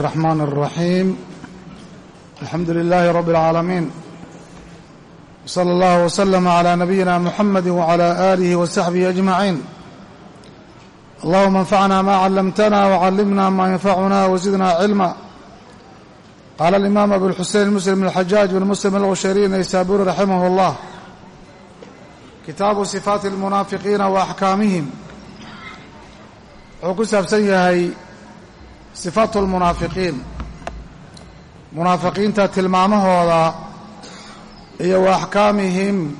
الرحمن الرحيم الحمد لله رب العالمين وصلى الله وسلم على نبينا محمد وعلى آله وصحبه أجمعين اللهم انفعنا ما علمتنا وعلمنا ما ينفعنا وزدنا علما قال الإمام أبو الحسين مسلم بن الحجاج بن مسلم الغشيري نيسابوري رحمه الله kitaabu sifaati almunaafiqiina wa axkaamihim wuxuu ku saabsan yahay sifaatu almunaafiqiin munaafiqiinta tilmaamahooda iyo wa axkaamihim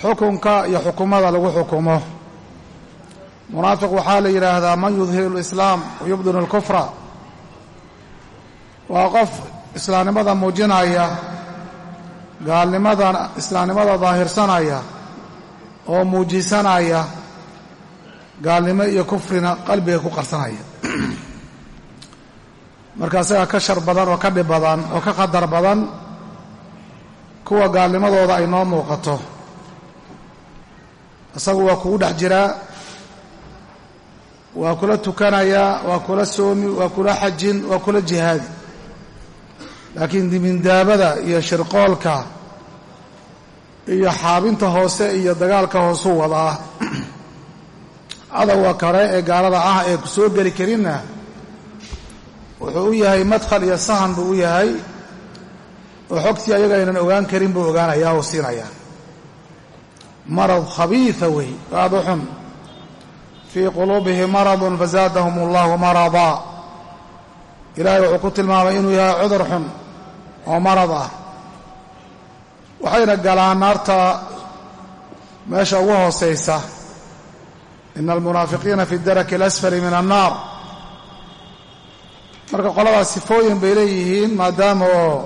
xukunka iyo xukumada lagu xukumo. Munaafiq waxaa la yidhaahdaa man yudhiru lislaam wa yubdinu alkufra waa qof islaamnimada muujinaya gaalnimada islaamnimada daahirsanaya oo muujisanaya gaalnimo iyo kufrina qalbiga ku qarsanaya marka isaga ka shar badan oo ka dhib badan oo ka qadar badan kuwa gaalnimadooda ay noo muuqato. Isagu waa kugu dhex jiraa waa kula tukanayaa waa kula soomi waa kula xajin waa kula jihaadi. Laakiin dimindaabada iyo shirqoolka iyo xaabinta hoose iyo dagaalka hoosuu wadaa. Cadowga kale ee gaalada ah ee ku soo geli karinna wuxuu u yahay madkhal iyo sahan buu u yahay. Oo xogtii ayaga aynan ogaan karin buu ogaanayaa oo siinayaa. Marad khabiifa wey aad u xun. Fii quluubihim maradun fazaadahum allahu maradaa ilaahay wuxuu ku tilmaamay inuu yahay cudur xun oo marad ah. Waxayna galaan naarta meesha ugu hoosaysa. Ina almunaafiqiina fi daraki alasfali min annaar marka qoladaas sifooyin bay leeyihiin maadaama oo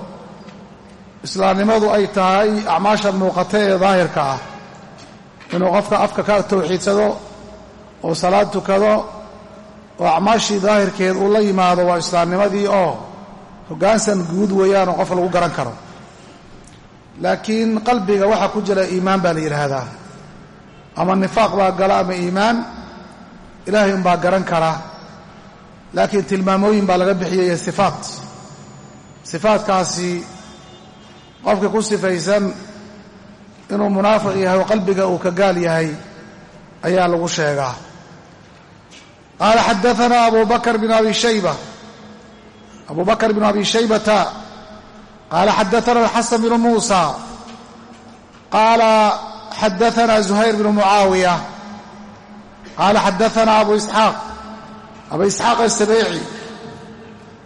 islaamnimadu ay tahay acmaasha muuqata ee daahirka ah. Inuu qofka afka ka tawxiidsado oo salaad tukado oo acmaashii daahirkeed uu la yimaado waa islaamnimadii oo hoggaansan guud weeyaan oo qof lagu garan karo. Laakiin qalbiga waxaa ku jira iimaan baa la yidhaahdaa. Ama nifaaq baa gala ama iimaan ilaahay unbaa garan kara laakiin tilmaamooyin baa laga bixiyaya sifaat. Sifaatkaasi qofka ku sifaysan inuu munaafiq yahay oo qalbiga uu ka gaal yahay ayaa lagu sheegaa. Qaala xadaanaa abu bakr abi shayba. Abu bakr bn abi shaybata. Qaala xadaana alxasan bnu muusa. Qaala xadaana zuhayr bnu mucaawiya. Qaala xadaana abu isxaaq abu isxaaq asabeeci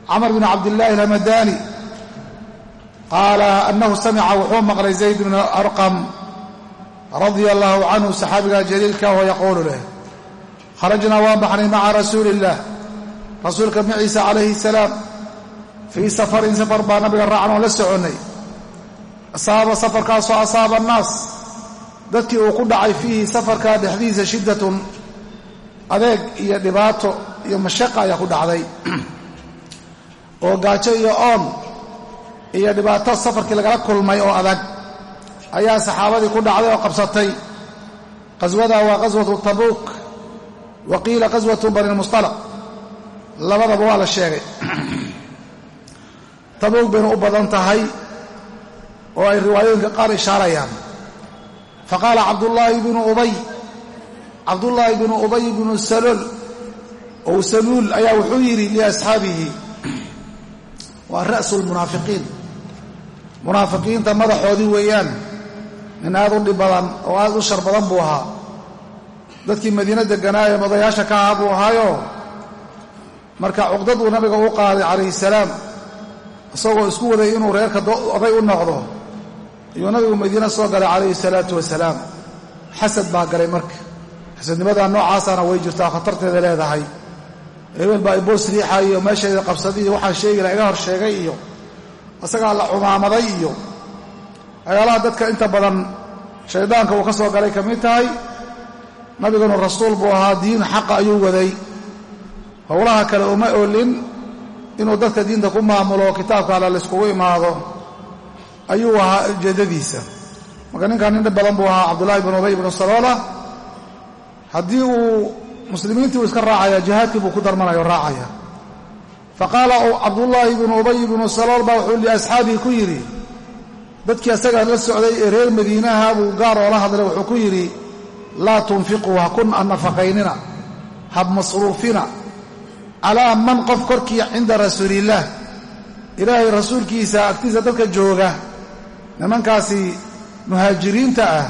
camr bn cabdillahi alhamadani qaala anahu samica wuxuu maqlay zayd bn arqam radia allahu canhu saxaabiga jaliilka oo yaquulu leh kharajnaa waan baxnay maca rasuuli illah rasuulka maciisa calayhi salaam fii safarin safar baa nabiga raacan oo la soconnay asaaba safarkaasoo asaaba annaas dadkii uu ku dhacay fiihi safarka dhexdiisa shiddatun adeeg iyo dhibaato iyo mashaqa ayaa ku dhacday. Oo gaajo iyo oon iyo dhibaato safarkii lagala kulmay oo adag ayaa saxaabadii ku dhacday oo qabsatay. Qaswadaa waa qaswatu tabuuk wa qiila qaswatu bani lmustalaq labadaba waa la sheegay. Tabuug bayna u badan tahay oo ay riwaayooyinka qaar ishaarayaan. Faqaala cabdullaahi bnu ubay cabdullaahi bnu ubay bnu salool ou saluul ayaa wuxuu yidhi liasxaabihi waa ra'su lmunaafiqiin munaafiqiinta madaxoodii weeyaan nin aad u dhib badan oo aad u shar badan buu ahaa. Dadkii madiino deganaaye odayaasha ka ahaa buu ahaayo. Marka cuqdad uu nabiga u qaaday calayhi salaam isagoo isku waday inuu reerka oday u noqdo ayuu nabigu madiine soo galay calayhi salaatu wasalaam. Xasad baa galay marka. Xasadnimada noocaasana way jirtaa khatarteeda leedahay hebel baa iboos riixayo meeshayda qabsadiiyo waxaan sheegila iga hor sheegay iyo isagaa la cumaamaday iyo waxyaalaha dadka inta badan shayddaanka uu ka soo galay ka mid tahay. Nabigunu rasuul buu ahaa diin xaqa ayuu waday. Howlaha kale uma oolin inuu dadka diinta ku maamulo kitaabka alle layskugu imaado. Ayuu ahaa ujeeddadiisa marka ninkan nin badan buu ahaa cabdullaahi bnu ubay bnu saloola haddii uu muslimiintii uu iska raacaya jihaadkii buu ku darmanaya o raacaya. Faqaala cabdullaahi bnu ubay bnu salool baa wuxuu liasxaabihi ku yidhi dadkii asagaa la socday ee reer madiinaha buu gaar oola hadlay wuxuu ku yidhi laa tunfiquu ha ku nafaqaynina hab masruufina calaa man qof korkii cinda rasuuliillaah ilaahay rasuulkiisa agtiisa dadka jooga nimankaasi muhaajiriinta ah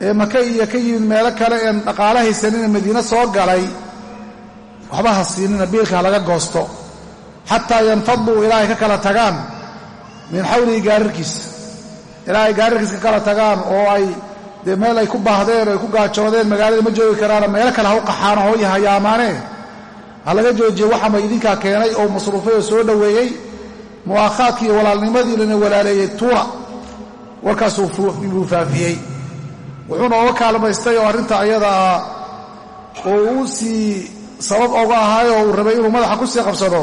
ee maka iyo ka yimid meelo kale een dhaqaala haysanina madiine soo galay waxba ha siinina biilka ha laga goosto. Xataa yanfaduu ilaahay ka kala tagaan min xawlihi gaararkiisa. Ilaahay gaararkiisa ka kala tagaan oo ay dee meel ay ku baahdeen oo ay ku gaajoodeen magaalada ma joogi karaana meelo kale ha u qaxaano hoo iyo hayaamaanee ha laga joojiye waxama idinkaa keenay oo masruufay oo soo dhoweeyey mu'aakhaadkii iyo walaalnimadiinana walaaleeyey tuura. Warkaasuu buu faafiyey wuxuuna oga kaalmaystay oo arrinta ayada ah oo uu sii sabab oga ahaayoo uu rabay inuu madaxa ku sii qabsado.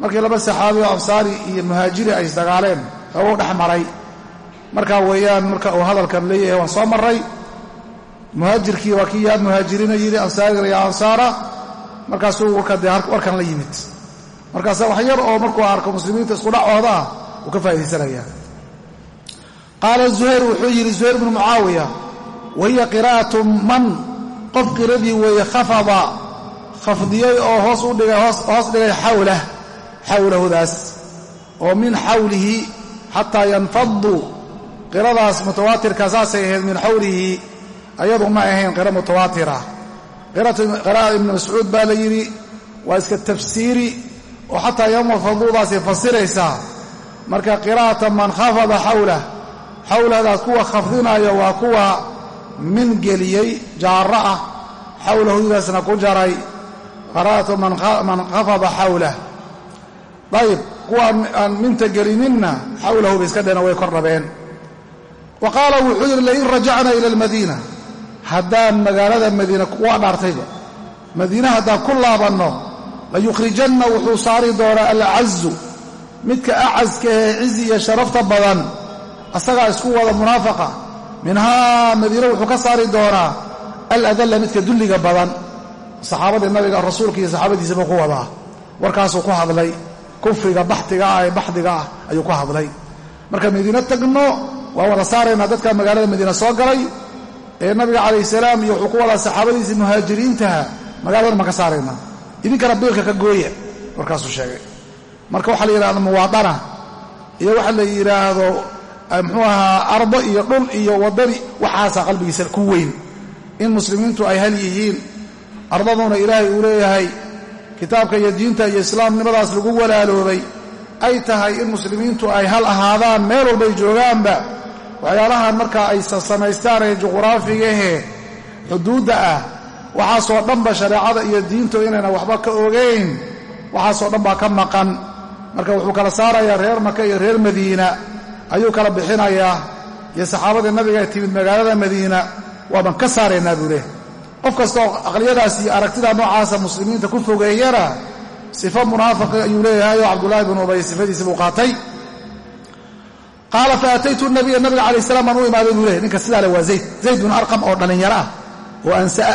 Markii laba saxaabi oo ansaari iyo muhaajiri ay isdagaaleen oo u dhex maray. Markaa weeyaan marka uu hadalkan leeyahay waan soo marray. Muhaajirkii waa kii yaa muhaajiriina yidhi ansaarigana yaa ansaara. Markaasuu warka dee warkan la yimid. Markaasa wax yar oo markuu arko muslimiinta isku dhacooda ah uu ka faa'idaysanayaa qaala zuhayr wuxuu yidhi zuhayr bnu mucaawiya wa hiya qiraa'atu man qof qiradii weeye khafada khafdiyey oo hoos u dhigay hoos dhigay xawlah xawlahudaas oo min xawlihi xataa yanfadu qiradaas mutawaatirka saasay ahayd min xawlihi ayadu ma ahayn qira mutawaatira. Qira'a ibnu mascuud baa la yidhi waa iska tafsiiri oo xataa yanfaduudaasay fasiraysaa marka qiraa'ata man khafada xawlah xawlahdaas kuwa khafdinaya waa kuwa min geliyey jaaro ah xawlahudaasna ku jaray qiraa'atu man khafada xawlah dayib kuwaan aan minta gelininna xawlahu bay iska dhena way kor dhabeen wa qaala wuxuu yidhi lain rajacna ila almadiina. Haddaan magaalada madiina waa dhaartayba madiina haddaan ku laabanno layukhrijanna wuxuu saari doonaa alcazu midka acaska ee cizi iyo sharafta badan asagaa isku wada munaafaqa minhaa madiina wuxuu ka saari doonaa aladalla midka dulliga badan. Saxaabadii nabiga rasuulka iyo saxaabadiisaba ku wadaa. Warkaasuu ku hadlay. Kufriga baxtiga ah ee baxdiga ah ayuu ku hadlay. Marka madiine tagno waa wada saaraynaa dadka magaalada madiina soo galay. Ee nabiga calayh salaam iyo wuxuu ku wadaa saxaabadiisii muhaajiriintaha magaladan ma ka saaraynaa idinkana biilka ka gooya warkaasuu sheegay. Marka waxaa la yidhahdo muwaadana iyo waxa la yidhaahdo muxuu ahaa ardo iyo dhul iyo waddani waxaasaa qalbigiisa ku weyn. In muslimiintu ay hal yihiin ardaduna ilaahay uu leeyahay kitaabka iyo diinta iyo islaamnimadaas lagu walaaloobay ay tahay in muslimiintu ay hal ahaadaan meel walbay joogaanba. Waxyaalahan markaa ay samaystaan ee juquraafigahe xuduudda ah waxaasoo dhanba shareecada iyo diintu inayna waxba ka ogayn waxaasoo dhan baa ka maqan. Marka wuxuu kala saarayaa reer maka iyo reer madiina ayuu kala bixinayaa. Iyo saxaabadii nabiga ee timid magaalada madiina waaban ka saaraynaa buu leh qof kastaoo aqliyadaas iyo aragtida noocaasa muslimiinta ku fogeeyana sifo munaafiqi ayuu leeyahay oo cabdullaahi bnu ubay sifadiisi buu qaatay. Qaala fa ataytu nabiya nabiga calayh salam baan u imaaday buu leeyahy ninka sidaa le waa zayd. Zayd bnu arqam oo dhallinyaro ah oo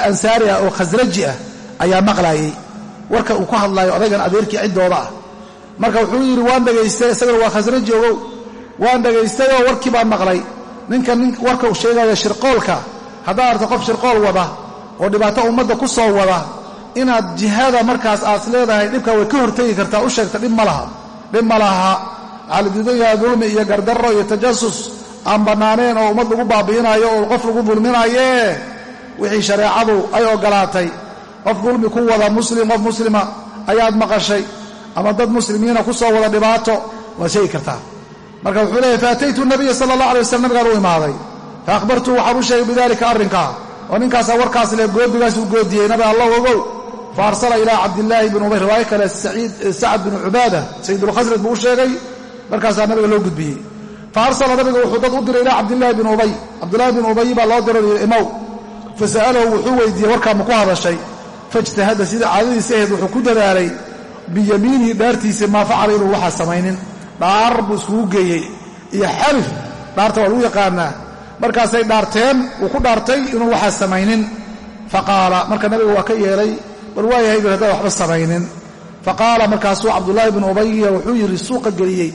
ansaari ah oo khasraji ah ayaa maqlaayey warka uu ku hadlaayo odaygan adeerkii ciddooda ah. Marka wuxuu yidhi waan dhegaystay isagana waa khasraji ogow waan dhegaystay oo warkii baan maqlay. Ninka nin warka uu sheegaya shirqoolka haddaad arto qof shirqool wada oo dhibaato ummadda ku soo wada inaad jihaada markaas aad leedahay dhibka way ka hortegi kartaa u sheegta dhib ma laha. Dhib ma laha. Yahaa dulmi iyo gardarro iyo tajasus aan bannaaneen oo ummad lagu baabi'inayo oo qof lagu dulminayee wixii shareecadu ay oggolaatay qof dulmi ku wada muslim qof muslima ayaad maqashay ama dad muslimiina ku soo wada dhibaato waad sheegi kartaa marka wuxuu leeyahy faataytu nabiya sala allah alay waslam nabigaan u imaaday. Fa akhbartuu waxaan u sheegay bidalika arrinkaa oo ninkaasaa warkaas leh goodigaas uu goodiyey nabi allah ogow. Fa arsala ilaa cabdillaahi bn ubay riwaayo kale sacad binu cubaada sayidulkhasraj buu u sheegay. Markaasaa nabiga loo gudbiyey. Fa arsala nabiga wuxuu dad u diray ilaa cabdillahi bin ubay. Cabdillahi bin ubay baa loo diray imow. Fa sa'alahu wuxuu weydiiyey warkaa ma ku hadashay? Faijtahada sida caadadiisi ahayd wuxuu ku dadaalay biyamiinihi dhaartiisa maa facala inuu waxaa samaynin dhaar buu iskugu geeyey. Iyo xarif dhaarta waa lagu yaqaanaa. Markaasay dhaarteen uu ku dhaartay inuu waxaa samaynin. Faqaala marka nabiga waa ka yeelay bal waayahay bir haddaan waxba samaynin. Faqaala markaasuu cabdullaahi bnu ubaya wuxuu yidhi suuqa geliyey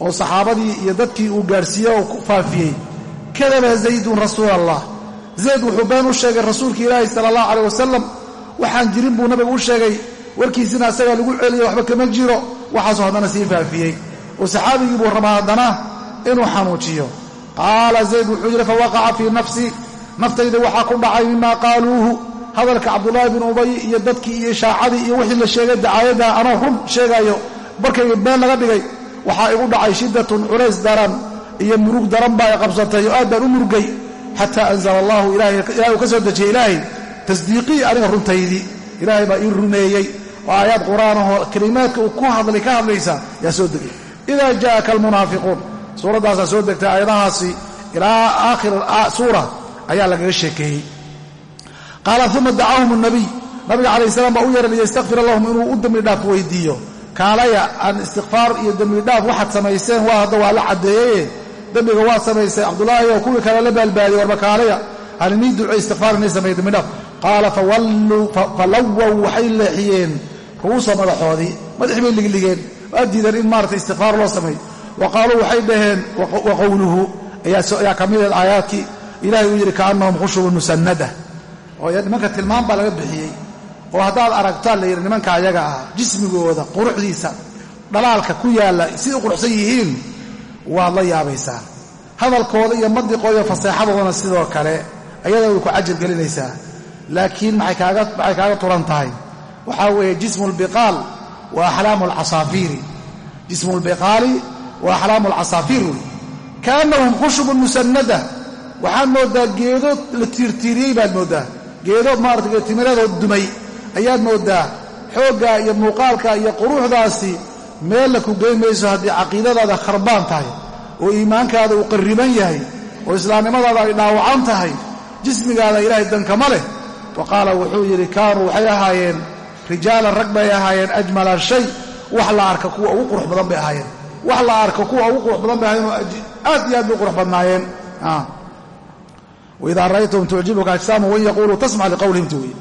oo saxaabadii iyo dadkii uu gaarsiiyey oo ku faafiyey. Kadaba zaydun rasuula allah zayd wuxuu been u sheegay rasuulka ilaahi sala allahu caleyh wasalam waxaan jirin buu nabigu u sheegay warkiisina asagaa lagu celiyey waxba kama jiro. Waxaasoo haddana sii faafiyey saxaabigii buu rabaa haddana inuu xanuujiyo. Qaala zayd wuxuu yidhi fawaqaca fii nafsi naftayda waxaa ku dhacay mima qaaluuhu. Hadalka cabdullaahi bin ubay iyo dadkii iyo shaacadii iyo wixii la sheegay dacaayadda anoo run sheegayo barkayga been laga dhigay waxaa igu dhacay shiddatun culays daran iyo murug daran baa qabsatay oo aad baan u murgay xataa anzala allahu ilahay uu ka soo dejiyey ilaahay tasdiiqii aniga runtaydii. Ilaahay baa ii rumeeyey. Oo aayaad qur'aanahoo kelimaadka uu ku hadlay ka hadlaysa yaa soo degay idaa jaa'aka almunaafiquun suuraddaasaa soo degtay aayadahaasi ilaa aakhir suura ayaa lagaga sheekeeyey qaala uma dacahum nabiy nabiga calayh salaam baa u yeeray liyastakfira lahum inuu u dembidhaaf weydiiyo kaalaya aan istikfaar iyo dembidhaaf waxaad samayseen waa hadda waa la caddeeyeye dembiga waa samaysay cabdulaahi oo kuwii kale la baalbaadiyey warba kaalaya hal inii duce istikfaar inay sameeye dembidhaaf qaala falawow waxay leexiyeen ru'uusa madaxoodii madaxii bay ligligeen waa diideen in maarata istikfaar loo sameeyo wa qaaluu waxay dhaheen wa qowluhu ayaa ka mideed aayaadkii ilahay uu yidhi kaannahum khushubun musanada oo nimanka tilmaam baa laga bixiyey. Oo haddaad aragtaan la yidhi nimanka ayaga ah jismigooda quruxdiisa dhalaalka ku yaalla si u quruxsan yihiin waad la yaabaysaa. Hadalkooda iyo mandiqooda iyo faseexadoodana sidoo kale ayada way ku cajab gelinaysaa. Laakiin maxay kaaga turan tahay? Waxaa weeye jismu lbiqaal wa axlaamu alcasaafiiri jismu lbiqaali wa axlaamu alcasaafiir wey kaannahum khushubun musanada waxaad mooddaa geedo la tiirtiiriyey baad mooddaa geedo maarata geetimiradoo dumay. Ayaad mooddaa xooggaa iyo muuqaalka iyo quruxdaasi meel la ku geyn mayso haddii caqiidadaada kharbaan tahay oo iimaankaada uu qarriban yahay oo islaamnimadaada ay dhaawacan tahay jismigaada ilaahay dankama leh. Wa wuxuu yidhi kaanuu waxay ahaayeen rijaalan rag bay ahaayeen ajmala shay wax la arka kuwa ugu qurux badan bay ahaayeen. Wax la arka kuwa ugu qurux badan bay ahaayeen aad iyo aad bay qurux badnaayeen. Waidaa ra'aytahum tucjibuka ajsaamuhum wain yaquuluu tasmac liqowlihim ti wey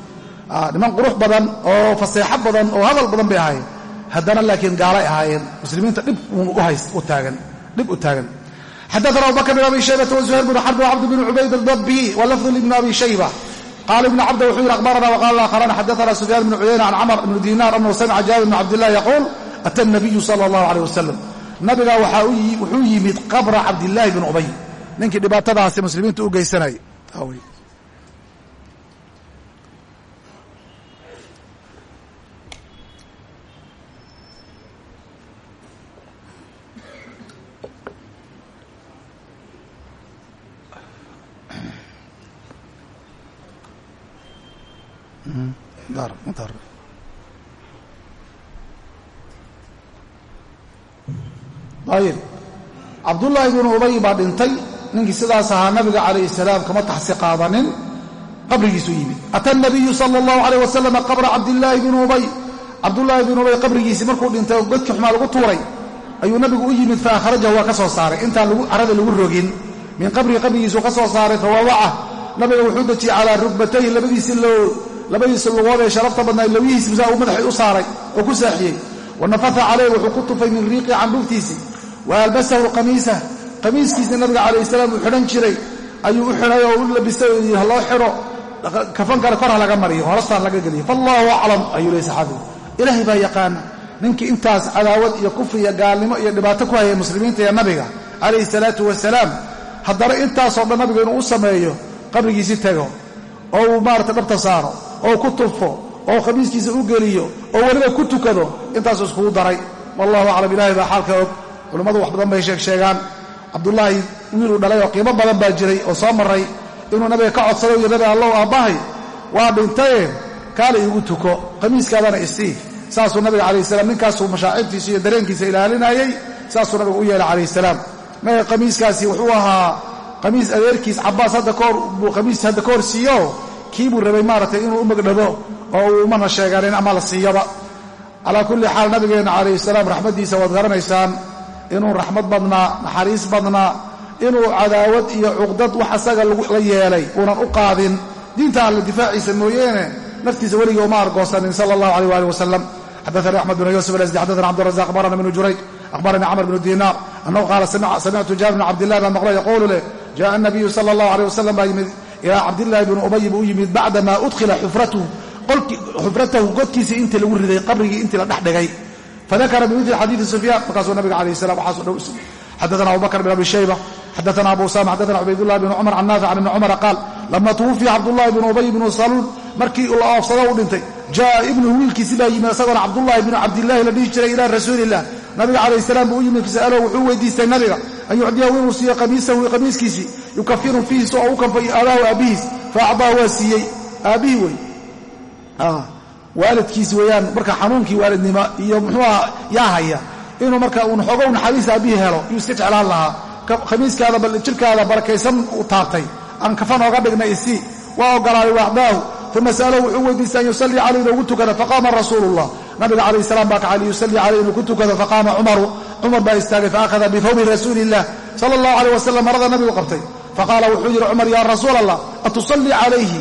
niman qurux badan oo faseexo badan oo hadal badan bay ahaayeen. Haddana laakiin gaalay ahaayeen. Muslimiinta dhib dhib u taagan. Xadaana abubakr bn abi shaybata wazuhayr bn xarb wcabd bn cubayd adabbi walafdu libni abi shayba qaala ibnu cabda wuxuu yidhi akhbarana waqala akharana xadaana sufyaan bn cuyayna can camr ibn diinaar anahu samica jaabir bn cabdillahi yaquul ata nabiyu sala allahu aleyh wasalam nabigaa wuxuu yimid qabra cabdillaahi bn ubay ninkii dhibaatadaasi muslimiinta u geysanayay ayib. Cabdullaahi bnu ubay baa dhintay ninkii sidaas ahaa nabiga calayhi salaam kama taxsi qaadanin qabrigiisuu yimid. Ata nabiyu sala allahu alayh wasalam qabra cabdillaahi bni ubay. Cabdullaahi bnu ubay qabrigiisii markuu dhintay oo godkii xumaa lagu tuuray ayuu nabigu u yimid fa akhrajahu waa ka soo saaray. Intaan carada lagu rogin. Min qabrihi qabrigiisuu ka soo saaray fawadaca nabiga wuxuu dejiyey calaa rugbatayhi labadiisa lugood ee sharafta badnayd labihiisbusaa uu madaxay u saaray oo ku saaxiyey. Wa nafatha calayh wuxuu ku tufay min riiqi candhuuftiisii wa albasahu qamiisah qamiiskiisii nabiga calayh salaam uu xidhan jiray. Ayuu u xidhay oo u labistay oo yidhi ha loo xidho. Kafan kale kor ha laga mariyo hoostaan laga geliyo. Fallaahu aclam ayuu leey saxaabigu ilaahay baa yaqaana ninkii intaas cadaawad iyo kufri iyo gaalnimo iyo dhibaato ku hayay muslimiinta iyo nabiga calayhi salaatu wasalaam haddana intaasoo dhan nabiga inuu u sameeyo qabrigiisi tego. Oo uu maarata dhabta saaro oo ku tufo oo khamiiskiisa u geliyo oo weliba ku tukado intaasuu iskugu daray. Wallahu aclam ilaahay baa xaalka og. Culummadu wax badan bay sheeg sheegaan cabdullaahi wiiluu dhalay oo qiimo badan baa jiray oo soo maray. Inuu nabiga ka codsado iyo nabi allow aabbahay waa dhintaye kaale iigu tuko. Khamiiskaadana isii saasuu nabiga calayh salaam ninkaasuu mashaacirtiisa iyo dareenkiisa ilaalinayey saasuu nabiga u yeelay calayh salaam. Nabiga khamiiskaasi wuxuu ahaa khamiis adeerkiis cabbaas hadda kahor buu khamiis hadda ka hor siiyo kiibuu rabay maaragtay inuu u magdhado oo uu mana sheeganin ama la siiyaba. Calaa kulli xaal nabigeenna calayhi salaam raxmaddiisa waad garanaysaan inuu raxmad badnaa naxariis badnaa inuu cadaawad iyo cuqdad wax asaga la yeelay uunan u qaadin. Diinta alle difaaciisa mooyeene naftiisa weligii uma argoosanin sala allahu aleyh waali wasalam xaddaana axmed bn yuusuf alasdi xaddaana cabdurazaq akhbarana bnu jurayj akhbarani camr bnu diinaar annahu qaala samictu jaabir bn cabdillah baa maqlo yaquulu leh jaaa anabiyu sala allahu aleyh wasalam baa yimid ilaa cabdillahi bni ubay buu u yimid bacdama udkhila xufratahu godkiisii intii lagu riday qabrigii intii la dhex dhigay. Fadakara bimili xadiidi sufyaan markaasuu nabiga alayh salam waxaasu dhow xadaana abu bakr bn abi shayba xadaana abu usama xadaana cubaydullah bn cumar can naafic can ibni cumara qaal lama twufiya cabdullahi bn ubay bnu saluul markii la oofsado u dhintay jaءa ibnuhu wiilkiisi baa yimid isagoona cabdullahi bnu cabdillahi la dhihi jiray ila rasuulilah nabiga calayh salaam buu u yimid fasa'alow wuxuu weydiistay nabiga an yucdiyahu inuu siiyo qamiisahu qamiiskiisii yukafiru fiihi si oo u kanfayo aabaahu aabbihiis faacdaa waa siiyey aabbihii wey waalidkiis weeyaan marka xanuunkii waalidnimo iyo muxuuaha yaa haya inuu marka uun xoogow naxariis aabbihii helo yuu iska jeclaan lahaa khamiiskaada jirkaada barakaysan u taabtay aan kafan ooga dhignay isii waa ogolaaday waacdaahu uma sa'alahu wuxuu weydiistay an yusallii calayh inuu ku tukado faqaama rasuulullah nabiga calayh salaam baa kacay liyusallii calayh inuu ku tukado faqaama cumaru cumar baa istaagay faakhada bihawbi rasuuli illah sala allahu alayh wasalam marada nabigu qabtay. Faqaala wuxuu yidhi cumar yaa rasuul allah atusallii calayhi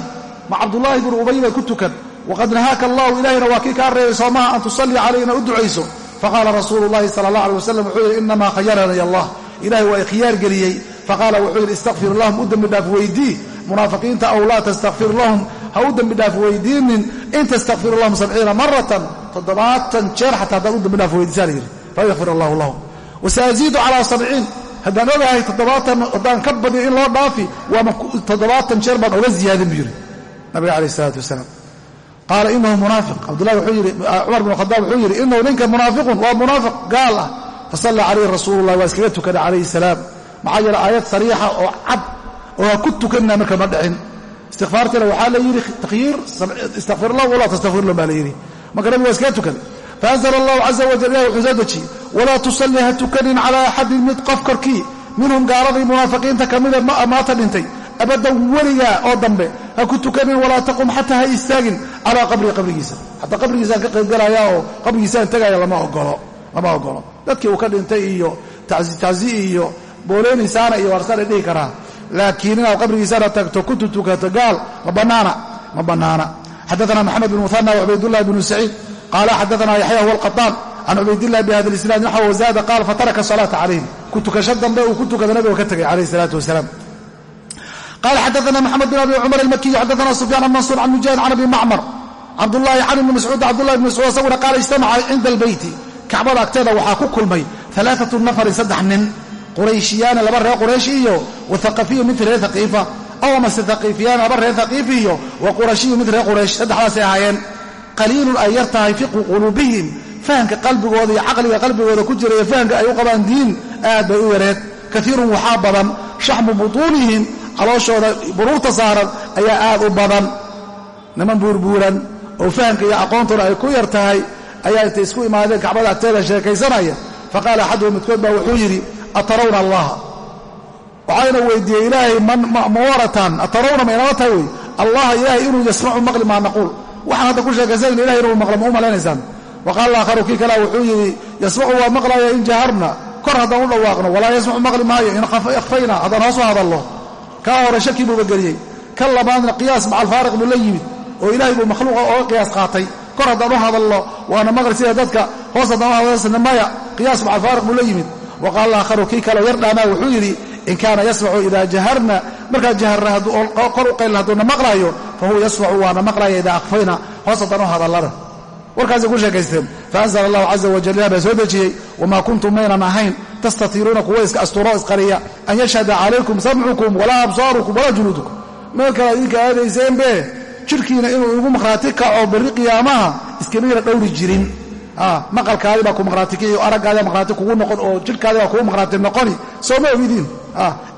ma cabdullaahi bnu ubay bay ku tukan. Waqad nahaaka allahu ilahayna waa kii kaa reebay soomaha an tusallii calayh ina u ducayso. Faqaala rasuulu llahi sala allah alay wasalam wuxuu yidhi inamaa khayarani allah ilahay waa ikhiyaar geliyey. Faqaala wuxuu yidhi istakfir lahum u dembi dhaaf weydii munaafiqiinta aw laa tastakfir lahum ha u dembi dhaaf weydiinin. In tastakfiru lahum sabciina maratan toddobaatan jeer xataa haddaad u dembi dhaaf weydiisaa la fayakfir allahu lahum wasaaziidu calaa sabciin haddaan ogahay toddobaatan haddaan ka badiyo in loo dhaafi waama toddobaatan jeer baan oga ziyaadin buu yidhi nabiga calayh isalaatu wasalaam qaala inahu munaafiq cabdullahi wuxuu yidhi cumar bn khadaab wuxuu yidhi inahu ninka munaafiqun waa munaafiq gaal ah fasalla calayhi rasuulu llah waa iskaga tukaday calayhi salaam maxaa yeele aayad sariixa oo cad oo ha ku tukanina marka ma dhicin istikfaartiina waxaa la yidhi takhyiir istakfir lahu walaa tastakfir lahu baa la yidhi marka nabiga waa iskaga tukaday faanzla allahu caza wajal ilahi wuxuu soo dejiyey walaa tusalli ha tukanin calaa axadin mid qof korkii minhum gaaladii munaafiqiinta ka mida maata dhintay abadan weligaa oo dambe ha ku tukanin walaa taqum xataa ha istaagin calaa qabrii qabrigiisa xataa qabrigiisaan ka qaybgalaya oo qabrigiisaan tegaya lama ogolo dadkii uu ka dhintay iyo taczi iyo booleynisaana iyo waarsaana dhihi karaa laakiin inaad qabrigiisana tagto ku tutukato gaal ma bannaana ma bannaana xadaana maxamed bn muhana wacubaydullahi bnu saciid qaala xadaana yaxya huwa alqaطaan can cubaydillahi bihada isnaad naxw wazaada qaal fataraka salaata calayhim ku tukasho dambe uu ku tukada nabiga ka tegay calayh salaatu wasalaam qala xadaana maxamed bin abi cumar almakiy xadaana sufyaan an mansuur can mujaahid can abi macmar cabdullahi can ibni mascuud cabdullahi bn mascuud isaguna qaala ijtamaca cinda albeyti kacbada agteeda waxaa ku kulmay alaaatu nafarin saddex nin qurayshiyaana laba reer quraysh iyo wathaqafiyu mid reer haqiifa aw amase haqiifiyaan laba reer wa qaliilun ay yar tahay fiqu quluubihim. Fahamka qalbigooda iyo caqliga qalbigooda ku jira iyo fahamka ay u qabaan diin aad bay u yareed. Kaiirun waxaa badan shaxmu butuunihim calooshooda buruurta saaran ayaa aad u badan. Niman buurbuuran oo fahamka iyo aqoontooda ay ku yar tahay ayaa intay isku imaadeen kacbada agteeda sheekaysanaya. Faqaala axaduhum midkood baa wuxuu yidhi atarawna allaha? Waxayna weydiiyey ilaahay ma warataan atarawna ma inala tahay? Wey allaha ilaahay inuu yasmacu maqli maa naquul waxaan hadda ku sheekaysanayna ilahay inuu maqlo ma u malaynaysaan waqaala aakharu kii kalea wuxuu yidhi yasmacu waa maqlaya in jaharna kor haddaan u dhawaaqno walaa yasmacu maqli maayo in akhfayna haddaan hoos u hadallo kaa hore shaki buuba geliyey. Kan labaadna qiyaas macalfaariq buu la yimid oo ilaahay buu makhluuqa ooga qiyaas qaatay. Kor haddaan u hadalno waana maqli sida dadka hoos haddaan u hadalsana maya qiyaas macalfaariq buu la yimid. Waqaala aakharu kii kaleo yar dhaamaa wuxuu yidhi in kaana yasmacu idaa jaharna markaa jaharna kor u qaylna hadduuna maqlaayo fa huwa yasmacu waana maqlaya idaa akhfayna hoos haddaan u hadallana warkaasay ku sheekaysteen faanzla allahu caza wajal ilah baa soo dejiyey wamaa kuntum maynan ahayn tastatiiruuna kuwa iska asturo isqariya an yashhada calaykum samcukum walaa absaarukum walaa juluudukum meel kale idinka aadayseenbe jidhkiina inuu igu maqhraati kaco berri qiyaamaha iskamayna dhowri jirin maqalkaadi baa ku maqhraati kici araggaadi baa maqhraati kugu noqon oo jidhkaadi baa kugu maqhraati noqoni soo ma ogidiin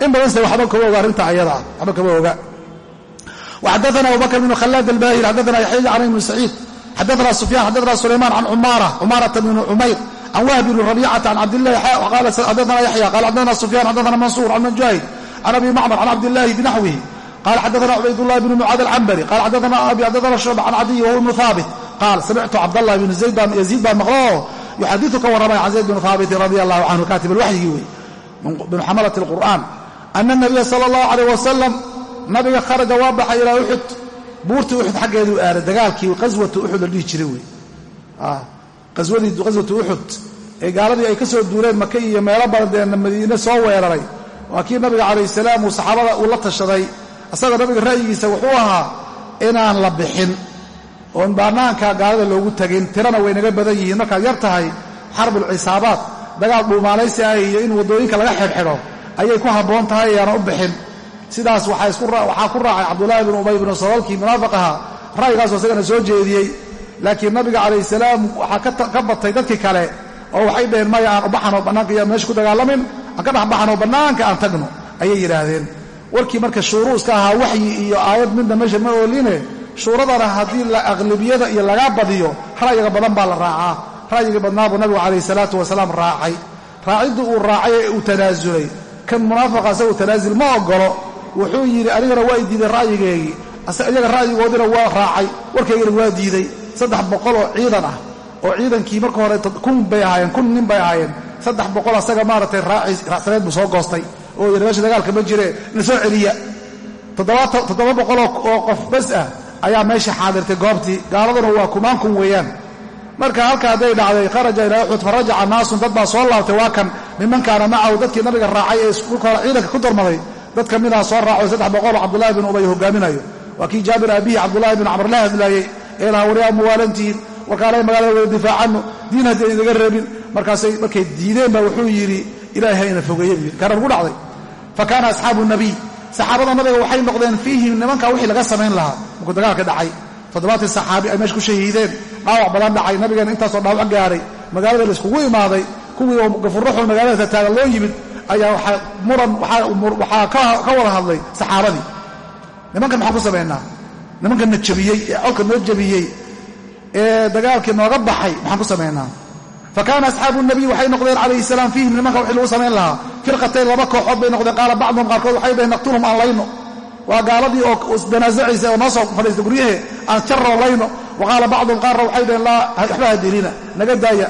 in badanse waxba kama oga arrinta ayada ah waxba kama oga وxadثna abubakr بن khلاad الbاhir xadثna yaxya can ibn سacيid xadثna سufyan xadثna سulayman can cumaraةa بn cumayr can whb بn رabيcة can cabdالlahi xadثna yaxya qal xadثna سufyan xadثna mansur can mujahid can abi macmr can cabdالlahi bnaxwihi qal xadثna cubaydالlah bn mucaad الcambri qal xadثna abi xadثna shucb can cadiy whuwa bn haabit qaal samictu cabdالlah bn yaziid baan maqlo yuxadiثu ka warramaya can zayd bn haabitin radi allahu canhu katib alwaxyigii wey min xamalaة الqur'an ana الnabiya salى الlahu عalيه wasalam nabiga kharaja waa baxay ilaa uxud buurtii uxud xaggeeduu aaday dagaalkii qaswatu uxud la dhihi jiray wey. Qaswadii qaswatu uxud ee gaaladii ay ka soo duuleen maka iyo meelo badan madiine soo weeraray. Waa kii nabiga calayh salaam uu saxaabada uu la tashaday. Asagoo nabiga ra'yigiisa wuxuu ahaa inaan la bixin. Oon bannaanka gaalada loogu tegin tirana waynaga badan yihiin. Markaad yar tahay xarbul cisaabaat dagaal dhuumaanaysi ah iyo in waddooyinka laga xidhxidho ayay ku habboon tahay ayaana u bixin sidaas waxaa ku raacay cabdullaahi bin ubay binu salolkii munaafiq ahaa ra'yigaasoo isagana soo jeediyey. Laakiin nabiga calayh salaam waxaa ka batay dadkii kale oo waxay dhaheen maya aan ubaxanoo bannaanka iyo meesha ku dagaalamin aan ka dhexbaxanoo bannaanka aan tagno ayay yidhaahdeen. Warkii marka shuuruu iska ahaa waxyi iyo aayad midna meesha ma ooline shuuradana haddii aqlabiyada iyo lagaa badiyo ra'yiga badan baa la raacaa. Ra'yiga badnaa buu nabigu calayh salaatu wasalaam raacay. Raaciddu uu raacay ee uu tanaasulay kan munaafiqa asagu tanaasul ma ogolo wuxuu yidhi anigana waa diiday ra'yigeegii. Iyaga ra'yigoodina waa raacay. Warkaygana waa diiday. Saddex boqol oo ciidan ah oo ciidankii marka hore kun bay ahaayeen kun nin bay ahaayeen. Saddex boqol asaga maaragtay raacsaneed buu soo goostay. Oo yidhi meesha dagaalka ma jire na soo celiya. Toddoba boqoloo oo qof bas ah ayaa meesha xaadirtay goobtii. Gaaladuna waa kumaan kun weeyaan. Marka halka hadday dhacday kharaja ilaa uxud farajaca naasun dad baa soo laabtay waa kan. Miman kaana macahu dadkii nabiga raacay ee dhulka hore ciidanka ku darmaday dad ka midaa soo raaco saddex boqoloo cabdullahi bin ubay hogaaminayo waa kii jaabir aabihi cabdullaahi bin camr la hadlaayey ee lahaa waryaa muwaalantihiin warkaalay magaalada wada difaacanno diin haddii an idaga reebin. Markaasay markay diideen baa wuxuu yidhi ilaahay fogeeye buu yidhi. Kaana ugu dhacday. Fa kaana asxaabu nabiy saxaabada nabiga waxay noqdeen fiihim nimanka wixii laga samayn lahaa. Markuu dagaalka dhacay toddobaatii saxaabi ay meesha ku shahiideen. Dhaawac badan dhacay nabigeena intaasoo dhaawac gaaray. Magaalada layskugu imaaday kuwii oo gafurraxul magaalada tataagan loo yimid ayaa waxaa ka wada hadlay saxaabadii. Nimankan maxaan ku samaynaa nimankan na jabiyey ee colka noo jabiyey ee dagaalkii nooga baxay maxaan ku samaynaa fa asxaabu nabiy waxay noqdeen calayhi salaam fiihim nimanka wixii lagu samayn lahaa. Firqatayn laba kooxood bay noqdeen qaala bacduhum qaarkood waxay dhaheen naqtulhum aan layno. Waa gaaladii oo isdanaasacaysa oo noo soo fadhiista guryahe aan jarroo layno. Wa qaala bacduhum qaarna waxay dhaheen laa waxba hadelina naga daaya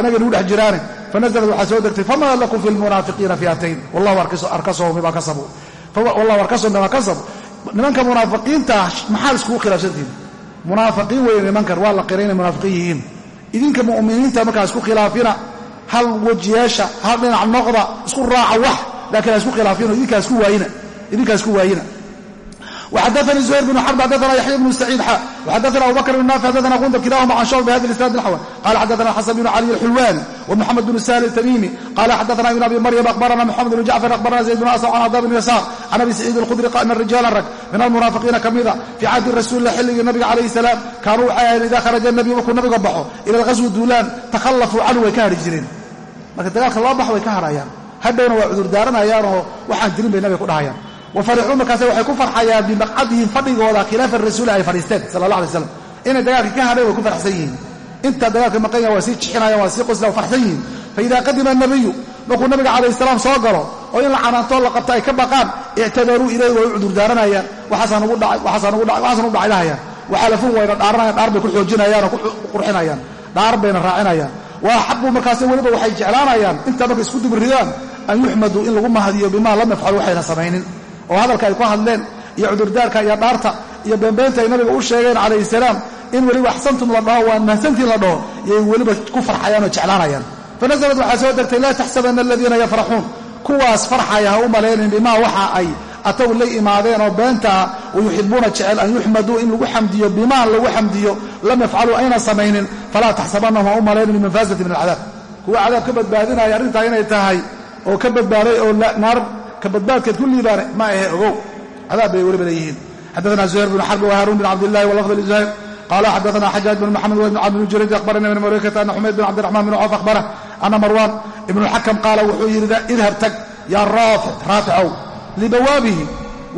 inaga nagu dhex jiraane fanaزlat waxaa soo degtay fama lakum fi lmunaafiqiina fiatayn wallahu arkasahum bima kasabuu wallahu arkasahum bima kasabuu nimanka munaafiqiinta maxaad iskugu khilaafsantihin munaafiqiin weeye nimankan waa la qiray inay munaafiqiin yihiin idinka mu'miniinta markaa isku khilaafina hal wejiyeesha hal dhinac noqda isku raaca wax laakiin ha isku khilaafino idinkaa isku waayina idinkaa isku waayina وxadثnي زهير بن حرب xadثna يحyى بن سعيid xا وxadثna أبو بكر بن نافع xadثna غندر kilahma عن شعب بhذا الإسناad الحوى قال xadثna xسن بن علي الحلواني ومحمد بن سهل التميمي قال xadثna بن أبي مريم أخبرna محمد بن جعفر أخبرna زيد بن أسلم عن عطاء بن يسار عن أبي سعيid الخdري أن رiجاaلا rag min المنaaفقيina kamida fي cahdi rasuل xilligii nabiga عalaيه السلام kaanuu waxay ahayn ida kharaja النبي markuu nabiga baxo ilى الغزو duulaan تkhلفuu canhu way ka hadhi jireen marka dagaalka loo baxo way ka hadhayaan hadhowna waa cudur daaranayaanoo waxaan jirin bay nabiga ku dhahayaan wafarixuu markaase waxay ku farxayaan bimaqcadihim fadhigooda khilaafa rasuuli ay fadhiisteen sala allah alay slam inay dagaalka ka hadheen way ku farxsan yihiin. Intaa dagaalka maqan yaha waa sii jixinayaan waa sii qosla farxsan yihiin. Faida qadima anabiyu markuu nabiga calayh salaam soo galo oo in la canaantoo la qabta ay ka baqaan ictadaruu ilayhi way u cudurdaaranayaan waxaasaan ugu dhacay waxaasaan ugu dhacay waxaasaan ugu dhacay dhahayaan waxalafun wayna dhaaranayaan dhaar bay ku xoojinayaan oo ku qurxinayaan. Dhaar bayna raacinayaan wa axabuu markaase weliba waxay jeclaanayaan. Intaa markay isku an yuxmaduu in lagu mahadiyo bimaa lam yafcalu waxayna samaynin oo hadalka ay ku hadleen iyo cudurdaarka iyo dhaarta iyo beenbeenta ay nabiga u sheegeen calayhi salaam in weliba axsantum la dhaho waan mahsantiin la dhaho yay weliba ku farxayaan oo jeclaanayaan. Fanasalad waxaa soo degtay laa taxsabanna aladiina yafraxuun. Kuwaas farxaya ha u malaynin bimaa waxa ay ataw la imaadeen oo beentaa wayuxibuuna jecel an yuxmaduu in lagu xamdiyo bimaa lagu xamdiyo lam yafcaluu ayna samaynin falaa taxsabannahum ha u malaynin bimanfaasati min alcadaab. Kuwa cadaab ka badbaadinaya arrintaa inay tahay oo ka badbaaday oo naar ka badbaadkeed kulliibaane ma ahe ogow. Cadaab bay weliba leeyihiin xaddaana zuhayr bn xarb wahaaruun bin cabdillahi walafd lizuhayr qala xadaana xajaaj bn maxamed w ibn cabd bn jurayd ahbarana ibn maraykata ana xumayd bin cabdiraxmaan bn coof ahbara ana marwaan ibnuxakam qaala wuxuu yidhi idhab tag yaa raafic raaficow libawaabihi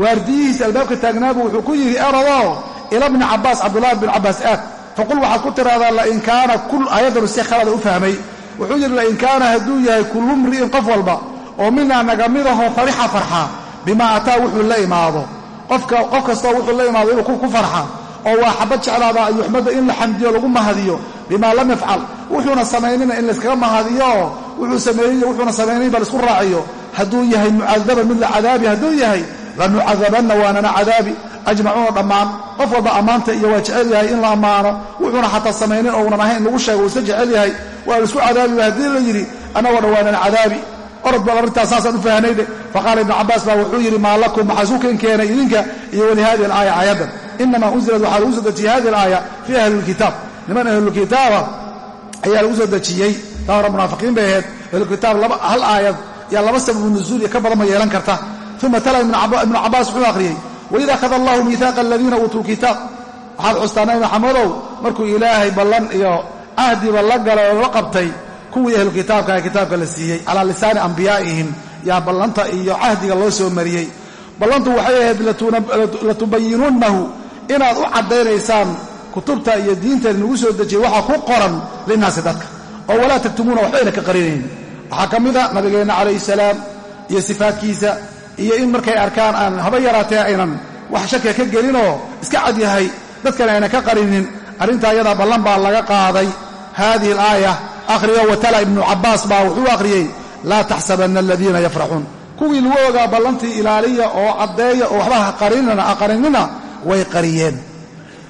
waardiyihiisa albaabka taagnaabu wuxuu ku yidhi eradow ila bni cabaas cabdullahi bn cabaas aad. Faqul waxaad ku tiraahdaa lain kaana ayaddanu si khalada u fahmay. Wuxuu yidhi lain kaana hadduu yahay kullu mri'in qof walba oo minaa naga midahoo farixa farxa bimaa ataa wuxuu la imaado. Qof kastoo wuxuu la imaado inuu ku farxa oo waa xabad jeclaada yuxmada in la xamdiyo lagu mahadiyo bimaa lam yafcal. Wuxuuna samaynina in layskaga mahadiyo wuxuu sameeyey wuxuuna samaynayn ba la isku raaciyo. Hadduu yahay mucadaban mid la cadaabi hadduu yahay lanucadabanna waanana cadaabi. Ajmacuuna dhammaan qof walba ammaanta iyo waa jecel yahay in la ammaano. Wuxuuna xataa samaynin ounan ahayn lagu sheego uu iska jecel yahay waa la isku cadaabi haddii la yidhi annagoo dhawaanan cadaabi orod bal arrintaas saasaan u fahnayde faqaala ibnu cabbaas baa wuxuu yidhi maa lakum maxaa isu ken keenay idinka iyo wali hadihi alaaya aayaddan. Inamaa unzilad waxaa lagu soo dejiyey hadihi alaaya fii ahli lkitaab niman ahlulkitaaba ayaa lagu soo dejiyey. Taa hore munaafiqiin bay ahayd. Ahlulkitaab hal aayad yaa laba sababu nuzuul iyo ka badan ma yeelan karta. Uma tala ibnu cabbaas wuxuu akhriyey waid akhada allahu miihaaqa aladiina uutuu lkitaab waxaad xustaa nabi maxamedow markuu ilaahay ballan iyo cahdiba la galay oo la qabtay kuwii ahlukitaabka ee kitaabka la siiyey calaa lisaani ambiyaa'ihim yaa ballanta iyo cahdiga loo soo mariyey. Ballantu waxay ahayd latubayinunnahu inaad u caddaynaysaan kutubta iyo diinta nagu soo dejiyey waxaa ku qoran linnaasi dadka oo walaa taktumuuna waxbayna ka qarinayn. Waxaa ka mida nabigeenna calayhi salaam iyo sifaadkiisa iyo in markay arkaan aan haba yaraatee aynan wax shakiga ka gelinoo iska cad yahay dadkan aynan ka qarinin. Arrintaa iyadaa ballan baa laga qaaday. Haadihi alaaya akhriyo watala ibnu cabbaas baa wuxuu akhriyey laa taxsabanna aladiina yafraxuun. Kuwii lagu ogaa ballantii ilaaliya oo caddeeya oo waxba qarinina way qariyeen.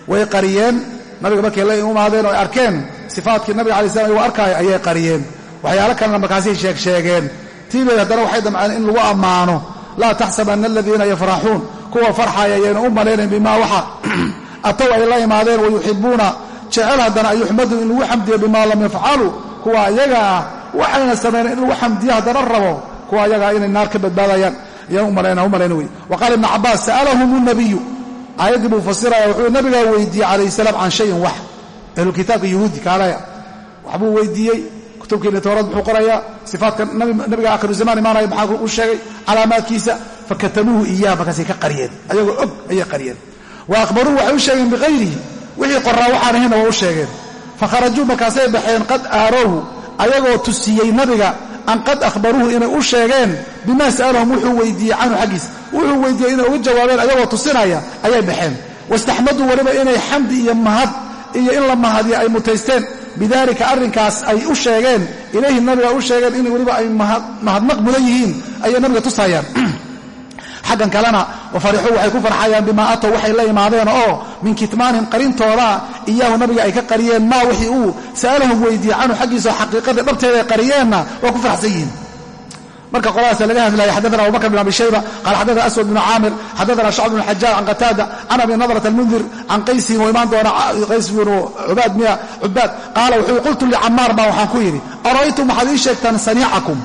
Way qariyeen. Nabiga markay la imaadeen oo ay arkeen sifaatkii nabiga alai slam iyagoo arkaaya ayay qariyeen. Waxyaalo kalena markaasay sheegsheegeen tiibay haddana waxay damceen in lagu ammaano laa taxsabanna aladiina yafraxuun. Kuwa farxaya ayayna u malaynayn bimaa waxa atow ay la imaadeen wayuxibuuna jecel haddana an yuxmadu in lagu xamdiyo bimaa lam yafcaluu kuwa ayaga ah waxayna samaynen in lagu xamdiyo haddana rabo kuwa ayagaa inay naar ka badbaadayaan. Ayaan u malayna wey wa qaala ibnu cabbaas sa'alahum nabiyu aayaddii buu wuxuu nabigaa weydiiyey calayhi salaam can shayin wax. Ahlulkitaabka yuhuudi kaalaya waxbuu weydiiyey kutubkiina towraad muxuu qorayaa sifaatka nabiga akhiru zamaan imaanaya maxaa u sheegay calaamaadkiisa fakatamuuhu iyaha markaasay ka qariyeen ayagoo og ayay qariyeen wa akhbaruuhu waxay u sheegeen biqayrihi wixii qoraa waxaan ahaynna waa u sheegeen fakharajuu markaasay baxeen qad aarowhu ayagoo tusiyey nabiga an qad akhbaruuhu inay u sheegeen bimaa sa'alahum wuxuu weydiiyey canhu xaggiisa wuxuu weydiiyey inay uga jawaabeen ayagoo tusinaya ayay baxeen. Wastaxmaduu weliba inay xamdi iyo mahad iyo in la mahadiyo ay mutaysteen. Bidalika arrinkaas ay u sheegeen ilayhi nabiga u sheegeen in weliba ay mahadnaq mudan yihiin ayay nabiga tusayaan xaggan kalena wafarixuu waxay ku farxayaan bimaa atow waxay la imaadeen oo min kitmaanihim qarintooda iyaahu nabiga ay ka qariyeen maa wixii uu sa'alahum weydiiyey canhu xaggiisao xaqiiqadii dhabteeda qariyeenna waa ku farxsan yihiin. Marka qoladaas laga hadlaya xadana abubakr bn abi shayba qaala xadana aswad bn caamir xadana shacb bn xajaaj can qataada can abi nadrat almundir can qaysihin oo imaan doona qays bnu cubaad miya cubaad qaala wuxuu qultu licamaar baa waxaan ku yidhi ara'aytum waxaad ii sheegtaan saniicakum?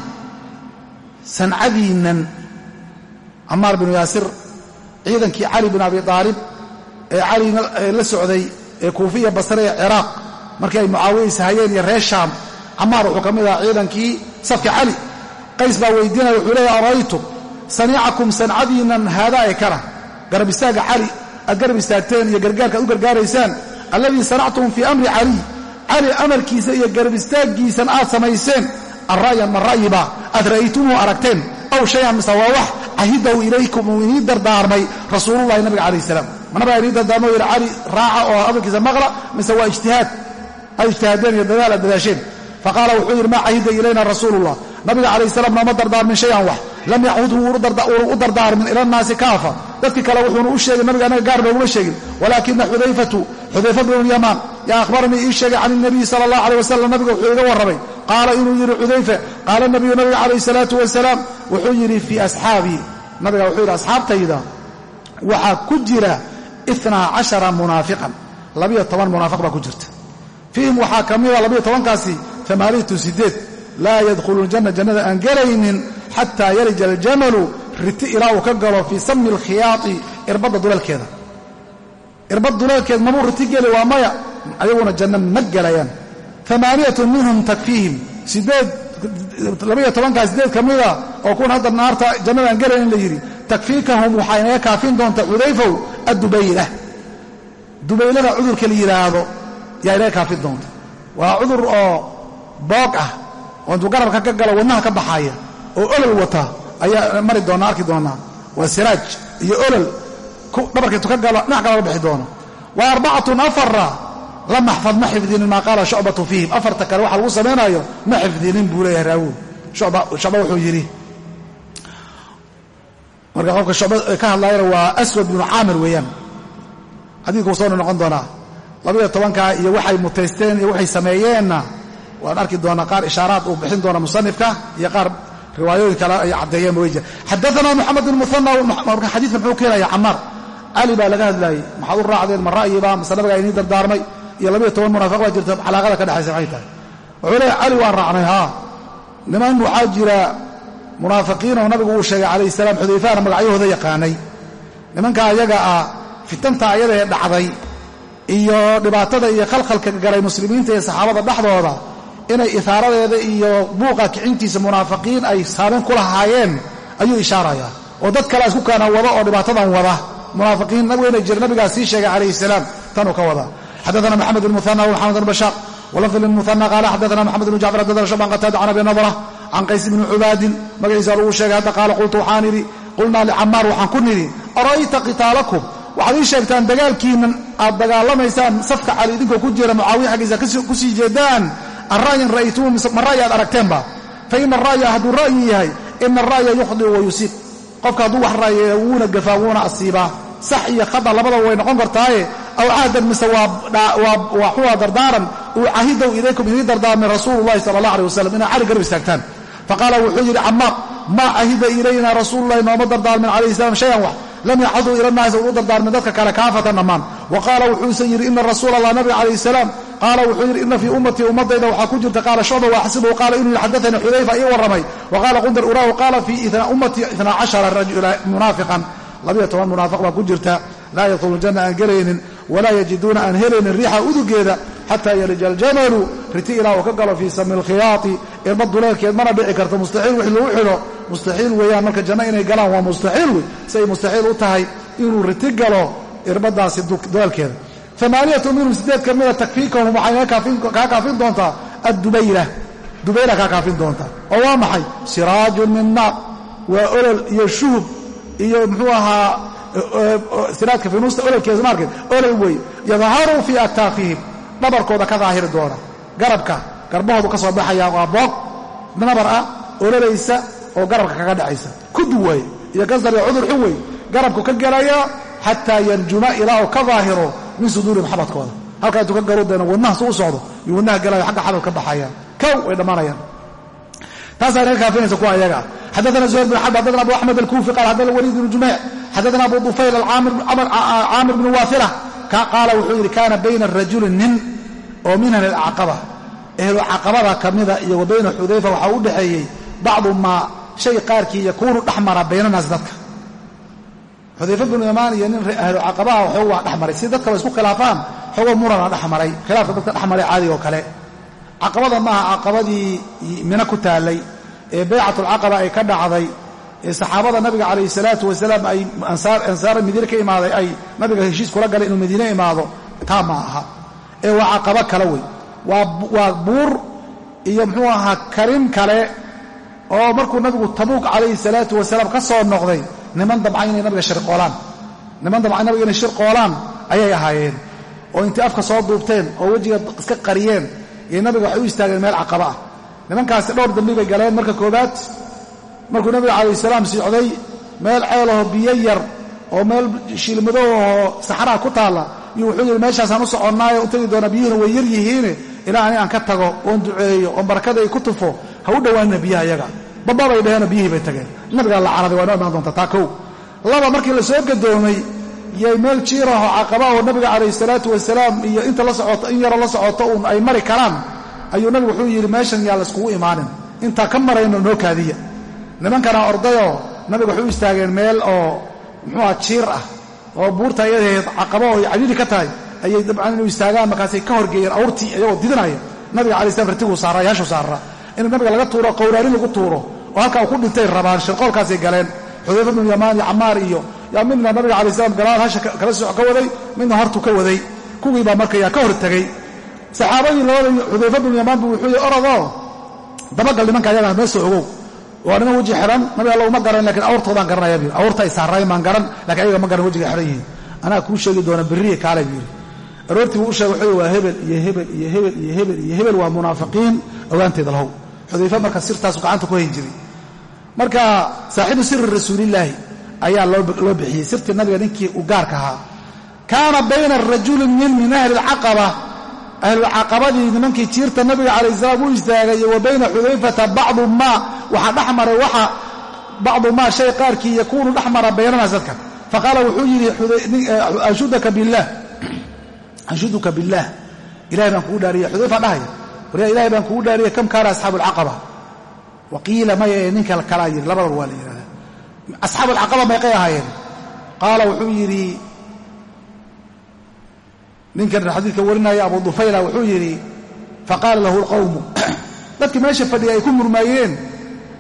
Sancadiinnan camaar binu yaasir ciidankii cali bin abi aalib ee cali la socday ee kuufiya basre ee ciraaq. Markii ay mucaawiya hayeen iyo reer shaam camaar wuxuu ka mid ahaa ciidankii safka cali qays baa weydiinaya wuxuu leeya ara'aytum saniicakum sancadiinnan haadaa ee kana? Garab cali aad garab istaagteen iyo gargaarka aad u gargaaraysaan? Alladii sanactum fii amri caliy cali amarkiisa iyo garab istaaggiisan aad samayseen? Ara'yan ma ra'yiba aad aragteen aw shayan mise waa wax cahidahu ilaykum uu inii dardaarmay rasuululahi nabiga calayh salaam. Ma nabiga inii dardaarmay o cali raaca oo hadalkiisa maqla mise waa ijtihaad? Aad ijtihaadeen iyo dadaal aad dadaasheen. Faqaala wuxuu yidhi maa cahida ilayna rasuulullah nabiga calayh salaam nooma dardaarmin shayan wax. Lam yachudhu uunu u dardaarmin ila nnaasi kaafa. Dadkii kale wuxuunu u sheegay nabiga anaga gaar nooguma sheegin walaakina xudayfatu xudayfa bnu lyamaan yaa akhbaranii ii sheegay can ilnabiyi sala allah aleh wasalam nabiga wuxuu iga warramay. Qaala inuu yidhi xudayfe qaala nabiyu nabiga calayh salaatu wasalaam wuxuu yidhi fii asxaabii. Nabiga wuxuu yidhi asxaabtayda waxaa ku jira inaa cashara munaafiqan. Labiyo toban munaafiq baa ku jirta. Fiihim waxaa ka mida labiyo tobankaasi amaaniyatu sideed laa yadkhulu ljanna jannada aan gelaynin xataa yarija aljamalu riti ilaa uu ka galo fii sami alkhiyaati irbadda duleelkeeda. Irbad duleelkeed mabuu riti geli waa maya ayaguna janno ma gelayaan. Amaaniyatun minhum takfiihim. Sideed labiyo tobankaas sideed ka mida oo kuwan hadda naarta jannada aan gelayn la yidhi takfiikahum waxaa inaga kaafin doonta xudayfow addubayla dubaylada cudurka la yidhaahdo yaa inaga kaafin doonta. Waa cudur oo boog ah oo garabka ka galo wadnaha ka baxaaya oo olol wata ayaa mari doona arki doonaa. Waa siraaj iyo olol dhabarka intuu ka galo dhinac kala ga bixi doono. Wa arbacatun afara lam ma xifdinin maa qaala shucbatu fiihim afarta kale waxa lagu samaynayo ma xifdinin buu leeyahay raawow shucba wuxuu yidhi marka qofka shucba ka hadlaayana waa aswad binu caamir weeyaan. Xadiidku soo noqon doonaa labaiyo tobankaa iyo waxay mutaysteen iyo waxay sameeyeenna waan arki doonaa qaar ishaaraad uu bixin doona musanifka iyo qaar riwaayooyin kale ay caddeeyeen jira xadaana moxamed bin muhana marka xadiidka muxuu keenaya camaar cali baa laga hadlaayey maxaad u raacdeen? Ma ra'yiba mase nabigaa inii dardaarmay? Iyo labaiyo toban munaafiq baa jirta calaaqada ka dhexaysa maxay tahay? Wuxuu leeyahy cali waan raacnay haa. Niman waxaa jira munaafiqiin oo nabigu uu sheegay calayhi salaam xudayfaana magacyahooda yaqaanay. Nimanka ayaga ah fitanta ayada ee dhacday iyo dhibaatada iyo khalkhalka galay muslimiinta iyo saxaabada dhexdooda inay ihaaradeeda iyo buuqa kicintiisa munaafiqiin ay saameyn ku lahaayeen ayuu ishaarayaa. Oo dad kale isku kaana wada oo dhibaatadan wada. Munaafiqiin weyna jira nabigaa sii sheegay calayhi salaam tanuu ka wada. Xadaana maxamed bn muhana wmaxamed bn bashaar walafd bn muhana qaala xadaana maxamed bn jacfar xadana shaban qataada can abi nadra can qays bni cubaadin magaciisa lagu sheegay hadda qaala qultu waxaan idhi qulnaa licamaar waxaan ku nidhi ara'ayta qitaalakum? Waxaad ii sheegtaan dagaalkiinnan aad dagaalamaysaan safka cali idinkoo ku jira mucaawiya xaggiisa ku sii jeedaan an ra'yan ra'aytumu ma ra'yi aad aragteenba fa ina ara'ya hadduu ra'yi yahay ina ara'ya yukhdi wa yusiib qofka hadduu wax ra'yeeya wuuna gafaa wuuna asiibaa sax iyo khada labadaba way noqon kartaaye aw cahdan mise waa xuwa dardaaran uu cahidow ilaykum idii dardaarmay rasuulu llahi sala allah aleh wasalam inaad cali garab istaagtaan faqaala wuxuu yidhi camaar maa cahida ilayna rasuululahi nooma dardaarmin calayhi salam shayan wax lam yaxaduu ila naasi u dardaarmin dadka kale kaafatan dhammaan wa qaala wuxuuse yidhi ina rasuula allah nabiga calayhi salaam qaala wuxuu yidhi ina fii ummatii ummadayda waxaa ku jirta qaala shucba waaxsibuhu qaala inuu xadaanii xudayfa ii warramay wa qaala qundar uraahu qaala fii ummatii itnaa cashara munaafiqan. Labiyo toban munaafiq baa ku jirta. Laa yadkhulu janna aan gelaynin walaa yajiduuna aan helaynin riixa udugeeda xataa yarija aljamalu. Riti ilaa uu ka galo fii sami lkhiyaati irma duleelkeed mana dhici karto mustaxiil wix lagu xidho. Mustaxiil weeyaan marka janno inay galaan waa mustaxiil wey. Si mustaxiil u tahay inuu riti galo irbadaasi duleelkeeda amaaniyatu minhum sideed ka mida takfiikahum waxay kaa kaafin doontaa addubayra dubayra kaa kaafin doontaa oo waa maxay siraajun min naar waa olol iyo shuhub iyo muxuu ahaa siraajka finuusta ololkeeda naarkeed olol wey yadharu fii aktaafihim dhabarkooda ka daahiri doona garabka garbahoodu ka soo baxaya waa boog nabar ah ololaysa oo garabka kaga dhacaysa kudu waaye iyo gasdar iyo cudur xun wey garabku ka gelaya xataa yarjuma ilaa ka daahiro min suduurihim xabadkooda. Halkaa intuu ka galo deena wadnaha su u socdo iyo wadnaha galayo xagga xabad ka baxayaan. Kow way dhammaanayaan. Taasaa inaga kaafinaysa kuwa ayaga ah xadaana zuhayr bin xarb xadana abu axmed alkuufi qaal xadana waliid bnu jumeyc xadana abu dufayl caamir bnu waafila qaala wuxuu yidhi kaana bayna rajuli nin oo min ahli acaqaba ehlu caqabada ka mida iyo wa bayna xudayfa waxaa u dhexeeyey bacdu maa shay qaarkii yakuunu xudayfa binu yamaan iyo nin ahlu caqabaha waxoog waa dhexmaray. Si dadka ba isku khilaafaan xoogoo murana dhexmaray. Khilaafka dadka dhexmaray caadiga oo kale. Caqabada maaha caqabadii mina ku taallay. Ee baycatulcaqaba ay ka dhacday. Ee saxaabada nabiga calayhi salaatu wasalaam ay ansaara madiine ka imaaday ay nabiga heshiis kula galay inuu madiine imaado. Taa ma aha. Ee waa caqabo kale wey. Waa buur iyo muxuu ahaa karin kale oo markuu nabigu tabuuq calayhi salaatu wasalaam ka soo noqday niman damca inay nabiga shirqoolaan niman damca nabiga inay shirqoolaan ayay ahaayeen. Oo intay afka soo duubteen oo wejiga iska qariyeen iyo nabiga waxay u istaageen meel caqaba ah. Nimankaasi dhowr dambi bay galeen. Marka koobaad markuu nabiga calayh salaam socday meel ceelaho biyo yar oo meel shiilmadowahoo saxraa ku taalla iyo wuxuu yidhi meeshaasaan u soconnaayo u tegi doonaa biyuhuna way yar yihiine. Ilaa ani aan ka tago oon duceeyo oon ay ku tufo ha u dhowaanina biyaha iyaga bababay dheheenoo biyihii bay tageen. Nabigaa la caraday waa noo imaan doonta taa kow. Laba markii la soo gadoomay yay meel jiiraho caqaba oo nabiga calayhi salaatu wasalaam iyo inta la socoto in yaroo la socoto uun ay mari karaan ayuu nabigu wuxuu yidhi meeshan yaa layskugu imaanin. Intaa ka marayno noo kaadiya. Nimankana ordayoo nabiga waxay u istaageen meel oo muxuuha jiir ah oo buurta ayadaheed caqaba oo cadiidi ka tahay ayay dabcan inuu istaagaan markaasay ka horgeeyeen awrtii iyagoo didinaya. Nabiga alai slam rtiguu saarraa yaashuu saarraa in nabiga laga tuuro qowraarin lagu tuuro oo halkaa ku dhintay rabaan shirqoolkaasay galeen. Xudayfa binu yamaan iyo camaar iyo yaa midna nabiga alai slam galaal hasha kala soc ka waday midna hortuu ka waday. Kuwii baa marka yaa ka hor tegey saxaabadii labada xudayfa binu yamaan buu wuxuu yihi orodoo dabagal nimanka ayagaa noo soo ogow. Waa niman weji xihan nabiga alla uma garan lakiin awrtoodaan garanaya bu awrta ay saaraayen baan garan lakiin ayaga ma garan wejiga xihan yihiin. Anaa kuu sheegi doona beriya kaale buu yidhi. Aroortii buu u sheegay wuxuu waa hebel iyo hebel iyo hebel iyo hebel iyo hebel waa munaafiqiin. Ogaanteeda lahow xudayfa marka sirtaasu gacanta ku hayn jiray. Marka saaxiibu siri rasuulillaahi ayaa loo bixiyey. Sirtii nabiga ninkii u gaarka ahaa. Kaana bayna rajulin min min ahli lcaqaba ahlulcaqabadii nimankii jiirta nabiga calayh salaam u istaagay wa bayna xudayfata bacdu maa waxaa dhex maray waxa bacdu maa shay qaarkii yakuunu dhex mara baynanaas dadka faqaala wuxuu yidhi anshuduka billaah ilahay baan kugu dhaariya xudayfa dhahaya waryaa ilahay baan kugu dhaariya kam kaana asxaabu alcaqaba wa qiila maya ee ninka kalaa yidhi labadaba waa la yidhahdaa asxaabu alcaqaba meeqay ahaayeen. Qaala wuxuu yidhi ninkan xadiidka warinaya abu dufayla wuxuu yidhi faqaala lahu lqawmu dadkii meesha fadhiya ay ku murmaayeen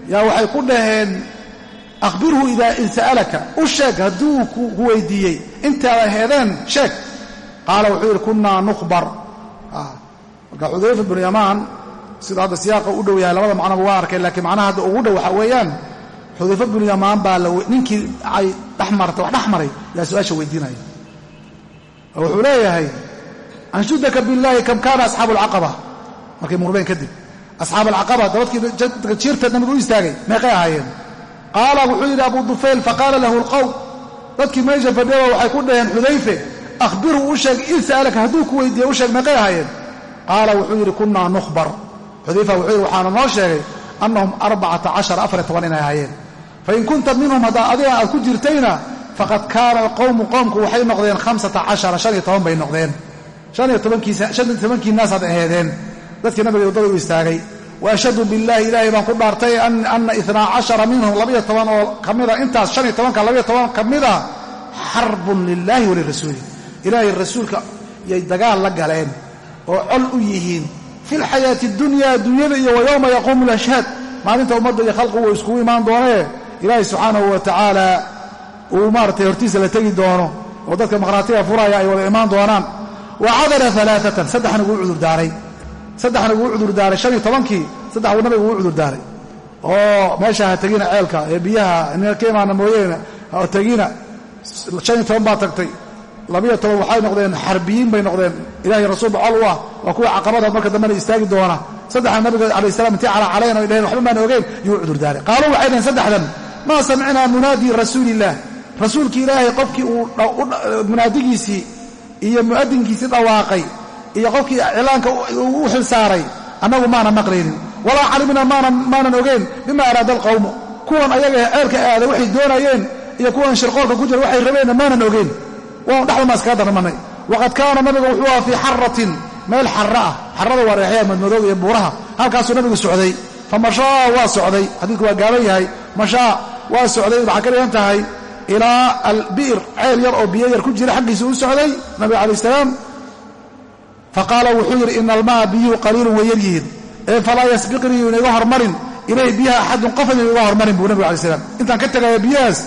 yaa waxay ku dhaheen akhbirhu idaa in sa'alaka u sheeg hadduu ku weydiiyey intaada heedeen sheeg. Qaala wuxuu yidhi kunnaa nukhbar marka xudayfa binu yamaan sida hadda siyaaqa u dhow yahay labada macnoba waa arkay laakiin macnaha hadda ugu dhow waxaa weeyaan xudayfa binu yamaan baa ninkii ay dhexmarta wax dhex maray yaa su'aasha weydiinaya. Wuxuu leeyahay anshudaka billaahi kam kaana asxaabu alcaqaba markay murmeen kadib asxaab alcaqaba dabadkii jiirta nabiga u istaagay meeqay ahaayeen. Qaala wuxuu yidhi abu dufayl faqaala lahu lqowm dadkii meesha fadhiyaba waxay ku dhaheen xudayfe akhbirhu u sheeg in sa'alaka hadduu ku weydiiye u sheeg meeqay ahaayeen qaala wuxuu yidhi kunnaa nukhbar. Xudayfa wuxuu yidhi waxaana noo sheegay annahum arbacata cashara afariy toban inay ahaayeen. Fain kunta minhum haddaa adiga aad ku jirtayna faqad kaana alqowmu qoomku waxay noqdeen hamsata cashara shan iyo toban bay noqdeen. Shan iyo tobankii naasaad aheedeen dadkii nabiga waddada u istaagay wa ashhadu billaahi ilaahay baan ku dhaartay ana inaa cashara minhum labaiyo toban oo ka mida intaas shan iyo tobanka labaiyo toban ka mida xarbun lilaahi walirasuuli ilaahay rasuulka yay dagaal la galeen oo col u yihiin fi lxayaati dunya adduunyada iyo wa yowma yaquumu lashhaad maalinta ummadda iyo khalqigu uu iskugu imaan doonee? Ilaahay subxaanahu wa tacaala uu maaratay hortiisa la tegi doono oo dadka maqhraatiga furaya ay wada imaan doonaan. Wa cadala alaaatan saddexna wuu cudurdaaray saddexna wuu cudurdaaray shan iyo tobankii saddex uu nabigu wuu cudurdaaray oo meesha ha tegina ceelka ee biyaha ka imaana mooyeene ha tegina. Shan iyo toban baa tagtay labiyo toban waxay noqdeen xarbiyiin bay noqdeen. Ilahay rasuul bacol u ah waa kuwa caqabada marka dambena istaagi doona. Saddexda nabiga alayh salam intii calaacaleen ay dhaheen waxba maan ogeyn yuu cudurdaaray qaaluu waxay dhaheen saddexdan maa samicnaa munaadi rasuuliillah rasuulkii ilaahay qofkii uu munaadigiisii iyo mu'adinkiisii dhawaaqay iyo qofkii iclaanka u xilsaaray annagu maanan maqlaynin. Walaa calimna maanan ogeyn bima araada alqawmu. Kuwan ayaga ceelka aada waxay doonayeen iyo kuwan shirqoolka ku jira waxay rabeenna maanan ogeyn waan dhexdama iskaga darmanay waqad kaana nabiga wuxuu aha fii xaratin meel xara ah. Xarada waa reexyaha madmadooga iyo buuraha. Halkaasuu nabigu socday. Fa mashaa waa socday. Xadiidku waa gaaban yahay. Mashaa waa socday. Waxaa ka dhigan tahay ilaa albi'r ceel yar oo biyo yar ku jira xaggiisa u socday nabiga calaih salaam. Faqaala wuxuu yidhi ina almaa biyuhu qaliilun way yar yihiin. Ee falaa yasbiqnii yuuna iga hormarin ilayh biyaha axadun qof inu iga hormarin buu nabiga alai slam intaan ka tegaya biyahaas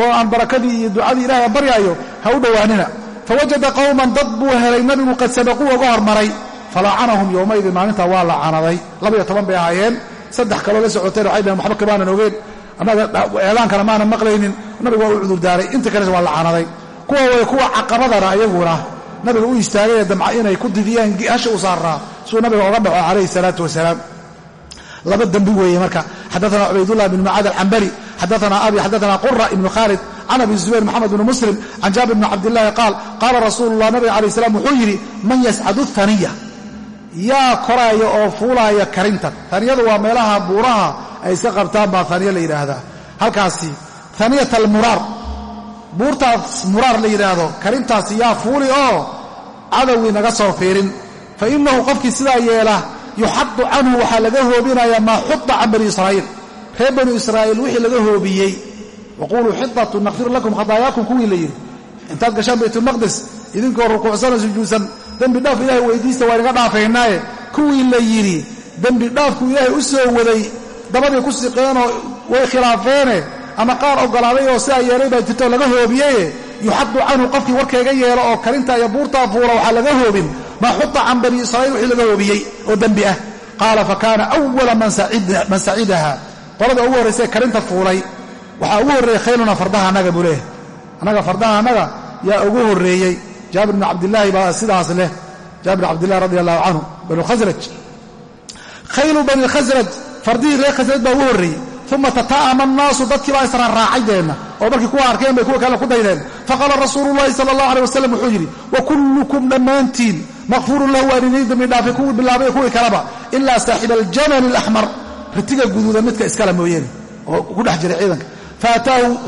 oo aan barakadii iyo ducadii ilahay aan baryaayo ha u dhowaanina. Fawajada qowman dad buu helay nabigu qad sabaquu uga hormaray. Falacanahum yowmaydin maalintaa waa lacanaday. Labaiyo toban bay ahaayeen. Saddex kaloo la socoteen waxay dhaheen waxba kamaanan ogeen annaga maanan maqlaynin. Nabigu waa u cudurdaaray inta kalesa waa lacanaday. Kuwa way kuwa caqabadana ayaguna nabiga u istaagay damca inay ku didiyaan hasha u saaraa suu nabiga oga dhaco calayhi salaatu wasalaam. Laba dembi weeye marka. Xadaana cubaydullah bn mucaad alcambari xadaana abi xadaana qura ibnu khaalid can abi zubayr moxamed bni muslim can jaabir bni cabdillahi qaal qaala rasuulu llah nabiga alay slam wuxuu yidhi man yascadu haniya yaa koraaya oo fuulaaya karintan haniyadu waa meelaha buuraha ay iska qabtaan baa haniya la yidhaahdaa halkaasi haniyat almuraar buurtaas muraar la yidhaahdo karintaasi yaa fuuli oo cadowii naga soo fiirin fa innahu qofkii sidaa yeela yuxadu canhu waxaa laga hoobinayaa maa xuda can bani israa'iil reer banu israa'iil wixii laga hoobiyey. Waquluu xidatu nakfir lakum khadaayaakum kuwii la yidhi. Intaad gashaan baytulmaqdis idinkoo rukuucsanoo sujuudsan. Dembi dhaaf ilahay weydiista waa inaga dhaafaynaaye kuwii la yidhi dembi dhaafku ilaahay u soo waday. Dabadii ku siqeenoo way khilaafeene ama qaar oggolaaday oo sidaa yeelay baa jirto laga hoobiyeye. Yuxadu canhu qofkii warkayga yeelo oo karinta iyo buurtaa fuula waxaa laga hoobin. Maa xuda can bani israa'iil wixii laga hoobiyey oo dembi ah. Qaala fa kaana awala man sacidaha qolada ugu horraysay karinta fuulay waxaa ugu horreeyey khayluna fardaha annaga buu leeyahay. Annaga fardaha annaga yaa ugu horreeyey jaabir bn cabdillaahi baa sidaas leh. Jaabir cabdillahi radi allahu canhu banu khasraj khaylu bani khasraj fardihii reer khasraj baa ugu horreeyey uma tataa'ama annaasu dadkii baa israaraacay deenna oo markii kuwa arkeen bay kuwa kale ku daydeen. Faqaala rasuulu llahi sala allah aleh wasalam wuxuu yidhi wa kullukum dhammaantiin makfuurun lahu waan idiin dambi dhaafay kuwii bilaabay kuwii kaleba ilaa saaxiba aljamali alaxmar ritiga guduuda midka iskala mooyeene oo ku dhex jiray ciidanka.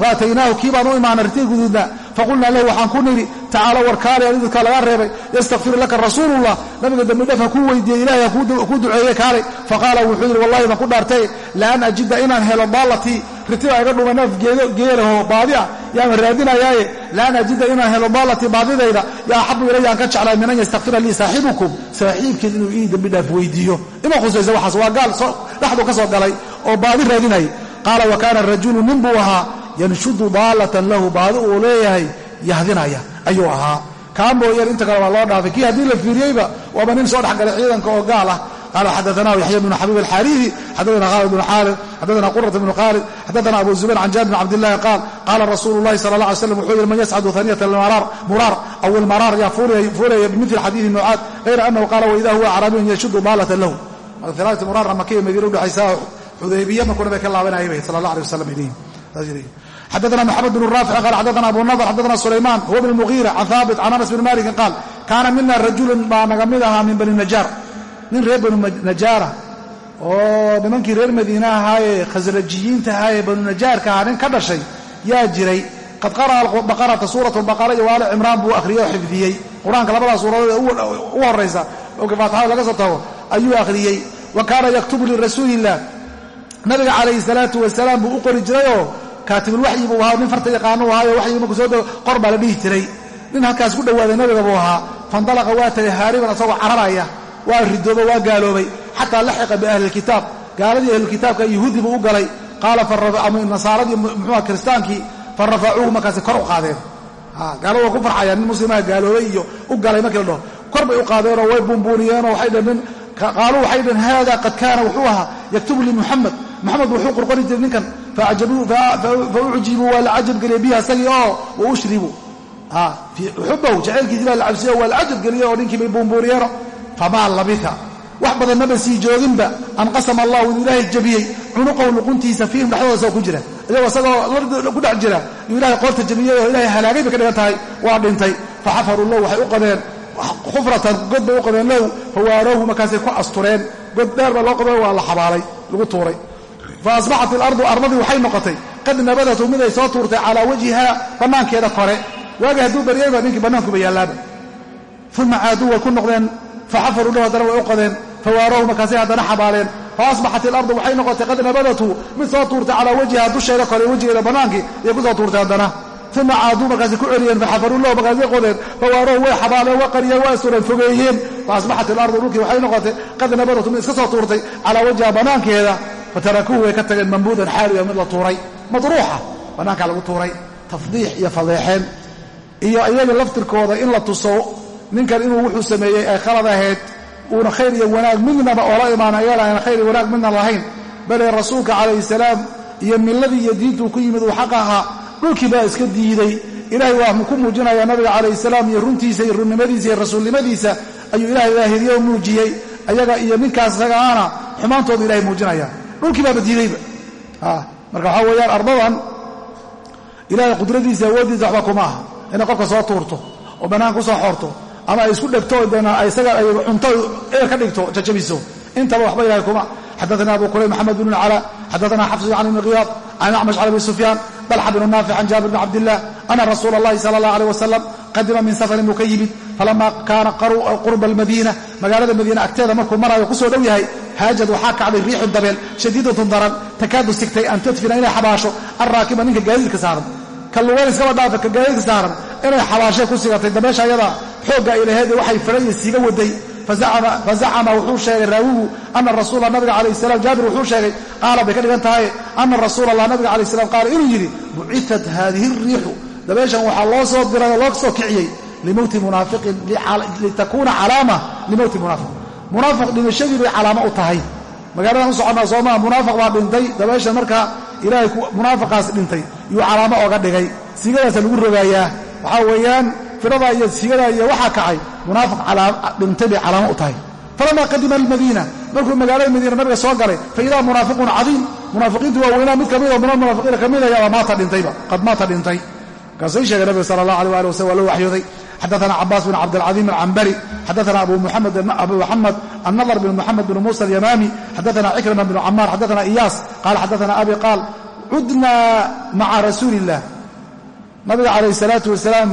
Faataynaahu kii baan u imaanay ritiga guduudna faqulnaa lahu waxaan ku nidhi tacaala warkaale adidkaa laga reebay yastakfir laka rasuulullah. Nabiga dembidhaf ha kuu weydiiye ilahay ha kuu duceeye kaale faqaala wuxuu yidhi wallahi baan ku dhaartay laan ajida inaan helo daalatii ritiba iga dhuma neef geelahoo baadi ah yaan raadinayaaye? Laan ajida inaan helo daalatii baadidayda. Yaa axabu ilayaan ka jeclay min an yastakfira lii saaxibukum saaxiibkiin inuu ii dembidhaaf weydiiyo. Ima khusaysa waxaas waa gaal dhexdu ka soo galay oo baadi raadinaya qaala wa kaana rajulu nin buu ahaa yanshudu daalatan lahu. Baadi uu leeyahay yahdinaya ayuu ahaa. Kaa mooyeen inta kale waa loo dhaafay. Kii haddii la fiiriyeyba waaba nin soo dhexgalay ciidanka oo gaal ah qaala xadaanahu yaxya bnu xabiib alxaariiri xadaana khaalid bnu xaalid xadaana qurata bnu khaalid xadaana abu zubayr can jaabir bn cabdillahi qaal qaala rasuulu llahi sala allah alay slam wuxuu yihi man yascadu haniyata muraar aw ilmaraar yaa fuulaya bimili xadiidi mucaad hayra anahu qaala waida huwa acraabiyun yashudu daalatan lahu maqfiraati muraarna makiya madiina udhexaysaa xudaybiya markuna bay ka laabanayay bay sala allah alay wasalam ilayhim xadana mxamed bn raafic qaal xadana abu nadr xadana sulayman huwa bn mugiira can haabit can anas bn malikin qaal kaana mina rajulun baa naga mid ahaa min bani najaar nin reer banu najaara oo nimankii reer madiine ahaayee khasrajiyiinta ahaayee banu najaarka ahaa nin ka dhashay yaa jiray qad qara'a baqarata suurat lbaqara iyo waali cimraan buu akhriyey oo xifdiyey. Qur'aanka labadaa suuradood u horaysa oo faatixada laga soo tago ayuu akhriyey. Wa kaana yaktubu lirasuuli illah nabiga calayhi salaatu wasalaam buu u qori jirayoo kaatibulwaxyi buu ahaa nin farta yaqaanu ahaayo waxyi markuu soo dego qor baa la dhihi jiray. Nin halkaas ku dhowaaday nabiga buu ahaa fandalaqa waa tagay haariban asagoo cararaya waa ridoobo waa gaaloobay. Xataa laxiqa biahlilkitaab gaaladii ahlulkitaabka yuhuudi buu u galay. Qaala nasaaradii muxuuha kiristaankii fa rafacuuhu markaasi kor u qaadeen. Gaalada waa ku farxayaan nin muslimaha gaaloobay iyo u galay markii la dhaho. Kor bay u qaadeenoo way buunbuuniyeenoo waxay dhaheen qaaluu waxay dhaheen haada qad kaana wuxuu ahaa yaktubu li muxamed moxamed wuxuu qorqori jiray ninkan faucjibuu waa la cajabgeliye bihi asagii oo wa ushribu. Xubahu jacaylkiisi baa la cabsiyo waa la cajabgeliye oo ninkii bay buunbuuriyeeno famaa labita wax badan maba sii jooginba. An qasama allahu inuu ilaahay jabiyey. Cunuqahu luquntiisa fiihim dhexdooda isagoo ku jira. Iyagoo isagoo ku dhex jira yuu ilahay qoorta jabiyey oo ilahay halaagay bay ka dhigan tahay waa dhintay. Faxafaruu lahu waxay u qadeen khufratan god bay u qadeen lahu. Fawaaroohu markaasay ku astureen. God dheer baa loo qadeen waa la xabaalay lagu tuuray. Fa asbaxat ilardu ardadii waxay noqotay. Qad nabadatu mid ay soo tuurtay calaa wajhiha bannaankeeda kore faxafaruu lahu haddana way u qadeen fawaaroohu markaasay haddana xabaaleen faasbaxat ilardu waxay noqotay qad nabadatu mid soo tuurtay calaa wajhiha dusheeda kore wejigeeda bannaankii ayay ku soo tuurtay haddana uma caaduu markaasay ku celiyeen faxafaruu lahu markaasay qodeen fawaaroohu way xabaaleen way qariyeen way astureen fogeeyeen faasbaxat ilardu dhulkii waxay noqotay qad nabadatu mid iska soo tuurtay calaa wajhiha bannaankeeda fatarakuuhu way ka tageen mambuudan xaaliya mid la tuuray madruuxa bannaankaa lagu tuuray tafdiix iyo fadeexeen iyo iyaga laftirkooda in la tuso ninkan inuu wuxuu sameeyey ay khalad ahayd uuna khayr iyo wanaag midnaba oola imaana ayaala aan khayr iyo wanaag midna lahayn. Bale rasuulka calayhi salaam iyo milladii iyo diintuu ku yimid uu xaq ahaa dhulkii baa iska diiday. Ilaahay waa ku muujinayaa nabiga calayhi salaam iyo runtiisa iyo runnimadiisa iyo rasuulnimadiisa ayuu ilaahay daahiriye muujiyey. Ayaga iyo ninkaas isaga aana xumaantooda ilahay muujinaya. Dhulkii baaba diidayba. Marka waxaa weeyaan ardadan ilaahay qudradiisa awooddiisa waxba kuma aha. Inay qofka soo tuurto oo bannaan ku soo xoorto ama ay isku dhegto isaga ay cunto eer ka dhigto jajabiso intaba waxba ilahay kuma. Xadaana abu kurayb maxamed bn cala xadaana xafs can ibni khiyaad can acmash can abi sufyaan dalxa bnu naafic can jaabir bn cabdilah ana rasuula allahi sala allah aleh wasalam qadima min safarin buu ka yimid falama kaana qurba almadiina magaalada madiina agteeda markuu maraayo ku soo dhow yahay haajad waxaa kacday riixu dabeel shadiidatun daran takaadu sigtay an tudfina inay xabaasho alraakiba ninka gaadiidka saaran. Ka lugayn iskaba dhaafa ka gaadiidka saaran inay xabaashay ku sigatay dabeesha ayada xoogga ilaheedii waxay firay iyo siiga waday fazacama wuxuu sheegay raawigu ana rasuula nabiga calayh salam jaabir wuxuu sheegay qaala bay ka dhigan tahay ana rasuula allah nabiga calayh salam qaala inuu yidhi bucitat haadihi riixu. Dabeeshan waxaa loo soo diray oo loo soo kiciyey limowti munaafiqin litakuuna calaama limowti munaafiq. Munaafiq dhimashadii bay calaamo u tahay. Magaaladan u soconnaa soomaa munaafiq baa dhintay. Dabeeshan markaa ilaahay munaafiqaas dhintay yuu calaamo ooga dhigay. Siigadaasa lagu rogaayaa waxaa weeyaan firadaa iyo siyadaa iyo waxaa kacay munaafiq dhintay bay calaamo u tahay. Falamaa qadima almadiina markuu magaalada madiina nabiga soo galay fa idaa munaafiqun cadiim munaafiqiintu waaweynaa mid ka mid min almunaafiqiina ka ayaa ah, maata dhintayba qad maata dhintay. Markaasuu sheegay nabiga sala allah alay waali waslm waa loo waxyooday. Xadaana cabaas bin cabdilcadiim alcambari xadaana abu muxamed annadar bin muxamed bin muusa alyamaami xadaana cikrima bnu camaar xadaana iyaas qaala xadaana abi qaal cudnaa maca rasuuli illah nabiga calayh الsalaatu wasalaam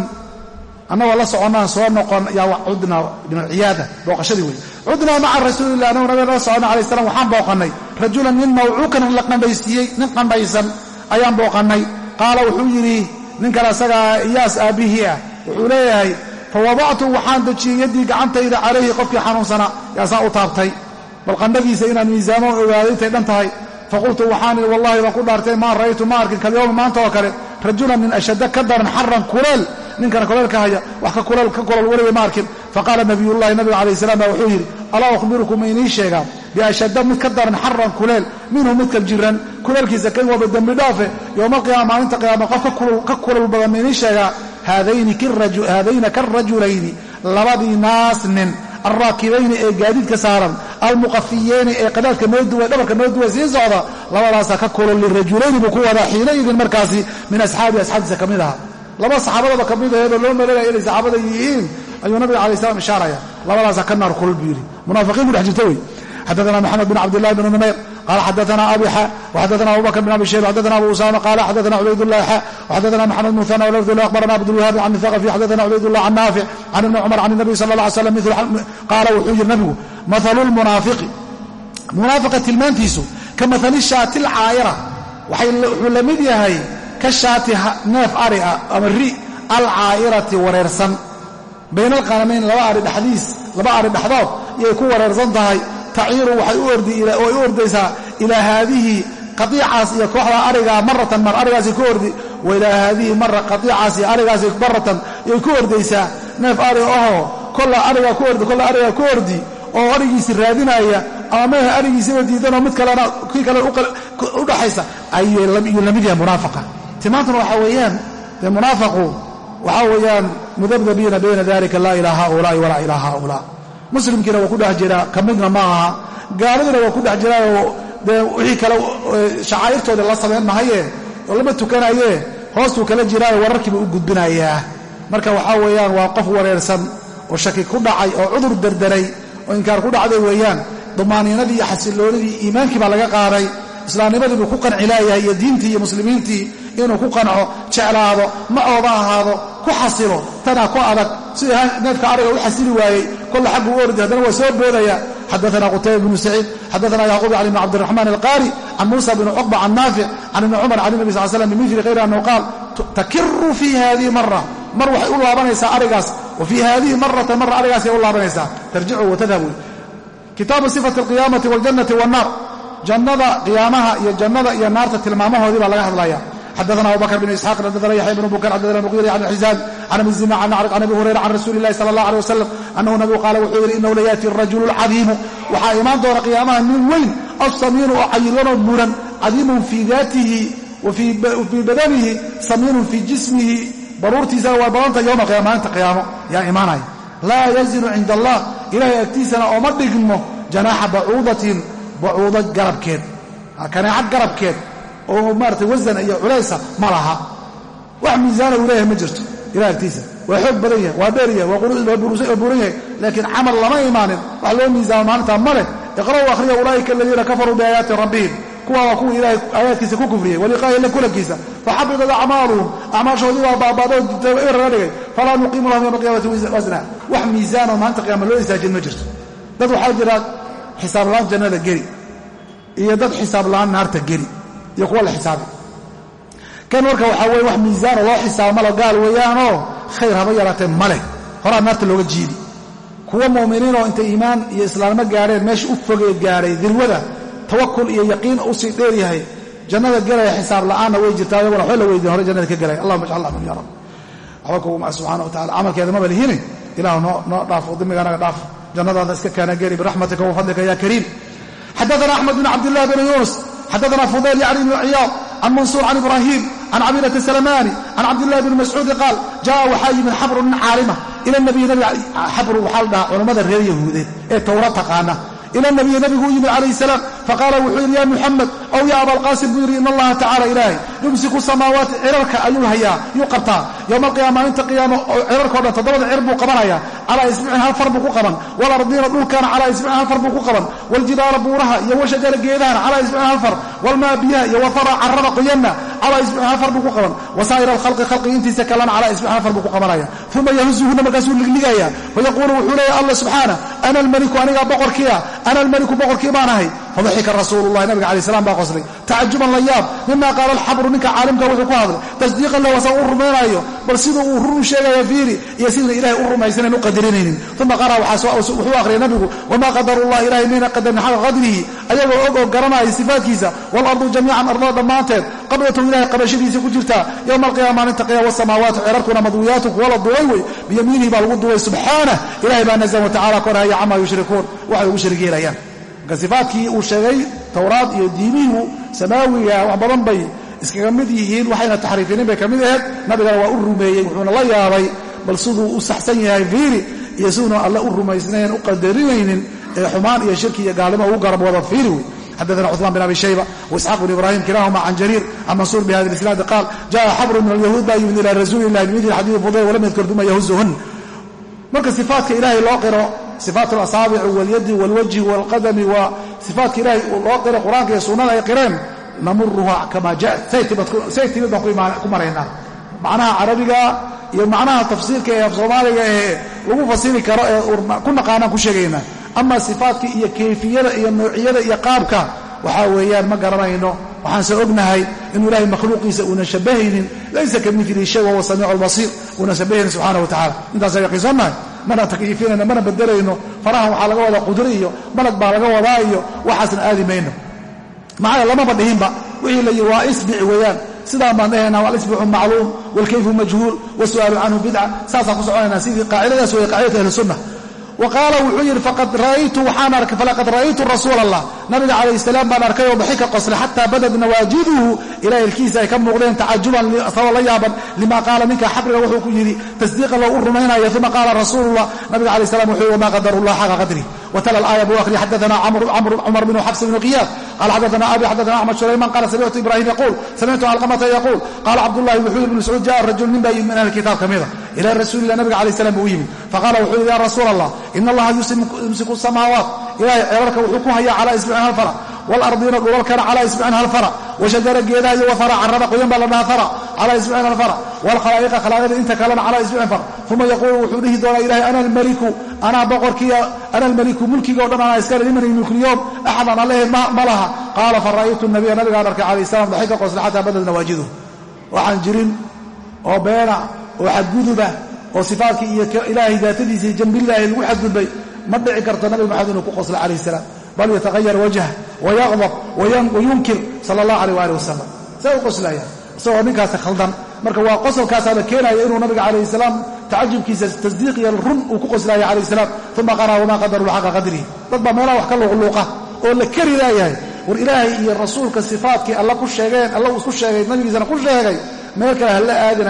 annagoo la soconnaan soo noqon. Yaa cudnaa min alciyaada booqashadii wey cudnaa maca rasuulilah annagu nabiga la soconna alay slam waxaan booqannay. Rajulan nin mawcuukan la qandhaysiiyey nin qandhaysan ayaan booqannay. Qaala wuxuu yidhi ninkan asagaa iyaas aabbihii ah wuxuu leeyahay fa wadactu waxaan dejiyey yaddii gacantayda calayhi qofkii xanuunsanaa yaasaa u taabtay. Bal qandhadiisa inaan miisaamo intay dhan tahay. Faqultu waxaan idhi wallahi baan ku dhaartay maa ra'aytu ma arkin kalyowma maanta oo kale rajulan nin ashadda ka daran xaran kuleel. Ninkana kuleelka haya wax ka kuleel ka kulol weliga ma arkin. Faqaala nabiyullahi nabiga calayh salam baa wuxuu yidhi alaa ukhbirukum inii sheegaan biashadda mid ka daran xaran kuleel minhu midka jiran kuleelkiisa kan waaba dembi dhaafe yowma alqiyaama maalinta qiyaama qof ka kulol badan ma inii sheegaa haadayna karajulayni labadii naas nin alraakibayni ee gaadiidka saaran almuqafiyeyni ee qadaadka noo duwa dhabarka noo duwa sii socda labadaasaa ka kulol lirajulayni buu ku wadaa xiinaidin markaasi min asxaabii asxaabtiisa ka mid aha laba saxaabadaba ka mid aheedoo loo malanaya inay saxaabada yihiin ayuu nabiga alai slam ishaaraya labadaasaa ka naar kulol buu yidhi munaafiqiin bu dhex jirta wey xadana maxamed bin cabdillahi bn numayr qala xadana abi xa waxadana abubakr bn abi shayb xadana abu usama qala xadana cubaydullah xa waxadana maxamed muhana walafdullah akhbarana abdulwahabi can thaqafi xadana cubaydullah can naafic can ibni cumar can nabiy sala allah alay slam qaala wuxuu yidhi nabigu mathalu lmunaafiqi munaafiqa tilmaantiisu ka mathali shaati lcaayira wuxuu la mid yahay ka shaati neef ari ah ama ri alcaa'irati wareersan bayna alqanamayn laba ari dhexdiis laba ari dhexdood yay ku wareersan tahay taciiru waxay u ordaysaa ilaa haadihi qaiicaas iyo kooxda arigaa maratan mar arigaasay ku ordi wa ilaa haadihi mara qaiicaas iyo arigaas maratan yay ku ordaysaa. Neef ari ahoo kolla arigaa ku ordi kolla arigaa ku ordi oo arigiisi raadinaya ama meeha arigiisiba diidanoo mid kalena kii kale u dhaxaysa ayuu la mid yahay munaafaqa. Timaantuna waxaa weeyaan dee munaafaqu waxaa weeyaan mudabdabiina bayna dalika laa ilaa haulaai walaa ilaa haulaa muslimkiina waa ku dhex jiraa ka midna ma aha gaaladina waa ku dhex jiraayoo dee wixii kale shacaa'irtooda la samayn mahaye oo lama tukanayee hoostuu kala jiraayo wararkiiba u gudbinayaa marka waxaa weeyaan waa qof wareersan oo shaki ku dhacay oo cudur derderay oo inkaar ku dhacday weeyaan. Dumaaniinadii iyo xasilloonidii iimaankii baa laga qaaday islaamnimadii buu ku qanci laayahay iyo diintii iyo muslimiintii inuu ku qanco jeclaado macooda ahaado ku xasilo tanaa ku adag. Sida neefka ariga u xasili waayey kolla xaggu u ordi haddana waa soo boodaya. Xadaana qutayba bnu saciid xadaana yacquub cali bn cabdiraxmaan alqaari can muusa bni cuqba can naafic can ibni cumar can nabi sal slam bimili hayri annahu qaal takiru fii hadihi mara mar waxay u laabanaysaa arigaas wa fii hadihi mara arigaasay u laabanaysaa. Tarjicu watadhabu kitaabu sifati alqiyaamati waljannati wannaar jannada qiyaamaha iyo jannada iyo naarta tilmaamahoodii baa laga hadlaya xadana abubakr bn isxaaq xadana yaxya bn bukar xadana muqiri can xizaam can abi zima can abi hurayra can rasuuli illahi sala allah aleh wasalam annahu nabigu qaala wuxuu yidhi inahu layaati arajulu alcadiimu. Waxaa imaan doona qiyaamaha nin weyn alsamiinu oo cayilanoo buran cadiimun fii daatihi wa fii badanihi samiinun fii jismihi. Baruurtiisana waa badanta yowma qiyama maalinta qiyaamo. Yaa imaanaya laa yazinu cinda allah ilahay agtiisana ooma dhigmo janaaxa bacuudatin bacuudo garabkeed. Kaneecad garabkeed oo maarata wasan iyo culaysa ma laha. Wax miisaana uu leeyahay ma jirto ilah agtiisa waa xoog badan yahay waa dheer yahay waa buuran yahay. Laakiin camal lama imaanin wax loo miisaamo maalintaa ma leh. Iqra'uu akhriya ulaa'ika aladiina kafaruu biaayaati rabbihim. Kuwa waa kuwa ilaahay aayaadkiisa ku kufriyey waliqaahi la kulankiisa. Faxabitat acmaaluhum acmaashoodii baa baabadoo ir laga dhigay. Falaa nuqiimu lahum yowma alqiyamati wasna wax miisaanoo maalinta qiyama loo isaajin ma jirto. Dad waxaa jira xisaab la'aan jannada geli iyo dad xisaab la'aan naarta geli iyo kuwa la xisaabi kan marka waxaa weye wax miisaano loo xisaabmalo gaal weeyaanoo khayr haba yaraatee ma leh. Horaa naarta looga jiidi. Kuwa mu'miniinoo intay iimaan iyo islaamnimo gaadheen meesha u fogee gaadhay dirwada tawakul iyo yaqiin u sii dheer yahay. Jannada gelaya xisaab la'aanna way jirtaa iyaguna waxba la weydiin hore jannada ka gelaya allahuma ajcalna min ya rab waxba kuguma subxana wa tacala camalkeeda maba lihini ilahu noo dhaafo dembiganaga dhaaf jannadaada iska kaana geli biraxmatika wa fadlika ya kariim. Xadaana axmed bin cabdillahi bn yuunus xadaana fudayl yacni bn ciyaad can mansuur can ibraahim can cabidata salamani can cabdillahi bni mascuudi qaal jaa waxaa yimid xabru nin caalima ila nabiy nabi xabru waxaa la dhahaa culammada reer yahuudeed ee towra taqaana ila nabiyi nabigu u yimid calayhi salaam faqaala wuxuu yidhi ya muxamed ow ya abalqaasim buu yidhi in allaha tacala ilaahay yumsiku samaawaati cirarka ayuu hayaa yuu qabtaa yowma alqiyaama maalinta qiyaama cirarkao dhan toddobada cir buu qabanaya calaa isbicin hal far buu ku qaban walardiina dhulkana calaa isbicin hal far buu ku qaban waljibaala buuraha iyo washajara geedahana calaa isbicin hal far walmaa biyaha iyo wafara carrada qoyanna calaa isbicin hal far buu ku qaban wasaa'ir alkhalqi khalqiga intiisa kalena calaa isbicin hal far buu ku qabanaya uma yahuzuhuna markaasuu ligligaya fayaquulu wuxuu leeya allah subxaana ana almeliku anigaa boqorkiia ana almeliku boqorkii baan ahay fadaxika rasuululahi nabiga alai slam baa qoslay tacajuban la yaab mima qaala alxabru ninka caalimka wuxuu ku hadlay tasdiiqan lahu asaga u rumaynaayo bal siduu uu run u sheegaya fiiri iyo siduna ilahay u rumaysanayn u qadarinaynin uma qara wuxuu akhriyay nabigu wamaa qadarullah ilahay mayna qadarin xaqa qadrihi ayagoo og oo garanaya sifaatkiisa waalardu jamiican ardada dhammaanteed qablatu ilahay qabashadiisa ku jirtaa yowma alqiyama maalinta qiyama wasamaawaatu cirarkuna madwiyaatu kuwa la duway wey biyamiinihi baa lagu duway subxaanah ilahay baa nazan watacala korhaya camaa ugu yeelayaan marka sifaatkii uu sheegay towraad iyo diimihu samaawiga wax badan bay iskaga mid yihiin waxayna taxriifinin bay ka mid ahayd nabigana waa u rumeeyey wuxuuna la yaabay bal siduu u saxsan yahay fiiri iyo siduuna alle u rumaysnayn u qadarinaynin ee xumaan iyo shirki iyo gaalnimo ugu garab wada fiiri wey xadana cثman bn abi shayba وisxaaq bn ibrahim kilahuma can jariir can mansuur bhada isnaadi qaal jaءa xabru min alyahuud baa yimid ila rasuuli ilah bimidli xadiidi fudayl walam yadkur duma yahuzuhun marka sifaatka ilaahay loo qiro sifaat lasaabici walyadi wlwajhi wlqadami waa sifaatka ilaahay loo qiray qur'aanka iyo sunnada ay qireen namuruha kama jaat say timid baan ku maraynaa. Macnaha carabiga iyo macnaha tafsiirka ee af soomaaliga ee lagu fasiri karo ee ku naqaanaan ku sheegaynaa ama sifaatka iyo kayfiyada iyo noociyada iyo qaabka waxaa weeyaan ma garanayno. Waxaanse ognahay inuu ilaahay makhluuqiisa uunan shabbahaynin laysa ka midli shay wahuwa samiicu lbasiir uunan shabbahaynin subxaana wa tacala intaasaan mana takyiifinayno mana bedelayno farahan waxaa laga wadaa qudro iyo malag baa laga wadaa iyo waxaasna aadi mayno. Maxaa lamaba dhihinba wixii la yidhi waa isbici weeyaan sidaan baan dhahaynaa walisbicu macluum waalkayfu majhuul wasu'aalu canhu bidca. Saasaan ku soconaynaa sidii qaacidadaas weeye qaacidata ahli sunna waqaala wuxuu yidhi falaqad ra'aytu rasuula allah nabiga calayh salaam baan arkay oo baxika qosle xataa badad nawaajiduhu ilaa ilkiisa ay ka muuqdeen tacajuban asagoo la yaaban lima qaala ninka xabriga wuxuu ku yidhi tasdiiqan loo u rumaynaya uma qaala rasuulullah nabiga calayh salam wuxuu yhi wama qadarullah xaqa qadri wtla aaya bu akri xadana cumar bn xafs bn qiyaad qala xadana abi xadana axmed sulayman qala samictu ibrahim yaquul samictu alqamata yaquul qala cabdullahi wuxuu yidhi bn mascuud jaءa rajul nin baa yimid min ahli kitaab ka mida ila rasuulilah nabiga alay slam buu u yimid faqala wuxuu yidhi ya rasuul allah in allaha yumsiku samaawaat ilahay ceerarka wuxuu ku hayaa cala isbicin hal fara waalardiina dhulalkana cala isbicin hal fara washajara geedaha iyo wafara carrada qoyan baa la dhaha fara cala isbicin hal fara waalkhalaa'iqa khalaaqida inta kalena cala isbicin fara. Uma yaquulu wuxuu dhihi doonaa ilahay ana almaliku anaa boqorkiya ana almaliku mulkiga o dhan anaa iskale liman mulkulyoom axad aan allehe ma laha. Qaala fara'aytu nabiya nabigaan arkay calayh salam daxika qosle xataa badad nawaajiduh waxaan jirin oo beena oo xadguduba oo sifaatkii iyo ilaahay daatadiisa iyo jambilaahi lagu xadgudbay ma bal yatahayar wajh wayaqdab wayunkir sala allah aleyh waali wasalam see u qoslaya isagoo ninkaasi khaldan marka waa qosolkaasaaba keenaya inuu nabiga calayh salaam tacajubkiisa tasdiiq iyo run uu ku qoslaaya calayh salaam uma qara wamaa qadaru xaqa qadrihi dad baa meelaha wax ka luuqluuqa oo la keri laayahay war ilaahay iyo rasuulka sifaatkii alla ku sheegeen alla uu isku sheegay nabigiisana ku sheegay meel kale hala aadin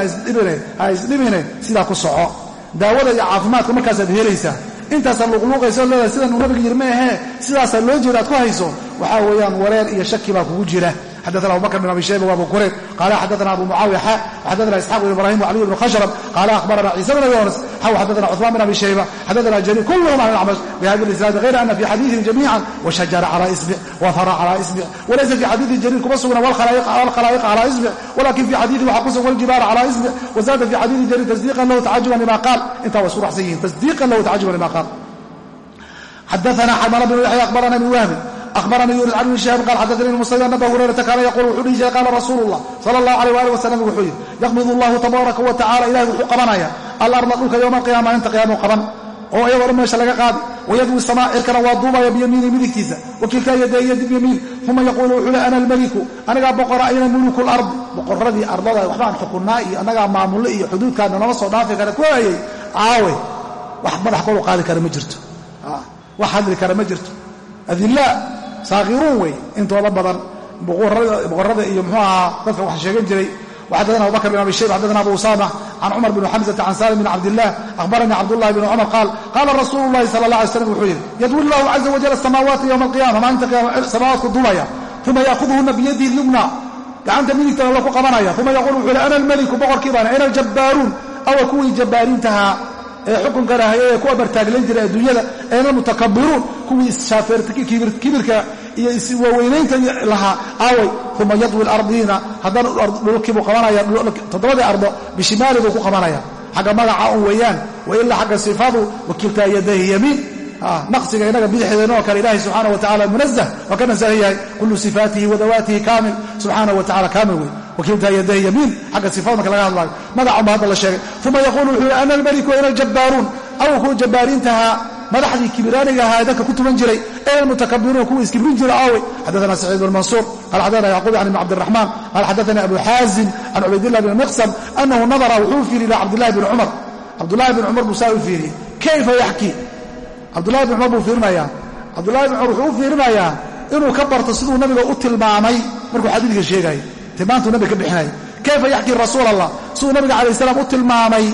ha isdhibine sidaa ku soco daawada iyo caafimaadka markaasaad helaysaa intaasaa luqluuqayso leedahay sidan uu nabiga yidhi ma ahee sidaasaa loo jeeda aad ku hayso. Waxaa weeyaan wareer iyo shaki baa kugu jira xadana abu bakr bn abi shayba wabu kurayb qala xadana abu mucaawiya xa xadana isxaaq bn ibrahim wcaliy bn khashrab qala akhbarana ciisa bn yunis xaw xadana cuثman bn abi shayba xadana jariir kulhm an acmash bihada isnaad غayr ana fi xadiiثihim jamiica washajara cala isbic wafara cala isbic walaysa fi xadiiثi jariir kuma sugna wlkhalaa'iq cala isbic walakin fi xadiiثi waxaa ku sugan wljibaala cala isbic wazaada fi xadiiثi jariir tasdiiqan lahu tacajuban lima qaal intaa way isku raxsan yihiin tasdiiqan lahu tacajuban lima qaal xadana xamala bn yaxya akhbarana ibn wahbi abarani yunis an ibn shihab qal xadaanii musayan aba hurayrata kaana yaquul wuxuu dhihi jiray qaala rasuulu llah sala allahu alayh waalih wasalam wuxuu yidhi yaqbidu allahu tabaaraka wa tacala ilahi wuxuu qabanaya alarda dhulka yowma alqiyama maalinta qiyaamau qaban oo ayagoo dhan meesha laga qaadi wayadwi samaa cirkana waa duubaya biyamiini midigtiisa wakilkaa yadeeya dib yamiin uma yaquulu wuxuu le ana almeliku anigaa boqora ayna muluku lardi boqoradii ardada waxbaan xukunnaa iyo annagaa maamullo iyo xuduudkaana nala soo dhaafi kara kuwaayey caawe wax madax kolu qaadi kara ma jirto wax hadli kara ma jirto adilaa saakiruun wey intooda badan. Boqorada iyo mxuu ahaa dadka wax sheegan jiray. Waxadana abubakr bin abi shayba xadana abu usama can cumar bn xamsata can salim bn cabdilah ahbaranii cabdullahi bn cumar qaal qaala rasuulu llahi sala allah alay slam wuxuu yidhi yadwi llahu caza wajal asamaawaati yowma alqiyama maalinta qiyama samaawaatku dumaya uma yaakuduhuna biyadihi lyumna gacanta midigtana la ku qabanaya uma yaquul wuxuu yidhi ana almeliku boqorkii baana ana aljabbaaruun awa kuwii jabbaariintahaa ee xukunkana hayay ee ku abartaaglan jiray adduunyada eena mutakabiruun kuwii kibirka iyo iswaweynaynta lahaa. Aaway uma yadwi lardiina haddana dhulkiibuu qabanaya toddobadii ardo bishimaali buu ku qabanaya. Xagga magaca un weeyaan wailaa xagga sifadu wakiiltaa yadayhi yamiin. Naqsiga inaga bidixdeenoo kale ilahi subxaana wa tacala munazah waa ka nasahan yahay kullu sifaatihi wadawaatihi kaamil subxaana wa tacala kaamil wey wakiiltaa yadayhi yamiin xagga sifada marka laga hadlaayo magacan ba hadda la sheegay. Uma yaquulu wuxuu yihi ana almeliku ana aljabbaaruun aw kuwa jabbaariintahaa madaxdii kibiraaniga ahaa ee dadka ku tuman jiray ee mutakabiruun kuwa iskibrin jira aawey xadaana saciid bn mansuur qala xadana yacquub can ibn cabdiraxmaan qala xadaana abu xaazim can cubaydillah bn miqsam anahu nadara wuxuu fiiriy ila cabdillahi bn cumar. Cabdullahi bn cumar buu saa u fiiriyey kayfa yaxkii cabdullahi bn cumar buu fiirinayaa. Cabdullahi bn cumar wuxuu u fiirinayaa inuu ka barto siduu nabiga u tilmaamay markuu xadiidka sheegayay tilmaantuu nabiga ka bixinaya kayfa yaxkii rasuul allah siduu nabiga calayh salaam u tilmaamay.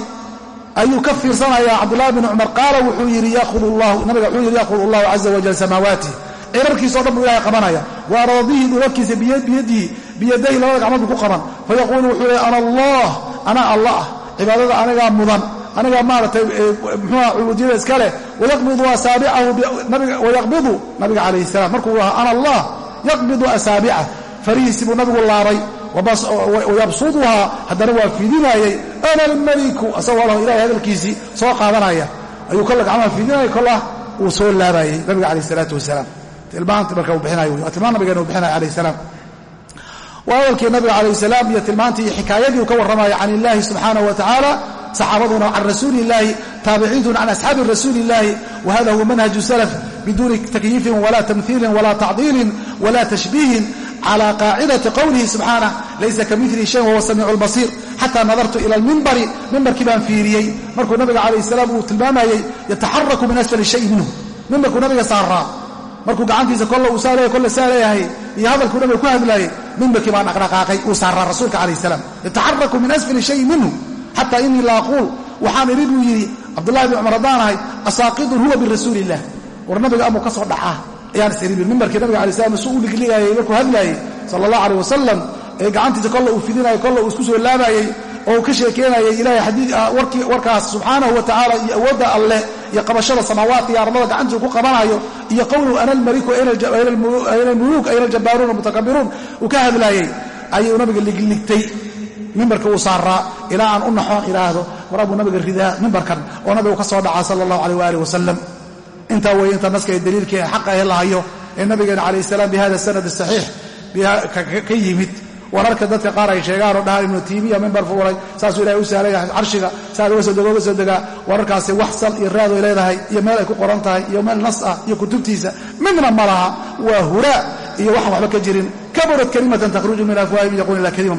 Ayuu ka fiirsanayaa cabdulahi bn cumar qaala wuxuu yidhi nabiga wuxuu yidhi yakhud allahu caza wajal samaawaati. Cirarkiisao dhan buu ilahay qabanaya. Wa aradihi dhulalkiisa biyadihi biyadahi labada gacmood buu ku qaban. Fayaquulu wuxuu leey ana allah anaa alla ah cibaadada anigaa mudan. Anigaa maaratay mxuuha cubuudiyada iska leh. Wayaqbidu asaabicahu nabiga calayhi salam markuu ahaa ana allah yaqbidu asaabicah farihiisii buu nabigu laabay wayabsuduhaa haddana waa fidinaayey ana almeliku asagoo lah ilahay hadalkiisii soo qaadanaya. Ayuu kolla gacmaha fidinaya kolah uu soo laabayey nabiga calayh isalaatu wasalaam. Tilmaanta marka uu bixinayo waa tilmaan nabigeena uu bixinaya calayh salaam. Waa hadalkii nabiga calayh salaam iyo tilmaantii iyo xikaayadii uu ka warramaya can illaahi subxaanahu wa tacaala saxaabaduna can rasuuli illaahi taabiciintuna can asxaabi rasuuli illaahi wa huwa manhaju salaf biduuni takyiifin wala tamhiilin wala tacdiilin wala tashbiihin clى qaacidati qowlihi subxaanah laysa kamili shayin wahuwa samiicu lbasiir xataa nadartu ila almimbari mimbarkii baan fiiriyey markuu nabiga calayh salaam uu tilmaamayey yataxaraku min asfali shayin minhu mimbarkuu nabiga saaraa markuu gacantiisa kolle uu saa leeyahay kolle saa leeyahay iyo hadalkuu nabiga ku hadlaayey mimbarkii baan dhaqdhaqaaqay uu saaraa rasuulka calayh salaam yataxaraku min asfali shayin minhu xata inii la aquul waxaan idhi buu yidhi cabdullahi bn cumar haddaan ahay asaaqidun huwa birasuuli illah war nabiga amuu ka soo dhacaa ayaan isiriibin mimbarkii nabiga alay slam su u ligligayay markuu hadlaayey sala allah aleh wasalam ee gacantiisa kolle uu fidinayay kolle uu isku soo laabayey oo uu ka sheekeynayay ilahay xadii warkaas subxaanahu wa tacaala iyo awoodda alleh iyo qabashada samaawaadka iyo ardada gacantiisa ku qabanayo iyo qowluhu ana almaliku ayna ayna aljabaaruuna mutakabiruun uu ka hadlaayey ayuu nabiga ligligtay. Mimbarka uu saaraa ilaa aan u naxoon idhaahdo waraabuu nabiga ridaa mimbarkan oo nabigu ka soo dhacaa sala allahu aleyh waaalih wasalam intaa weeye inta naska ee daliilka ee xaqa ee lahayo ee nabigeena calayh salaam bihada sanad saxiix ka yimid. Wararka dadka qaar ay sheegaan oo dhahaan ibnu tiimiya mimbar fuuray saasuu ilahay u sahlaya carshiga saa uga soo dego uga soo degaa. Wararkaasi wax sal iyo raadoy leedahay iyo meel ay ku qoran tahay iyo meel nas ah iyo kutubtiisa. Midna ma laha waa huraa iyo waxaan waxba ka jirin. Kaburad kalimatan takhruju min afwaahim yaquun ila kadiban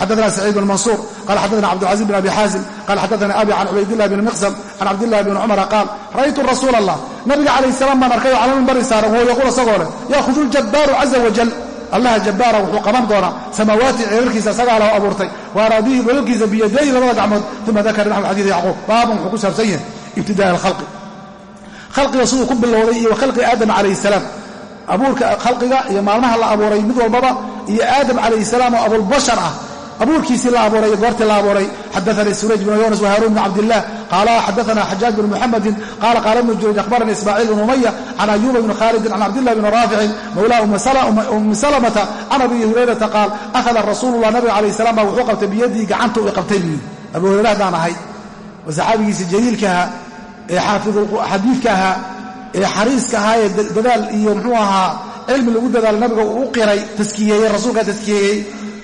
xadana saciid bn mansuur qal xadana cabdilcaziz bn abi xaazim qal xadana abi can cubaydilah bn miqsam can cabdillahi bn cumara qaal ra'aytu rasuula allah nabiga calayh salaam baan arkay oo cala minbari saaran wuu yaquul isagoo leh yaakhuju ljabbaaru caza wajal allaha jabbaara wuxuu qaban doonaa samaawaati ceerarkiisa isagaa lao abuurtay wa araadihi dalalkiisa biyadayhi labada gacmood uma dakara naxwu xadiidi yacquub baabun wuxuu ku saabsan yahay ibtidaai alkhalqi khalqiga siduu ku bilowday iyo khalqi aadam calayhi salaam abuurka khalqiga iyo maalmaha la abuuray mid walbaba iyo aadam calayhi abuurkiisii la abuuray goortii la abuuray. Xadaanii surayj bn yunas whaarun bn cabdilah qaala xadaana xajaaj bn muxamedin qaala qaala ibnu jurayj akhbaranii ismaaciil bn umaya can ayuba bni khaalidin can cabdilah bni raaficin mawlaa ummi salamata can abi hurayrata qaal akhada rasuululah nabiga calayh salam baa wuxuu qabtay biyadii gacanta u qabtay buu yidhi. Abu hurayre haddaan ahay. Waa saxaabigiisii jaliilka ahaa ee xaafidxadiidka ahaa ee xariiska ahaa ee dadaal iyo muxuu ahaa cilmi lagu dadaalo nabiga uu u qiray taskiyeeyey rasuulkaa taskiyeeyey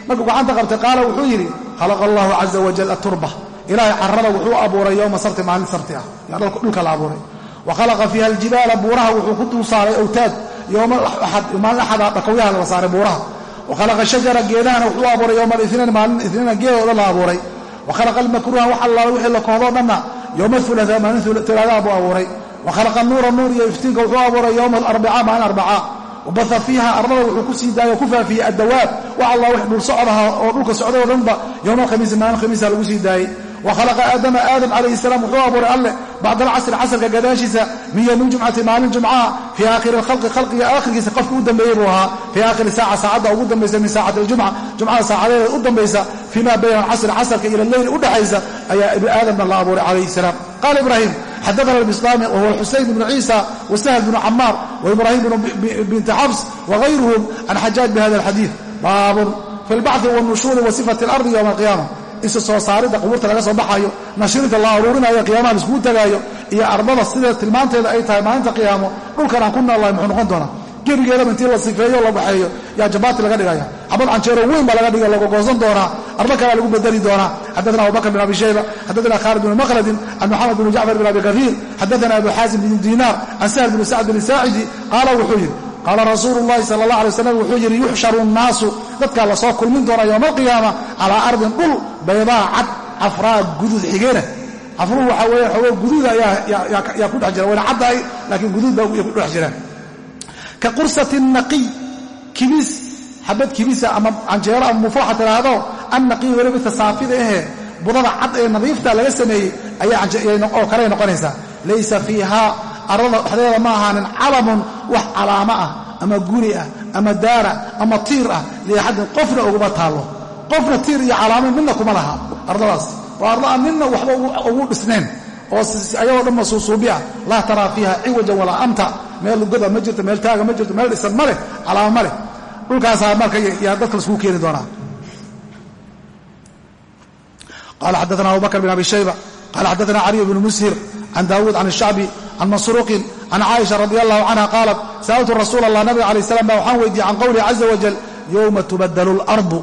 markuu gacanta qabtay qaala wuxuu yidhi khalaqa allahu caza wajal aturba ilaahay carrada wuxuu abuuray yowma sabti maalin sabti ah. Yaa dhulka la abuuray. Wa khalaqa fiiha aljibaala buuraha wuxuu ku dul saaray awtaad. Maalin axada dhakawyaha la saaray buuraha. Wa khalaqa shajara geedahana wuxuu abuuray yowma aliniin maalin iniina geedooda la abuuray. Wa khalaqa almakruuha wax allaala wixii la koodoo dhanna yowma ulaa maalin talaadaha buu abuuray. Wa khalaqa nuura nuur iyo iftiinka wuxuu abuuray yowma alarbica maalin arbaca wabaha fiiha ardada wuxuu ku sii daayay o ku faafiyey addawaab wax allah wax dhul socdaha oo dhulka socday o dhanba yowma alkhamiisi maalin khamiisa lagu sii daayey wa khalaqa aadama aadam calayhi salaam wuxuu abuuray alleh bacda alcasri casrka gadaashiisa min yowmi jumcati maalin jumcaha fii aakhiri alkhalqi khalqiga aakhirkiisa qofka u dambeeyey buu ahaa. Fii aakhiri saaca saacadda ugu dambaysa min saacati aljumca jumcada saacadeeda u dambaysa fii ma bayna alcasri casrka ila leyli udhaxaysa ayaa ibni aadamna la abuuray calayhi salaam. Qaala ibraahim xadana bislami wahuwa xusayn bnu ciisa wasahl bnu camaar waibrahim binti xabs wagayruhum can xajaaj bihada alxadiid baabun fi lbaxi wاnushuuri wa sifati اlardi ywma alqiyaama isu soo saaridda qubuurta laga soo baxayo nashirinta la aruurinayo qiyaamaha laiskugu tagaayo iyo ardada sida tilmaanteeda ay tahay maalinta qiyaamo dhulkan aan ku noolnahay muxuu noqon doonaa? Gebigeedaba intii la sifeeyo la baxeeyo yaa jabaati laga dhigaya. Xabad canjeero weyn baa laga dhiga lagogoosan doonaa ardo kalea lagu bedeli doonaa. Xadana abubakr bin abi shayba xadana khaalid bn maqladin can moxamed bn jacfar bin abi kahiir xadana abu xaasim bn dinaar can sahl bn sacd bn saacidi qaala wuxuu yidhi qaala rasuulu llahi sala allah alay waslam wuxuu yidhi yuxsharu nnaasu dadkaa la soo kulmin doona yowma alqiyaama calaa ardin dhul baydaa cad cafraa guduud xigeena. Cafruhu waxaa weeye xoogo guduuda yaa ku dhex jira wayna caddahay laakiin guduud baa ku dhex jiraan ka qursati naqiy kibis xabad kibisa ama canjeero ama muflaxa tidhaahdo annaqiy weliba tasaafida ahee budada cad ee nadiifta laga sameeyey oo kaley noqonaysaa. Laysa fiihaa ardada dhexdeeda ma ahaanin calamun wax calaamo ah ama guri ah ama daara ama tiir ah liaxadin qofna uguma taallo. Qofna tiir iyo calaamo midna kuma laha. Ardadaas waa ardo aan ninna waxba ugu dhisnayn oo ayagoo dhan masuusuubi ah. Laa taraa fiiha ciwajan walaa amta. Meel lugoda ma jirto meel taaga ma jirto meel dhisan ma leh calaamo ma leh. Dhulkaasaa marka yaa dadka laiskugu keeni doonaa. Qala xadana abu bakr bn abi shayba qala xadana caliy bnu mushir can daawuud can shacbi can masruuqin can caaisha radi allahu canha qaalat sa'altu rasuul allah nabiga alay slam baa waxaan weydiiyey can qowlihi caza wajal yowma tubadalu lardu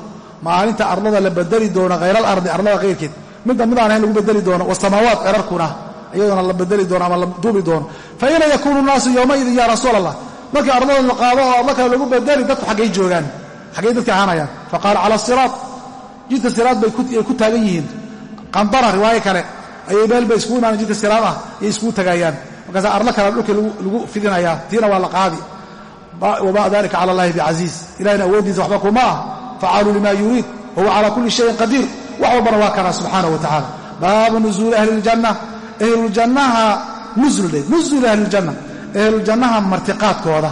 maalinta ardada la bedeli doono hayr alardi ardada kayrkeed midda midaan ahayn lagu bedeli doono wasamaawaat cerarkuna iyadoona la bedeli doono ama la duubi doono fa ayna yakuunu naasu yowmaidin ya rasuul allah markii ardada la qaado oo ardo kale lagu bedeli dadku xaggay joogaan xaggay dadka ahaanayaan faqaala cala siraat jidka siraad bay ku taagan yihiin qandara riwaayo kale markaasa arlo kale dhulkii lagu fidinayaa tiina waa la qaadi. Wamaa dalika cala allahi bicasiiz ilahina awooddiisa waxba kuma ah facaaluu lima yuriid wahuwa calaa kulli shayin qadiir wax walbana waa kana subxaana wa tacala baabu nuzuuli ahli ljanna ahluljannaha nuzulde nuzuli ahliiljanna ahluljannaha martiqaadkooda.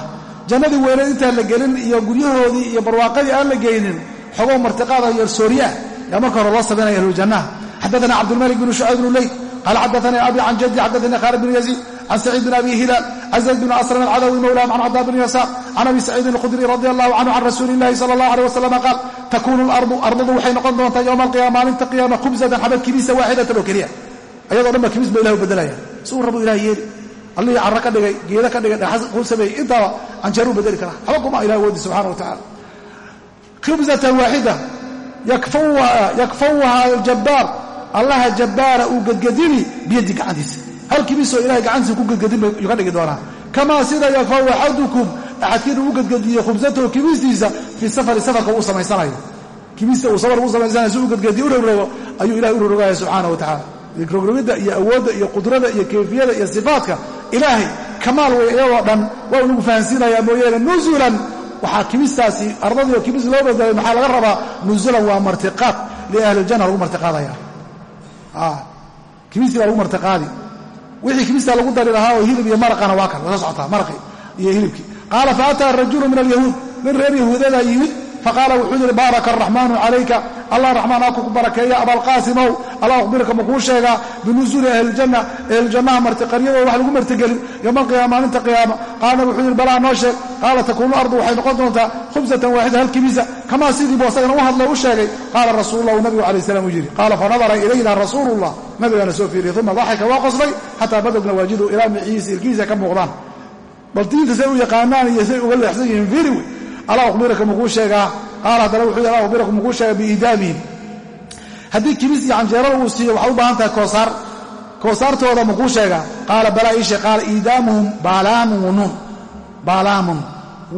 Jannadii weyneed intaan la gelin iyo guryahoodii iyo barwaaqadii aan la geynin xogow martiqaada yarsooriyaah yaa marka hore loo samaynaya ahluljannaha xaddaana cabdulmalik bnu shucayb bnu leyl qaala xaddaanii abi can jaddi xaddaanii khaalid bn yaziid can saciid bn abi hilaal can zayd bn aslam alcadawi mawlaahum can cadaa bn yasaar can abi saciidin alkhudri radi allahu canhu can rasuuli illahi sala allah aleh wasalam qaal takuunu alardu ardadu waxay noqon doontaa yowma alqiyama maalinta qiyaama khubsatan xabad kibisa waaxidatan oo keliya ayadoo dhan ba kibis ba ilah u bedelaya si uu rabu ilah yeeli allihii carro ka dhigay geeda ka dhigay dhexas kuu sameeyey intaaba canjeeruu bedeli karaa waxba kuma ilah woodi subxana wa tacala khubsatan waaxida yakfawha aljabbaar allaha jabbaara uu gedgedini biyadi gacantiisa. Hal kibisoo ilahay gacantiisa ku gedgedin bayuu ka dhigi doonaa kamaa sida yakfaw axadukum axadkiin uu gedgediye khubsatahu kibistiisa fii safari safarka uu samaysanayo. Kibista uu safarka u samaysanayo si uu gedgediye u rogrogo ayuu ilahay u rogrogaya subxaana wa tacala rogrogidda iyo awoodda iyo qudrada iyo kayfiyada iyo sifaadka ilaahay kamaal wey iyagoo dhan waa unagu fahansiinayaa mooyaane nuzulan. Waxaa kimistaasi ardadii oo kimis loo bedelay maxaa laga rabaa? Nuzulan waa martiqaad. Liahlijanna lagu martiqaadaya kimistii baa lagu martiqaadi wixii kimistaa lagu dari lahaa oo hilib iyo maraqana waa kan wasa socotaa maraqi iyo hilibkii qaala faataa rajulu min alyahuud nin reer yahuudadaa yimid faqaala wuxuu yidhi baaraka araxmaanu calayka allah raxmaan ha ku barakeeya abalqaasimow alla akhbirka makuu sheegaa binusuuli ahlijanna ahlujannaha martiqaryadooda wax lagu martigelin yowma alqiyaama maalinta qiyaama qaalna wuxuu yidhi balaa noo sheeg qaala takuunu ardu waxay noqon doontaa khubsatan waaxida hal kibisa kamaa sidii buu asagana u hadlay u sheegay qaala rasuululah uu nabigu calayh salam u yidhi qaala fanadara ilayna rasuulullah nabigaana soo fiiriyey uma daxika waa qoslay xataa badogna waajidu ilaa micihiisa ilkihiisa ka muuqdaan bal diinta say u yaqaanaan iyo say uga leexsan yihiin fiiri wey alla akhbiraka makuu sheegaa. Qaala haddana wuxuu yidhi alla akhbiraka makuu sheegaa biidaamihim haddii kibis iyo canjeerada uu siiyo waxay u baahan tahay koosaar koosaartooda makuu sheegaa. Qaala balaa iishe qaala iidaamuhum baalaamun wa nuun. Baalaamun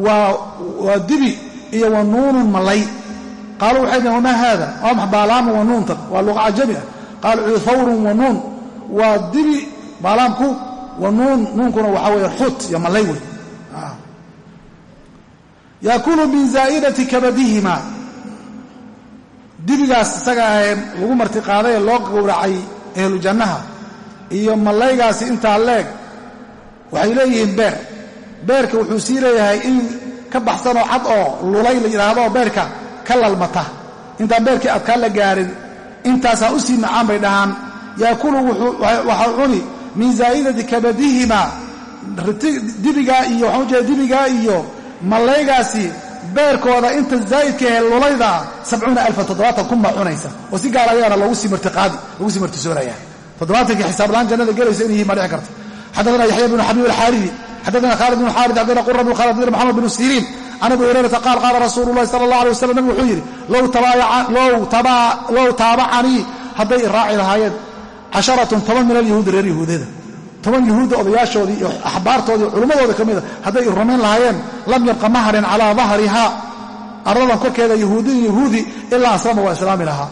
waa dibi iyo wa nuunun malay qaaluu waxay dhaheen wamaa haada? Waa max baalaamun wa waa luqa cajami ah. Qaala fawrun wa nuun. Waa dibi baalaamku wa nuun. Nuunkuna waxaa weeye xut iyo malay wey yaakulu min zaa'idati kabadihima. Dibigaas isaga ahee lagu martiqaaday ee loo gowracay ehlu jannaha. Iyo mallaygaasi intaa leeg waxay leeyihiin beer. Beerka wuxuu sii leeyahay in ka baxsanoo cad oo lulay la yidhaahdo beerka ka lalmata. Intaan beerkii adkaan la gaarin intaasaa u sii macaan bay dhahaan. Yaakulu waxaa cuni min zaa'idati kabadihima. Dibigaa iyo waxaan ujeeda dibigaa iyo mallaygaasi beerkooda inta zaa'idka ahe lulayda sabcuuna alfan toddobaatan kun baa cunaysa. Oo si gaar ayagana loogu sii martisoonaya toddobaatankii xisaablaan jannada gelaysa inay baa dhici karta xaddaana yaxya bnu xabiib alxaariri xaddaana khaalid bnu xaarid xaddaana qura bnu khaalid xaddaana moxamed bnu siriin. Can abi hurayrata qaal qaala rasuulu llahi sala allah alay wasalam nabigu wuxuu yidhi low taabacanii hadday iraaci lahaayeen casharatun toban min alyahuudi reer yahuudeeda toban yahuudda odayaashoodii iyo axbaartoodii culummadooda ka mida hadday rumayn lahaayeen lam yabqa maharin calaa dahriha arladan korkeeda yahuudiyin yahuudi ilaa aslama waa islaami lahaa.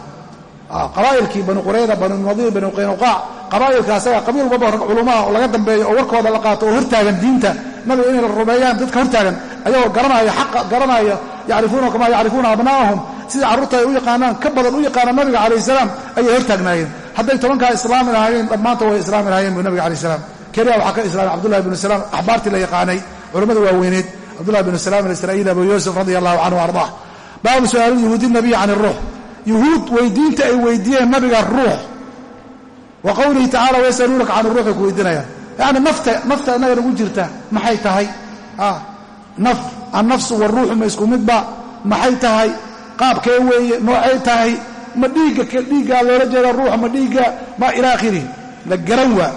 Qabaa'ilkii banu qurayda banu nadiir banu qaynuqaac qabaa'ilka asaga qabiil walba rag culumaha oo laga dambeeyo oo warkooda la qaato oo hortaagan diinta nabiga inay la rumeeyaan dadka hortaagan ayagoo garanaya xaqa garanaya yacrifuuna kamaa yacrifuuna abna'ahum. Sida carruurta ay u yaqaanaan ka badan u yaqaanaan nabiga calayh salaam ayay hortaagnaayeen hadday tobankaa islaami lahaayeen dhammaanta way islaami lahaayeen buu nabiga alayh salaam. Keliya waxaa ka islaamay cabdullahi bnu salaam. Axbaartii la yaqaanay culammada waaweyneed. Cabdullahi bnu salaam alisraa'iili abu yuusuf radia allahu canhu ardaa baabu su'aali yahuudi nabiy can iruux yuhuud weydiinta ay weydiiyeen nabiga ruux. Wa qowlihi tacala wayasaluunaka can iruux bay ku weydiinayaan yacni nafta nafta innaga nagu jirta maxay tahay? Naf annafsu waruuxu ma isku midba maxay tahay? Qaabkee weeye noocay tahay ma dhiigga dhiiggaa loola jeeda ruuxa ma dhiigga ma ila akhirihi la garan waa.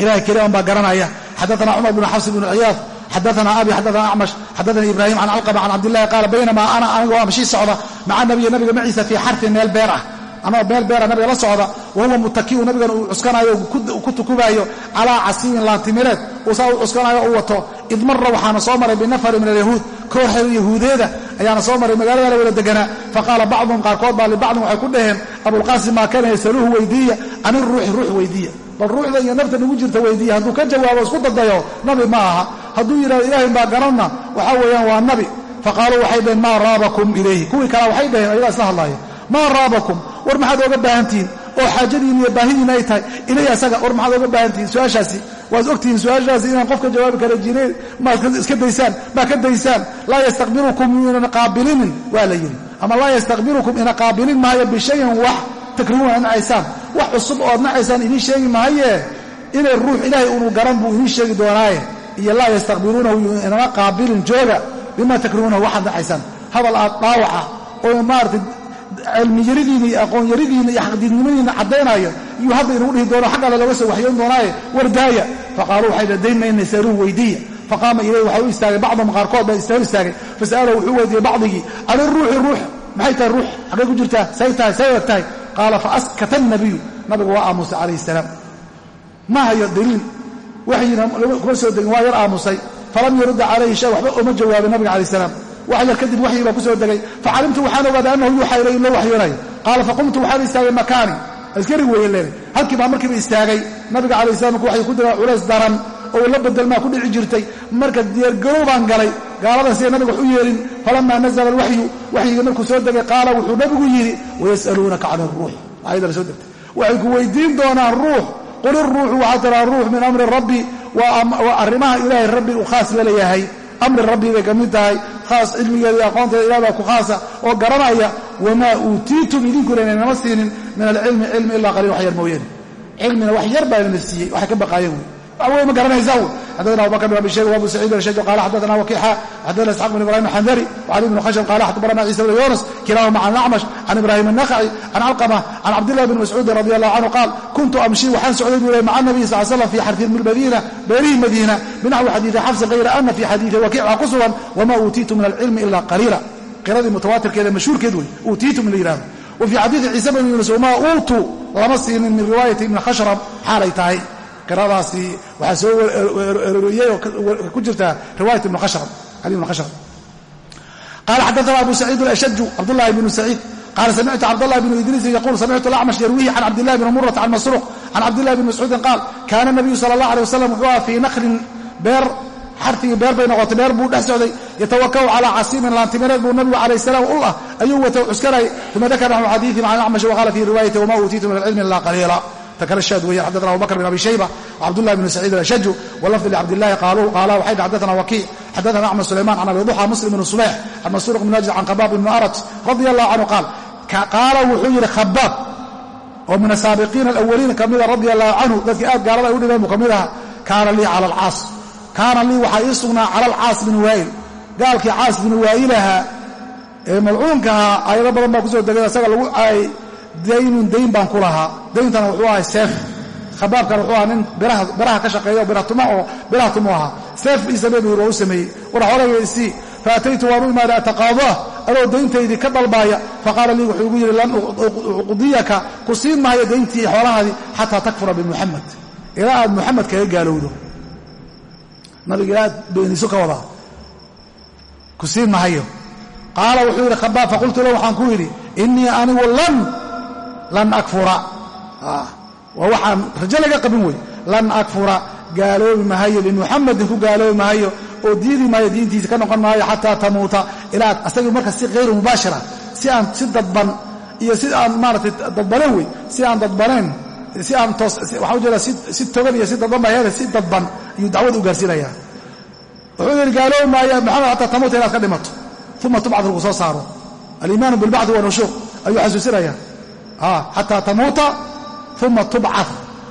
Ilahay keliyan baa garanaya. Xadaana cumar bn xafs bn ciyaad xadaana abi xadaana acmash xadaana ibraahim can calqama can cabdillahi qaala baynamaa ana anigoo amshii socda maca nabiyi nabiga maciisa fii xarfin meel beer ah anoo meel beera nabiga la socda wa huwa mutakiu nabigan uu cuskanayo ku tukubaayo calaa casiyin laantimireed. Uu saa cuskanayo u wato id marra waxaana soo maray binafari min alyahuud. Kooxa yahuudeeda ayaana soo maray magaalada la wada faqaala bacduhum qaarkood baa libacdin waxay ku dhaheen abulqaasim maa kana yasaluuhu weydiiya can iruuxi ruux weydiiya bal ruuxda iyo nafta nagu jirta weydiiya hadduu ka jawaabo isku dadayo nabi ma aha. Hadduu yidhahdo ilaahay baa garanna waxaa weeyaan waa nabi. Faqaaluu waxay dhaheen maa raabakum ilayhi? Kuwii kale waxay dhaheen ayagaa isla hadlaaya maa raabakum? War maxaad ooga baahantihiin oo xaajadiin iyo baahidiina ay tahay. Ilay asaga war maxaad ooga baahantihiin su'aashaasi? Waad ogtihiin su'aashaasi inaan qofka jawaabi kara jirin? Maad iska daysaan? Maa ka daysaan? Laa yastaqbilukum ina qaabilinin waa la yidhi. Ama laa yastaqbilukum ina qaabilin maayo bishayin wax takrimuuna ad nacaysaan. Wax cusub ood nacaysaan idiin sheegi maaye? Inay ruux ilaahay unu garan buu idiin sheegi doonaaye? Iyo laa yastaqbiluunahu inama qaabilin jooga bima takrimuunahu waxaad nacaysaan. Hadal aad dhaawaca oo maarata cilmi yaridiina iyo aqoon yaridiina iyo xaqdiidnimadiina caddaynaayo iyuu hadda inagu dhihi doono xag alle soo waxyoon doonaaye wardaaya faqaaluu waxay dhadayn mayna saluuh weydiiya faqaama ilayh waxaa u istaagay bacdahum qaarkood baa istahor istaagay fasa'alahu wuxuu weydiiyey bacdigii can iruuxi ruux maxay tahay ruux? Xaggay ku jirtaa? Say tahay say eg tahay. Qaala faaskata nabiyu nabigu waa aamusay calayhi salaam. Ma hayo daliil. Waxyina kuma soo degin waa yar aamusay. Falam yurudda calayhi shay waxba uma jawaabin nabiga calayh salaam wax yar kadib waxyii baa ku soo degay. Facalimtu waxaan ogaaday annahu yuuxaa ilay in loo waxyoonayo qaala faqumtu waxaan istaagay makaani. Askari weeye leeday. Halkii baa markiiba istaagay. Nabiga calayh salam markuu waxay ku dira culays daran oo la bedelmaa ku dhici jirtay. Marka diyaargarow baan galay. Gaaladan siday nabiga wax u yeelin. Falamaa nazala alwaxyu. Waxyigii markuu soo degay qaala wuxuu nabigu yidhi wayas'aluunaka can iruux aayadda la soo degtay. Waxay ku weydiin doonaan ruux. Qul iruuxu waxaa tiraa ruux min amri rabbi. Waa arrimaha la amri rabbi bay ka mid tahay khaas cilmigeeda iyo aqoonteeda ilah baa ku khaasa oo garanaya wamaa uutiitum idinkuna inaynama siinin min alcilmi cilmi ilaa qaliil wax yar mooyaane cilmina wax yar baa inana siiyey waxay ka baqaayeen. wey wey ma garanaysaa wey xadana abubakr bin abi shayba wabu saciid alshaj qala xadana wakiixa xadana isxaq bin ibrahim alxandari wcali bn khashab qala xadbarana ciisa bn yunas kilahuma can acmash can ibrahim الnakci can calqama can cabdillahi bn mascuudin radi allahu canhu qaal kuntu amshi waxaan socday buu leh maca nabiy sal slam fi xarfi madiina beerihii madiina binaxwi xadiidi xafsin hayra ana fi xadiidi wakiic waa ku sugan wama uutiitu min alcilmi ila qaliila qiradii mutawaatirkeeda mashhuurkeed wey uutiitu min la yihahdo wa fii xadiidi ciisa bn yunus wama uutuu lama siinin min riwaayati ibni khashrab xaalay tahay qiradaasi waxaa soo eroriyey oo ku jirta riwaayat ibn ali ibn khashrab qala xadaana abu saciid alashaju cabdullahi bnu saciid. Qala samictu cabdاllahi bnu idriis yaquul samictu alacmash yarwihi can cabdillahi bni murata can masruuq can cabdillahi bni mascuudin qaal kaana nabiyu sala allah alay wasalam wuxuu aha fii naklin beer xarfigii beer bay noqotay beer buu dhex socday yatawakau calaa casiimin laantimireed buu nabigu calayh salaam ul ah ayuu wata cuskanay uma dakara naxu xadiiثi acmash waqaala fii riwaayati wma uutiitu min alcilmi ila qaliila takale shaad weeye xadana abubakr bin abi shayba wcabdullahi bn saciid alashaju walafdi licabdillahi qaala waxay dhi xadana wakiic xadana axmed sulayman can abi duxa muslim bn subayx can masruuq bn najid can qabaab ibn arat radi allahu canhu qaal qaala wuxuu yidhi khabaab oo min asaabiqiina alawaliin kamida radia allahu canhu dadkii aad gaalada ay u dhibeen buu ka mid aha kaana lii cala alcaas kaana lii waxaa ii sugnaa cala alcaas bin waa'il gaalkii caas bin waa'ilaha ee malcuunka ahaa ayado badan baa ku soo degay isaga lagu aayay daynun dayn baan ku lahaa. Dayntana wuxuu ahay seef. Khabaabkana wuxuu ahaa nin biraha ka shaqeeya oo biratuma oo biraha tumu ahaa. Seef ii samee u sameeyey. War xoolahayga isii faataytu waan u imaaday ataqaadaa adoo dayntaydii ka dalbaaya faqaala lii wuxuu igu yidhi lan uqdiyaka ku siin maayo dayntii xoolahaadii xataa takfura bimuxamed ilaa aad muxamed kaga gaalowdo. Nabiga ilaa beeniso ka wadaa. Ku siin mahayo qaala wuxuu yidhi khabaab faqultu lahu waxaan ku yidhi innii anigu lan lan akfura. Waa waxaan rajo laga qabin wey lan akfura gaaloobi mahayo bimuxamedin ku gaaloobi mahayo oo diidi maayo diintiisa ka noqon maayo xataa tamuuta. Ilaa asagii marka si hayru mubaashira si aan si dadban iyo si aan maaratay dadbaneen wey si aan dadbaneen si aan toos waxaa ujeeda si togan iyo si dadban baa heeda si dadban ayuu dacwada u gaarsiinayaa. Wuxuu yidhi gaaloobi maayo maxamed xataa tamuuta inaad ka dhimato uma tubcad lagu soo saaro. Aliimaanu bilbacdi wanushuuq ayuu xasuusinaya xataa tamuuta uma tubcad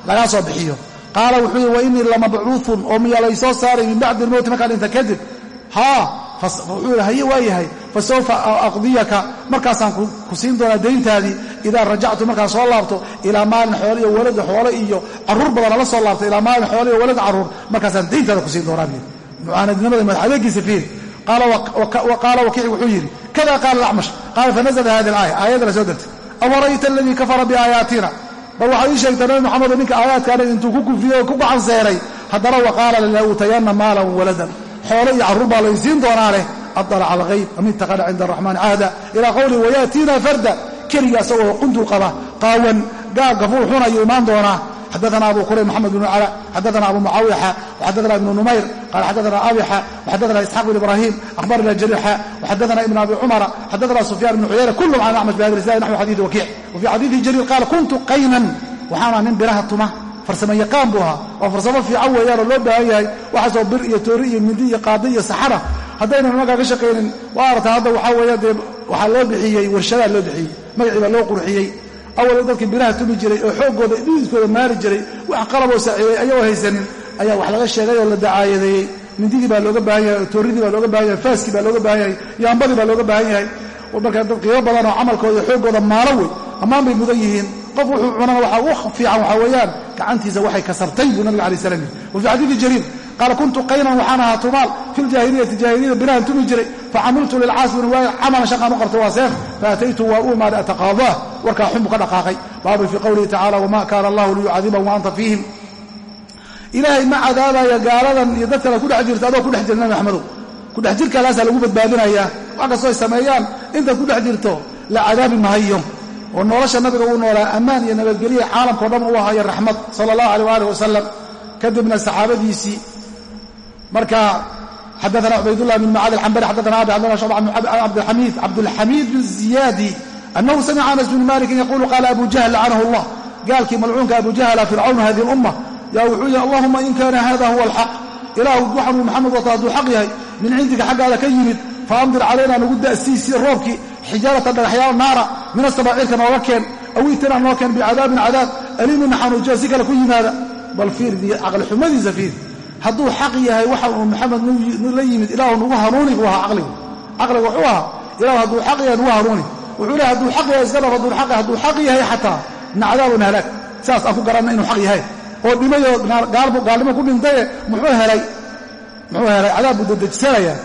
lagaa soo bixiyo qaala wuxuu yidhi wainii lamabcuuun oo miyaa laysoo saaray min bacdi lmowti markaan dhinta kadib wuxuu yidhi haye waa yahay fa sawfa aqdiyaka markaasaan ku siin doonaa dayntaadii idaa rajactu markaan soo laabto ilaa maalin xoole iyo walad xoole iyo carruur badan ala soo laabto ilaa maalin xoole iyo walad carruur markaasaan dayntaada ku siin doonaa buyidhi mucaanadnimada madax adeegiisa fiiri qaala wakiici wuxuu yidhi kada qaala acmash qaala fanazla hadi alaaya aayadda la awarayta aladii kafara biaayaatina bal waxaad ii sheegtaa nabi maxamedo ninka aayaadkaana intuu ku kufriyey oo ku gacanseeray haddana wa qaala lalautayanna maalan waladan xoolo iyo carruur baa laysiin doonaa leh adalaca alghayb am itaqada cinda araxmaani cahda ilaa qowlihi wayaatiina farda keliga asagoo qunduu qaba qaawan gaal gafuur ayuu imaan doonaa xadaana abu kurayb maxamed bn cala xadaana abu mucaawixa waxadaana ibnu numayr qaala xadaana abixa waxadaana isxaaq bn ibrahim akhbarana jarixa waxadaana ibn abi cumara xadaana sufyaan ibn cuyayna kulum can acmash bihada isnad naxwi xadiidi wakiic wa fii xadiidi jariir qaala kuntu qaynan waxaana nin biraha tuma farsamo yaqaan buu ahaa waa farsamo fiican weeyaan oo loo baahan yahay waxaasoo bir iyo toori iyo mindi iyo qaadi iyo saxana haddaynan markaa ka shaqaynin waa aragtaa hadda waxaa weeya dee waxaa loo bixiyey warshadaa loo bixiyey magacii baa loo qurxiyey awal dadkii biraha tumi jiray oo xooggooda dhiiskooda maari jiray wax qalaboo saaciiday ayagoo haysanin ayaa wax laga sheegay oo la dacaayadeeyey mindidii baa looga baahan yahay tooridii baa looga baahan yahay faaskii baa looga baahan yahay yaambadii baa looga baahan yahay. Markaa dad qiimo badan oo camalkooda xooggooda maalo wey ammaan bay mudan yihiin. Qof wuxuu cunana waxaa u fiican waxaa weeyaan gacantiisa waxay kasartay buu nabiga alay slam yiri wa fii xadiidi jariir qaala kuntu qaynan waxaan ahaa tumaal fi ljaahiliyati jaahiliyada birahan tumi jiray facamiltu lilcaas bin waayil camalan shaqaan u qabtay waa seef faataytu waan u imaaday ataqaadaa warkaa xunbu ka dhaqaaqay baabu fii qowlihi tacala wama kaana allahu liyucadibahum wa anta fiihim ilaahay ma cadaabaya gaaladan iyo dad kale kudhex jirta adoo kudhex jira nabi axmedow kudhex jirkaadaasaa lagu badbaadinayaa wax kastoo ay sameeyaan intaad kudhex jirto la cadaabi mahayo oo nolosha nabiga uu noolaa ammaan iyo nabadgelya caalamkao dhan uu ahayo raxmad sala allahu aleyh waalih wasalam kadibna saxaabadiisii marka xadaana cubaydullah bn macad alxambali xadaana abi xadana shucba cabdilxamiid cabdulxamiid bin ziyaadi annahu samica anas bn malikin yaquulu qaala abu jahl lacanahu allah. Gaalkii malcuunka abu jahla fircawn hadihi lumma yaa wuxuu yihi allahuma in kaana hada huwa alxaq ilaahu waxanuu maxamed wata hadduu xaq yahay min cindika xaggaada ka yimid faamdir calayna nagu da'siisi roobkii xijaarata dhagaxyaal naara min asabaacirka nooga keen awiitina noo keen bicadaabin cadaab aliimina xanuujiya si kale ku yimaada. Bal fiir caqlixumadiisa fiir hadduu xaq yahay waxa uu maxamed la yimid ilaahu nagu hanuuni buu ahaa caqligu caqliga wuxuu ahaa ilahu hadduu xaq yahay nagu hanuuni. Wuxuu lehay hadduu xaq yahay iska dhaf hadduu xaq yahay xataa na cadaabun halaag sidaas aan ku garanna inuu xaq yahay. Oo dhimayoo gaalnimo ku dhintaye muxuu helay muxuu helay cadaab buu dadejisanayaa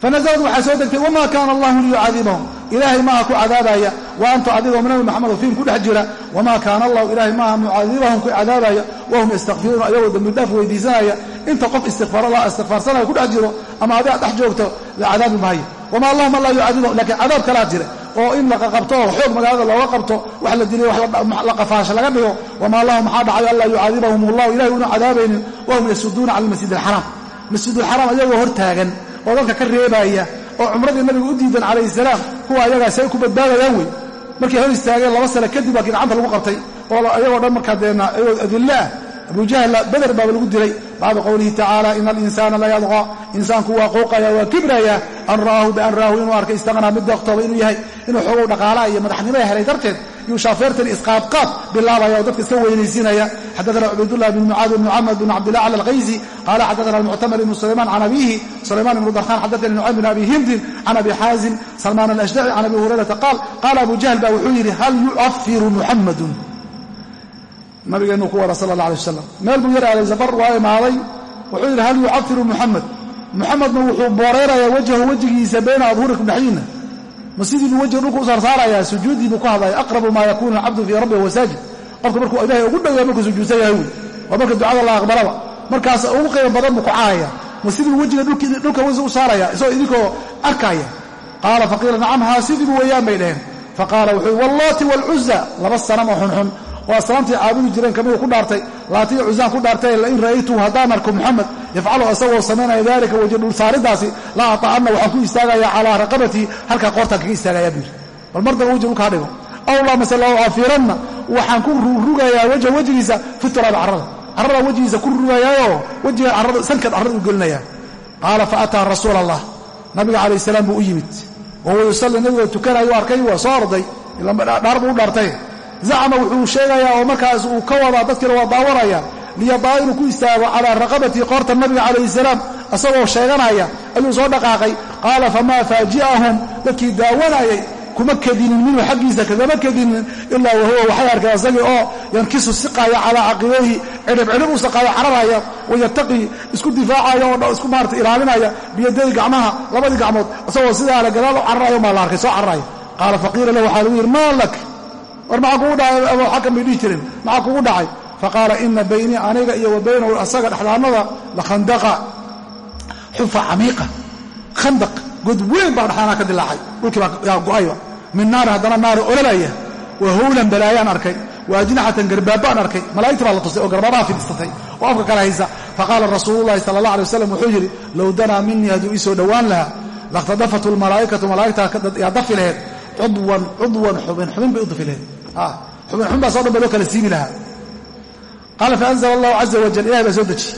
fanazlad waxaa soo degtay wama kaana allahu liyucadibahum ilaahay maaha ku cadaabaya wa anta adigoo nabi maxamed fiim ku dhex jira. Wamaa kaana allahu ilaahay maaha mucadibahum ku cadaabaya wahum yastakfiruuna ayagoo dembidhaaf weydiisanaya. Inta qof istikfaarsanaya ku dhex jiro ama adiga dhex joogto la cadaabi maayo. Wama allahuma laa yucadibahum lakiin cadaab kalaa jira. Oo in la qaqabto oo xoog magaalada looga qabto wax la dilay la qafaasho laga dhigo. Wamaa lahu maxaa dhacay? Anlaa yucaadibahum allahu ilahay una cadaabaynin. Wahum yasuduuna cala almasjid alxaraam masjidulxaraam ayagoo hor taagan oo dadka ka reebaya oo cumradii nabiga u diidan calayhi salaam kuwa ayagaa say ku badbaadayaan wey markay hor istaageen laba sane kadib waa kii gacanta lagu qabtay oo ayagoo dhan markaa deena ayagoo adilla ah abujahla beder baaba lagu dilay bacda qowlihi tacaala ina alinsaana la yadqaa insaanku waa qooqaya waa kibraya an ra'aahu bian ra'ahu inuu arkay istaqnaa mid deeqtooba inuu yahay inuu xoogow dhaqaalaha iyo madaxnimada helay darteed yuu shaafeertan isqaadqaad bilaabaya oo dadka iska weynaysiinaya. Xadaana cubaydullah bn mucaad bn muxamed bn cabdillah cala alkaysi qaala xadaana almuctamar ibnu sulaymaan can abiihi sulaymaan ibnu darkhan xadaani nucaym bn abi hindin can abi xaazim salmaan alashdaci can abi hurayrata qaal qaala abu jahl ba wuxuu yidhi hal yucafiru muxamadun nabigeennu ku wara sala allah alay wasalam meel buu yar aalay safar waa imaaday wuxuu yidhi hal yucafiru muxamed muxamedna wuxuu booreynayaa wajhahu wejigiisa bayna adhuurikum dhexdiinna ma sidii buu wejiga dhulku u saarsaarayaa sujuuddii buu ku hadlaya aqrabu maa yakuunu alcabdu fii rabbihi wasaajid qofka markuu ilahay ugu dhowya markuu sujuudsan yahay wey waa marka ducada la aqbalaba. Markaas ugu qiimo badan buu ku caayaya ma sidii wejiga dhulka wesi u saaraya isagoo idinkoo arkaya? Qaala faqiila nacam haa sidii weeyaan bay dheheen faqaala wuxuu wallaati waalcuza laba sanamo xunxun oo asnaamtii caabudi jireen kamiduu ku dhaartay. Laatiyo cusaan ku dhaartay lain ra'aytuhu haddaan arko muxamed yafcalu isagoo samaynaya dalika wajhi dhulsaaridaasi la ata'anna waxaan ku istaagayaa calaa raqabatii halkaa qoortaan kaga istaagayaa buu yidhi. Bal mar daba wejhi dhulka ha dhigo. Aw lamase la ucafiranna waxaan ku rugayaa wejha wejigiisa fi turaabi carrada. Carrada wejigiisa ku rugayaayoo wejiga carrada sankeed carrada u gelinaya. Qaala fa ataa rasuula allah nabiga calayh salaam buu u yimid. Wahuwa yusalli nabigoo tukanayo arkay waa soo orday dhaar buu u dhaartay zacma wuxuu sheegayaa oo markaas uu ka wadaa dadkiina waa daawanaya liyadaa inuu ku istaago calaa raqabatii qoorta nabiga calayhi salaam isagoo sheeganaya ayuu soo dhaqaaqay qaala famaa faaji'ahum dadkii daawanayay kuma kadinin minhu xaggiisa kagama kadinin ilaa wahuwa waxay arkeen isagii oo yankisu siqaaya calaa caqibayhi cidhibcidhib u saqaayo cararaya wayataqii isku difaacaya oo isku maarata ilaalinaya biyadayi gacmaha labadii gacmood isagoo sidaale gadaal u cararayo maa la arkay soo cararaya qaala faqiila war maxaa kugu dhacay? Abu xakam bay dhihi jireen maxaa kugu dhacay? Faqaala ina baynii aniga iyo wa baynahu asaga dhexdaannada la khandaqa xufa camiiqa. Khandaq. God weyn baa dhexdaanaa ka dilaacay. Dhulkii baa go'ayba min naari haddana naari ololaya. Wa howlan balaayaan arkay. Wa ajnaxatan garbaabaan arkay. Malaa'igta baa la tusay oo garbaabaha fidhistatay oo afka kale haysa. Faqaala rasuululahi sala allah alay wasalam wuxuu yidhi low danaa minii hadduu ii soo dhowaan lahaa lakhtadafatu lmalaa'ikatu malaa'igta yaa dafi laheed cudwan cudwan xubin xubin bay u dafi laheed xubin xubin baas o dhan ba loo kala siibi lahaa. Qaala faanzla allahu caza wajal ilahay baa soo deji.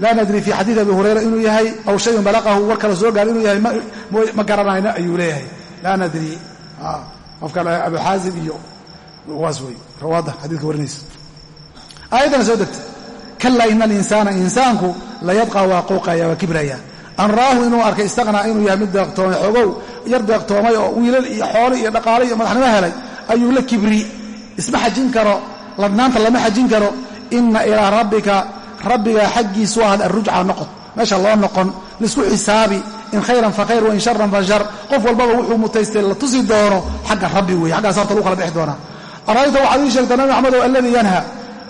Laa nadri fii xadiid abi hurayra inuu yahay aw shayun balaqahu war kale soo gaar inuu yahay ma garanayno ayuu leeyahay. Laa nadri. Qofka abu xaazim iyo waas wey rawaadda xadiidka warinaysa. Aayaddana soo degta kalaa ina alinsaana insaanku la yadqa waa qooqaya waa kibraya. An ra'aahu inuu arkay istaqnaa inuu yahay mid deeqtoomay xoogow yar deeqtoomay oo wiilal iyo xoole iyo dhaqaale iyo madaxnimo helay ayuu la kibri. Isma xajin karo ladnaanta lama xajin karo. Ina ilaa rabbika rabbigaa xaggiisu ahad arrujca noqon. Meesha loo noqon la isku xisaabi. In khayran fa khayr wain sharan fa shar. Qof walbaba wuxuu mutaystay la tusi doono xagga rabbi weeye. Xaggaas horta lagu kala bixi doonaa ara'ayta waxaad ii sheegtaa nabi maxamedow alladii yanha.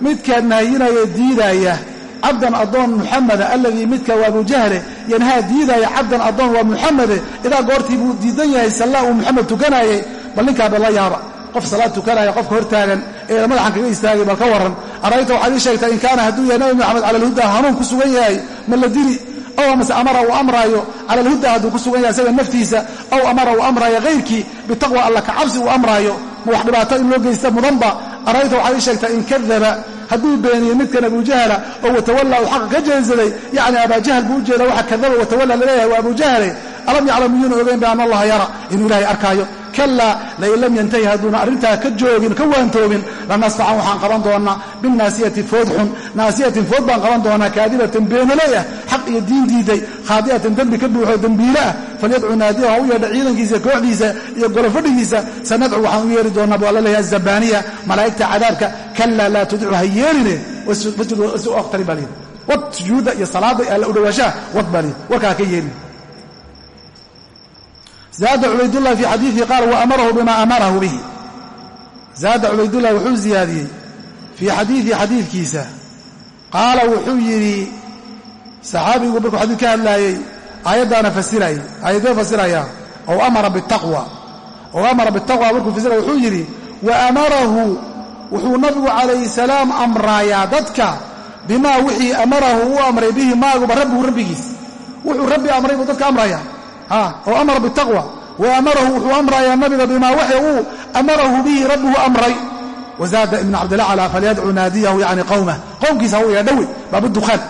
Midkaad nahyinaya diidaaya cabdan addoon muxameda alladii midka waa abujahle yanhaa diidaaya cabdan addoon waa muxamede idaa goortii buu diidan yahay sallaa uu muxamed tukanaayey bal ninkaaba la yaaba qof salaad tukanaya qofka hortaagan ee madaxan kaga istaagay bal ka warran ara'ayta waxaad ii sheegtaa in kaana hadduu yahay nabi maxamed cala hanuun ku sugan yahay ma la dili aw amase amara uu amraayo cala hadduu ku sugan yahay isaga naftiisa aw amara uu amraayo hayrkii bitaqwa alla ka cabsi uu amraayo ma wax dhibaato in loo geysta mudanba. Ara'ayta waxaad ii sheegtaa in kadaba hadduu beeniyey midkan abujahla oo watawalla uu xaqa ka jeensaday yacni abaajahal buu ujeeda waxa kadaba watawalla la leeyahay waa abujahle alam yaclam miyuuna ogeyn bi an allaha yara inuu ilaahay arkaayo kalaa lain lam yantahi hadduuna arrintaa ka joogin ka waantoobin lanasfacan waxaan qaban doonnaa binnaasiyati food naasiyatin food baan qaban doonaa kaadibatan beenaley ah xaq iyo diin diiday khaadi'atan dembi ka buuxoo dembiile ah falyadcu naadiya ha u yeedha ciidankiisa kooxdiisa iyo golofadhigiisa. Sanadcu waxaan u yeeri doonnaa buu alla azabaaniya malaa'igta cadaabka kalaa laa tudicu ha yeeline waqtari baa lihi wad sujuudda iyo salaadda alla u wad baa lihi warkaa ka yeelin zaada cubaydullahi fii xadiidihi qaal wa amarahu bimaa amarahu bihi zaada cubaydullahi wuxuu ziyaadiyey fii xadiidihi xadiidkiisa qaala wuxuu yidhi saxaabigu markuu xadiid ka hadlaayey aayaddaana fasirayay aayaddee fasirayaa ou amara bitaqwa ou amara bitaqwa markuu fasiraya wuxuu yidhi wa amarahu wuxuu nabigu calayhi salaam amraayaa dadka bimaa wixii amarahu u amray bihi maaguba rabbigu rabbigiis wuxuu rabbi amray buu dadka amrayaa oo amara bitaqwa. Wa amarahu wuxuu amrayaa nabiga bimaa waxa uu amarahu bihi rabbigu amray. Wazaada ibn cabdillah calaa falyadcuu naadiyahu yani qowmah qowmkiisa hau yeedhowe baabudukhaan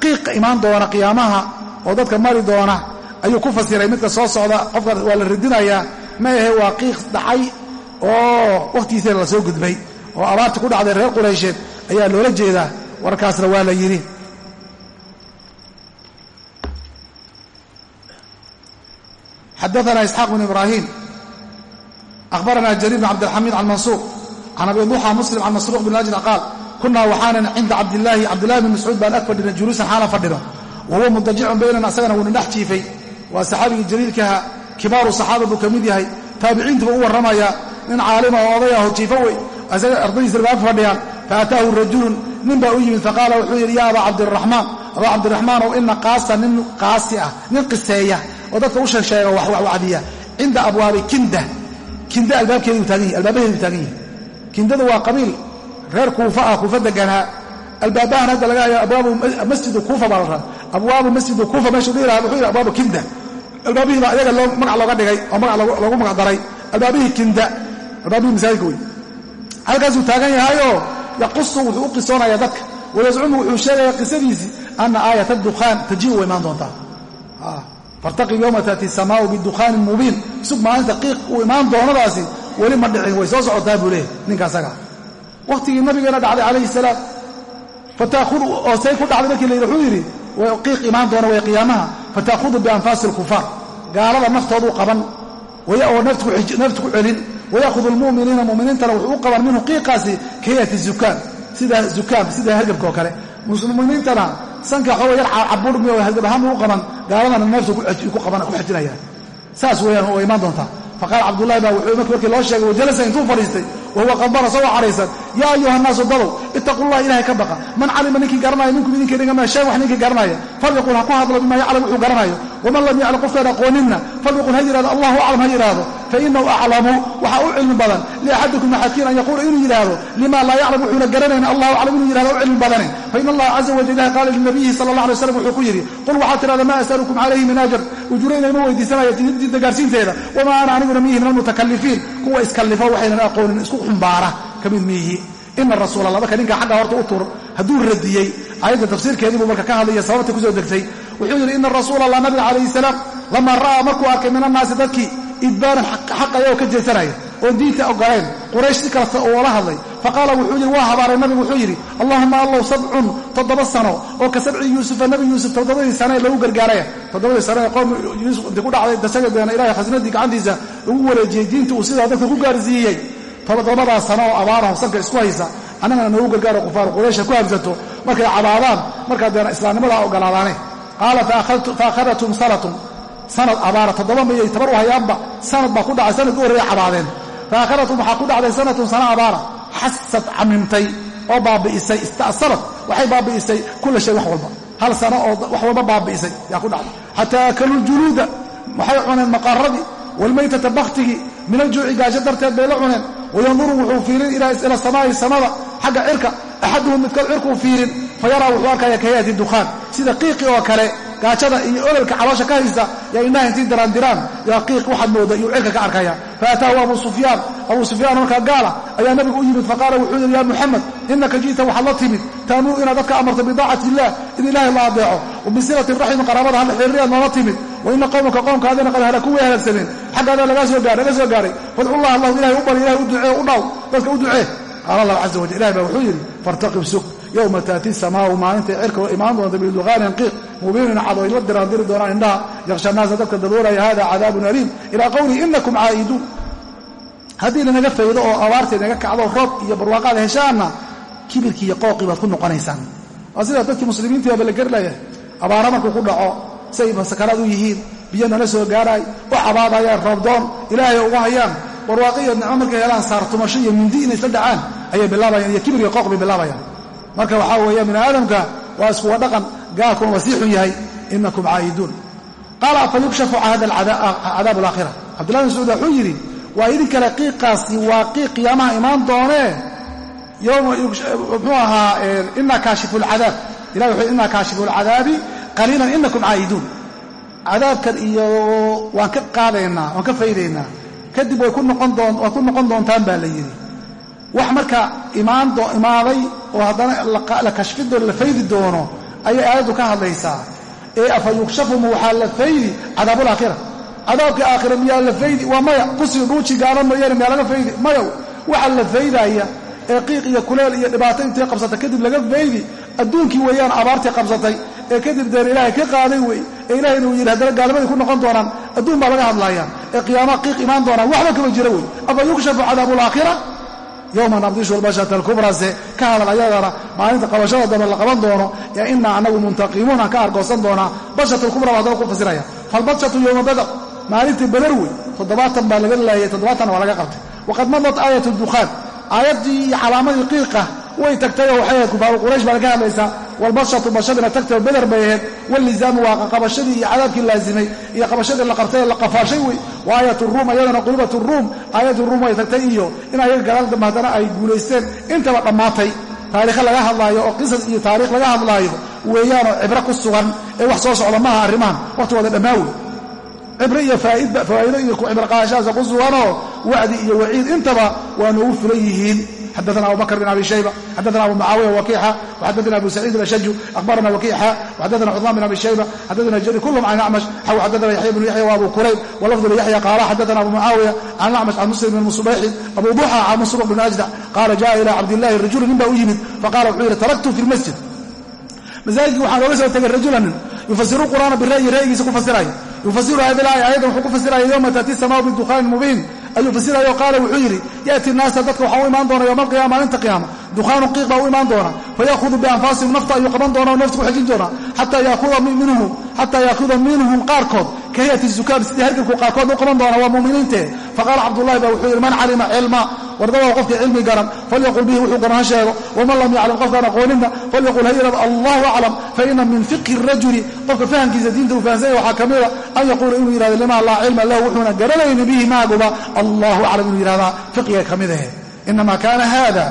qiiqa imaan doona qiyaamaha oo dadka mari doona ayuu ku fasiray midka soo socda. Qofka waa la radinayaa ma ahe waa qiiq dhacay oo wakhtigiisana la soo gudbay oo abaarta ku dhacday reer quraysheed ayaa loola jeedaa. Warkaasna waa la yidhi xadaana isxaaq bn ibrahim ahbarana jariir bn cabdilxamiid can mansuur can abi duxa muslim can masruuq bin ajda qaal kunaa waxaanan cinda cabdilaahi cabdillahi bn mascuud baan ag fadhina juluusan xaalan fadhino wa huwa mudajicun baynana asagana wuuna dhex jiifay waa saxaabigii jaliilkaha kibaaru saxaaba buu ka mid yahay taabiciintuba u warramaya nin caalima oo oday aho jiifo wey asaga ardadiisana baa ag fadhiyaan faataahu rajulun nin baa u yimid faqaala wuxuu yidhi yaa abaa cabdiraxmaan abaa cabdiraxmaan ow ina qaasa nin qaasi ah nin qiseeya oo dadka u sheegsheega wacdiya cinda abwaabi kinda. Kinda albaabkeeduu taagan yahi albaabaheeduu taagan yahi kindadu waa qabiil. Reer kuufa ah kuufa deganaa albaabahan hadda laga haya abwaabu masjidu kuufa baa la raa abwaabu masjidu kuufa meeshuu dhihi lahaa wuxuu yidhi abwaabu kinda. Albaabihiiba ayaga magac looga dhigay oo magac loogu magac daray. Albaabihii kinda. Albaabihii masaajidka wey halkaasuu taagan yahayoo yaqusu wuxuu u qisoonayaa dadka. Wayascumu wuxuu sheegaya qisadiisii ana aayat adukhaan tajiu way imaan doontaa fartaqib yowma taati samaau bidukhaanin mubiin. Sug maalinta qiiq uu imaan doonadaasi weli ma dhicin way soo socotaa buu leeyahy ninka asaga wakhtigii nabigeena dhacday calayhi salaam. Fataahudu oo say ku dhacday markii la yidhi wuxuu yidhi qiiq imaan doona way qiyaamaha. Fataahudu bianfaasi alkufaar gaalada naftooduu qaban. Oo naftu ku celin. Wayahudu lmuminiina muminiintana wuxuu u qaban minhu qiiqaasi kahiyati zukaam sida zukaam sida hargabka oo kale. Muminiintana sanka xooga yar cabuurmi oo hargab ahaan u qaban gaaladana neeftu ku xajinayaan saas weeyaan oo imaan doontaa. Faqaala cabdullahi baa wuxuu markii loo sheegay wajalasa intuu fadhiistay wahuwa qadbara isagoo cadhaysan. Yaa ayuha nnaasu dadow ittaqullaha ilahay ka baqa. Man calima ninkii garanaya minkum idinka dhigama shay wax ninkii garanaya. Falyaqul ha ku hadlo bima yaclam wuxuu garanayo. Waman lam yaclam qofkaan aqooninna falyaqul ha yidhahdo allahu aclam ha yidhaahdo fainahu aclamu waxaa u cilmi badan liaxadikum axadkiin an yaquula inuu yidhaahdo lima laa yaclam wuxuuna garanayn allahu aclam inuu yidhahdo u cilmi badane fain allaha caza wajal ilahi qaala linabiyihi sala allah alay waslam wuxuu ku yidhi qul waxaad tidhahda maa asalukum calayhi min ajar ujurayna ima weydiisanaya diinta gaarsiinteeda wamaa ana aniguna miyihi min almutakalifiin kuwa iskallifo waxaynan aqoonin isku xumbaara ka mid miyihi ina rasuul allah marka ninka xagga horta u tur hadduu radiyey aayadda tafsiirkeediibuu marka ka hadlaya sababta ku soo degtay wuxuu yidhi ina rasuula allah nabiga calayhi salaam lamaa ra'aa markuu arkay min annaasi dadkii idbaaran xaqaya oo ka jeesanaya oon diinta ogoleen quraysh si kalesta oola hadlay. Faqaala wuxuu yidhi waa habaaray nabigu wuxuu yidhi allahuma allow sabcun toddoba sano oo ka sabci yuusufa nabi yuusuf toddobadii sane lagu gargaaraya. Toddobadii sane qoom yuusuf inti ku dhacday dasagedeena ilahay khasnadii gacantiisa lagu wareejiyey diinta uu sidaa dadka ku gaarsiiyey. Toddobadaa sano oo abaaraho sanka isku haysa annagana noogu gargaaro kufaaru quraysha ku habsato. Markay cabaadaan markaa deena islaamnimadaa ogolaadaane qaala faakhadatkum sanatun sanad abaara toddoba mayay tabar u hayaanba sanad baa ku dhacay sanad u horreeya cabaadeen faakhadatkum waxaa ku dhacday sanatun sana abaara xasad camimtay oo baabi'isay ista'sarat waxay baabi'isay kulla shay wax walba. Hal sano oo wax walba baabi'isay yaa ku dhacday. Xataa akaluu juluuda waxay cuneen maqaaradii walmaytata bakhtigii min aljuuci gaajo darteed bay la cuneen. Wayanduru wuxuu fiirin ila samaa'i samada xagga cirka axaduhum midkood cirkuu fiirin fa yaraa wuxuu arkaya kahayati dukhaan. Sida qiiqi oo kale gaajada iyo ololka caloosha ka haysta yaa indhaha intii diraandiraan yaa qiiq waxaad mooda iyuu cirka ka arkaya. Faataahu abu sufyaan abuu sufyaan markaa gaala ayaa nabigu u yimid faqaala wuxuu yidhi ya muxamed inaka ji'ta waxaad la timid. Taamuru inaad dadka amarto bidaacati illah in ilaahay la adeeco wa bisilati raximi qaraabada halla xiriiriyaad noola timid. Wa ina qowmaka qoomkaadina qad halaku way halaagsameen xaggaadaa laga soo gaaray. Fadcullah allahu ilahay u bari ilahay u ducee u dhaw dadka u ducee. Qaala allahu caza wajal ilahay baa wuxuu yidhi fartaqib sug yowma taati samaau maalintay cirka imaan doonta biduqaanin qiiq mubiinin cad oo la diraandiri doonaan indhaha yaksha naasa dadka daboolaya hada cadaabun aliim ilaa qowlihi inakum caa'iduun haddii lanaga faydo oo abaarta naga kacdo roob iyo barwaaqaada heshaanna kibirkii iyo qooqii baad ku noqonaysaan waa sidaa dadkii muslimiintiiba la gerlaya abaara markuu ku dhaco say masakaraad u yihiin biyo nala soo gaaraay u cabaadayaan roobdoon ilaahay uga hayaan barwaaqi iyo nicmo markay helaan saartumasho iyo mindi inay isla dhacaan ayay bilaabayaan marka waxaa weeya bini aadamka waa iskuwa dhaqan gaalkuna wasiixun yahay inakum caa'iduun qaala fa yukshafu hada cadaab alaakhira cabdullahi mascuud wuxuu yidhi waa idin kale qiiqaasi waa qiiq qiyaamaha imaan doonee muxuu ahaa inaa kaashifu lcadaab ilahi wuxuu inaa kaashifu lcadaabi qaliilan inakum caa'iduun cadaabkan iyo waan ka qaadaynaa waan ka faydaynaa. Kadib way ku noqon doontaan baa la yidhi. Wax marka imaaday oo haddana la kashfi doono la faydi doono ayay aayaddu ka hadlaysaa. Ee afa yukshafumu waxaa la faydi cadaabulaakhira cadaabka aakhira miyaa la faydi? Waa maya. Kusii dhuuji gaala mooyaane miyaa laga faydi? Maya waxa la faydaaya ee qiiq iyo kuleel iyo dhibaato intay qabsatay kadib laga faydi adduunkii weeyaan abaartii qabsatay ee kadib deen ilaahay ka qaaday wey ee ilahayna uu yidhi haddana gaalamadii ku noqon doonaan adduun baa laga hadlaaya ee qiyaama qiiq imaan doonaan waxba kama jira wey. Afa yukshafu cadaabuulaakhira yowma nabdishu albashata alkubrase ka hadal ayadana maalinta qabashada dambe la qaban doono ee inaa anagu muntaqimuun aan ka argoosan doonaa bashatu lkubra waa haddana ku fasiraya falbashatu yowma badar maalintii badar wey toddobaatan baa laga laayay toddobaatanna waa laga qabtay waqad madat aayat dukhaan aayaddii iyo calaamadii qiiqa way tagtay oo waxay kufaaru quraysh baana ka hadlaysaa walbashatu bashadina tagtay oo beder bay ahayd wallizaamu waa qabashadii iyo cadaabkii laazimay iyo qabashadii la qabtay ee la qafaashay wey wa aayat ruum ayadana qulibat ruum aayat ruum way tagtay iyo in ayaga gadaal dambe haddana ay guulaysteen intaba dhammaatay. Taariikha laga hadlaayo oo qisas iyo taariikh laga hadlaayo weeyaanoo cibro ku sugan ee wax soo socda maaha arrimahan wakhtigooda dhammaawey. Cibro iyo fawaa'ido iyo cibro qaadashahaasa ku suganoo wacdi iyo waciid intaba waa noogu fulan yihiin xadana abu bakr bn abi shayba xadana abu mucaawiya wakiixa waxadana abu saciid alashaju akhbarana wakiixa waxadana cudmaan bn abi shayba xadana jari kulhum can acmash xaw xadana yaxya bnu yaxya waabu kurayb walafdu liyaxya qaala xadana abu mucaawiya can acmash can muslim bn subayxin abu duxa can musruq bn ajdac qaala jaءa ila cabdillahi rajulu nin baa u yimid faqala wuxuu yidhi taraktu fi lmasjid masaajidkii waxaan ooga soo tegay rajulanin yufasiru qur'aana bira'yi ra'yigiisa ku fasiraya yufasiru hadi laaya ayadan wuxuu ku fasiraya yowma taati samaau bidukhanin mubiin ayuu fasirayo qaala wuxuu yidhi yaati naasa dadka waxaa u imaan doona yowma alqiyama maalinta qiyaama. Dukhaanu qiiq baa u imaan doona. Fayahudu bianfaasihim nafta ayuu qaban doona oo nafta ku xejin doona xataa yaakuda minhum qaarkood ka hayati zukaam sidii hargabku qaarkood u qaban doona waa muminiinte faqaala cabdullahi ba wuxuu yidhi man calima cilma wardaba qofkii cilmi garan falyaqul bihi wuxuu garan sheego waman lam yaclam qofkaan aqooninna falyaqul ha yidhahdo allahu aclam faina min fiqhi rajuli. Qofka fahamkiisa diinta uu fahamsanya waxaa ka mida an yaquula inuu yidhahdo limaa laa cilma lahu wuxuuna garanayni bihi maaguba allahu aclam inuu yidhahdaa fiqiga ka mid ahe inama kaana haada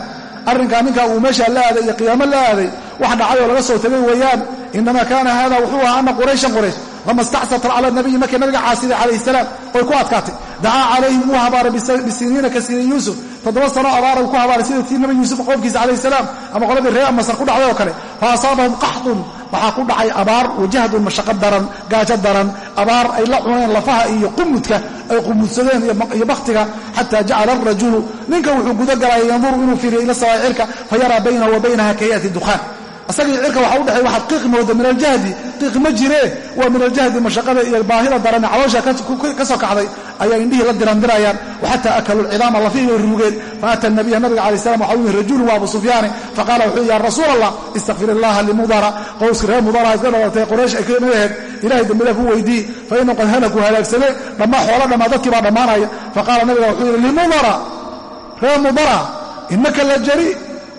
arrinkaa ninkaa uu meeshaa la aaday iyo qiyaamo la aaday wax dhacay oo laga soo tegay weeyaan inama kaana haada wuxuu ahaa ana qurayshan quraysh lama stacsata cala nabiyi markay nabiga caasiday calayh salaam oy ku adkaatay. Dacaa calayhim wuu habaaray bisiniina ka yuusuf toddoba sano abaara ku habaaray sida tii nabi yuusuf qoomkiisa calayh salaam ama qoladii reer masar ku dhacday oo kale. Fa asaabahum qaxdun waxaa ku dhacay abaar wajahdun mashaqo daran gaajo daran. Abaar ay la cuneen lafaha iyo qumudka ay qumudsadeen iyo bakhtiga xataa jacala arajulu ninka wuxuu guda galaya yanduru inuu fiiriyo ila sawaai cirka fa yaraa baynahu wa baynaha kayati dukhaan asagii cirka waxa u dhexey waxaad qiiq mooda min aljahdi. Qiiq ma jiree waa min aljahdi mashaqada iyo baahida daran caloosha ka soo kacday ayaa indhihii la dirandirayaan. Waxataa akalu lcidaama lafihii way ruugeen faata nabiya nabiga alay salam waxa u yihi rajulun waa abu sufyaani faqaala wuxuu ya rasuul allah istakfir illaha limudara qowski reer mudara iska dhalatay quraysh ay ka mid ahayd ilahay dembidhaaf u weydii fa inuu qad halaku halaagsame dhammaa xoola dhammaa dadkii baa dhammaanaya. Faqaala nabiga wuxuu yidhi limudara reer mudara inaka la jari.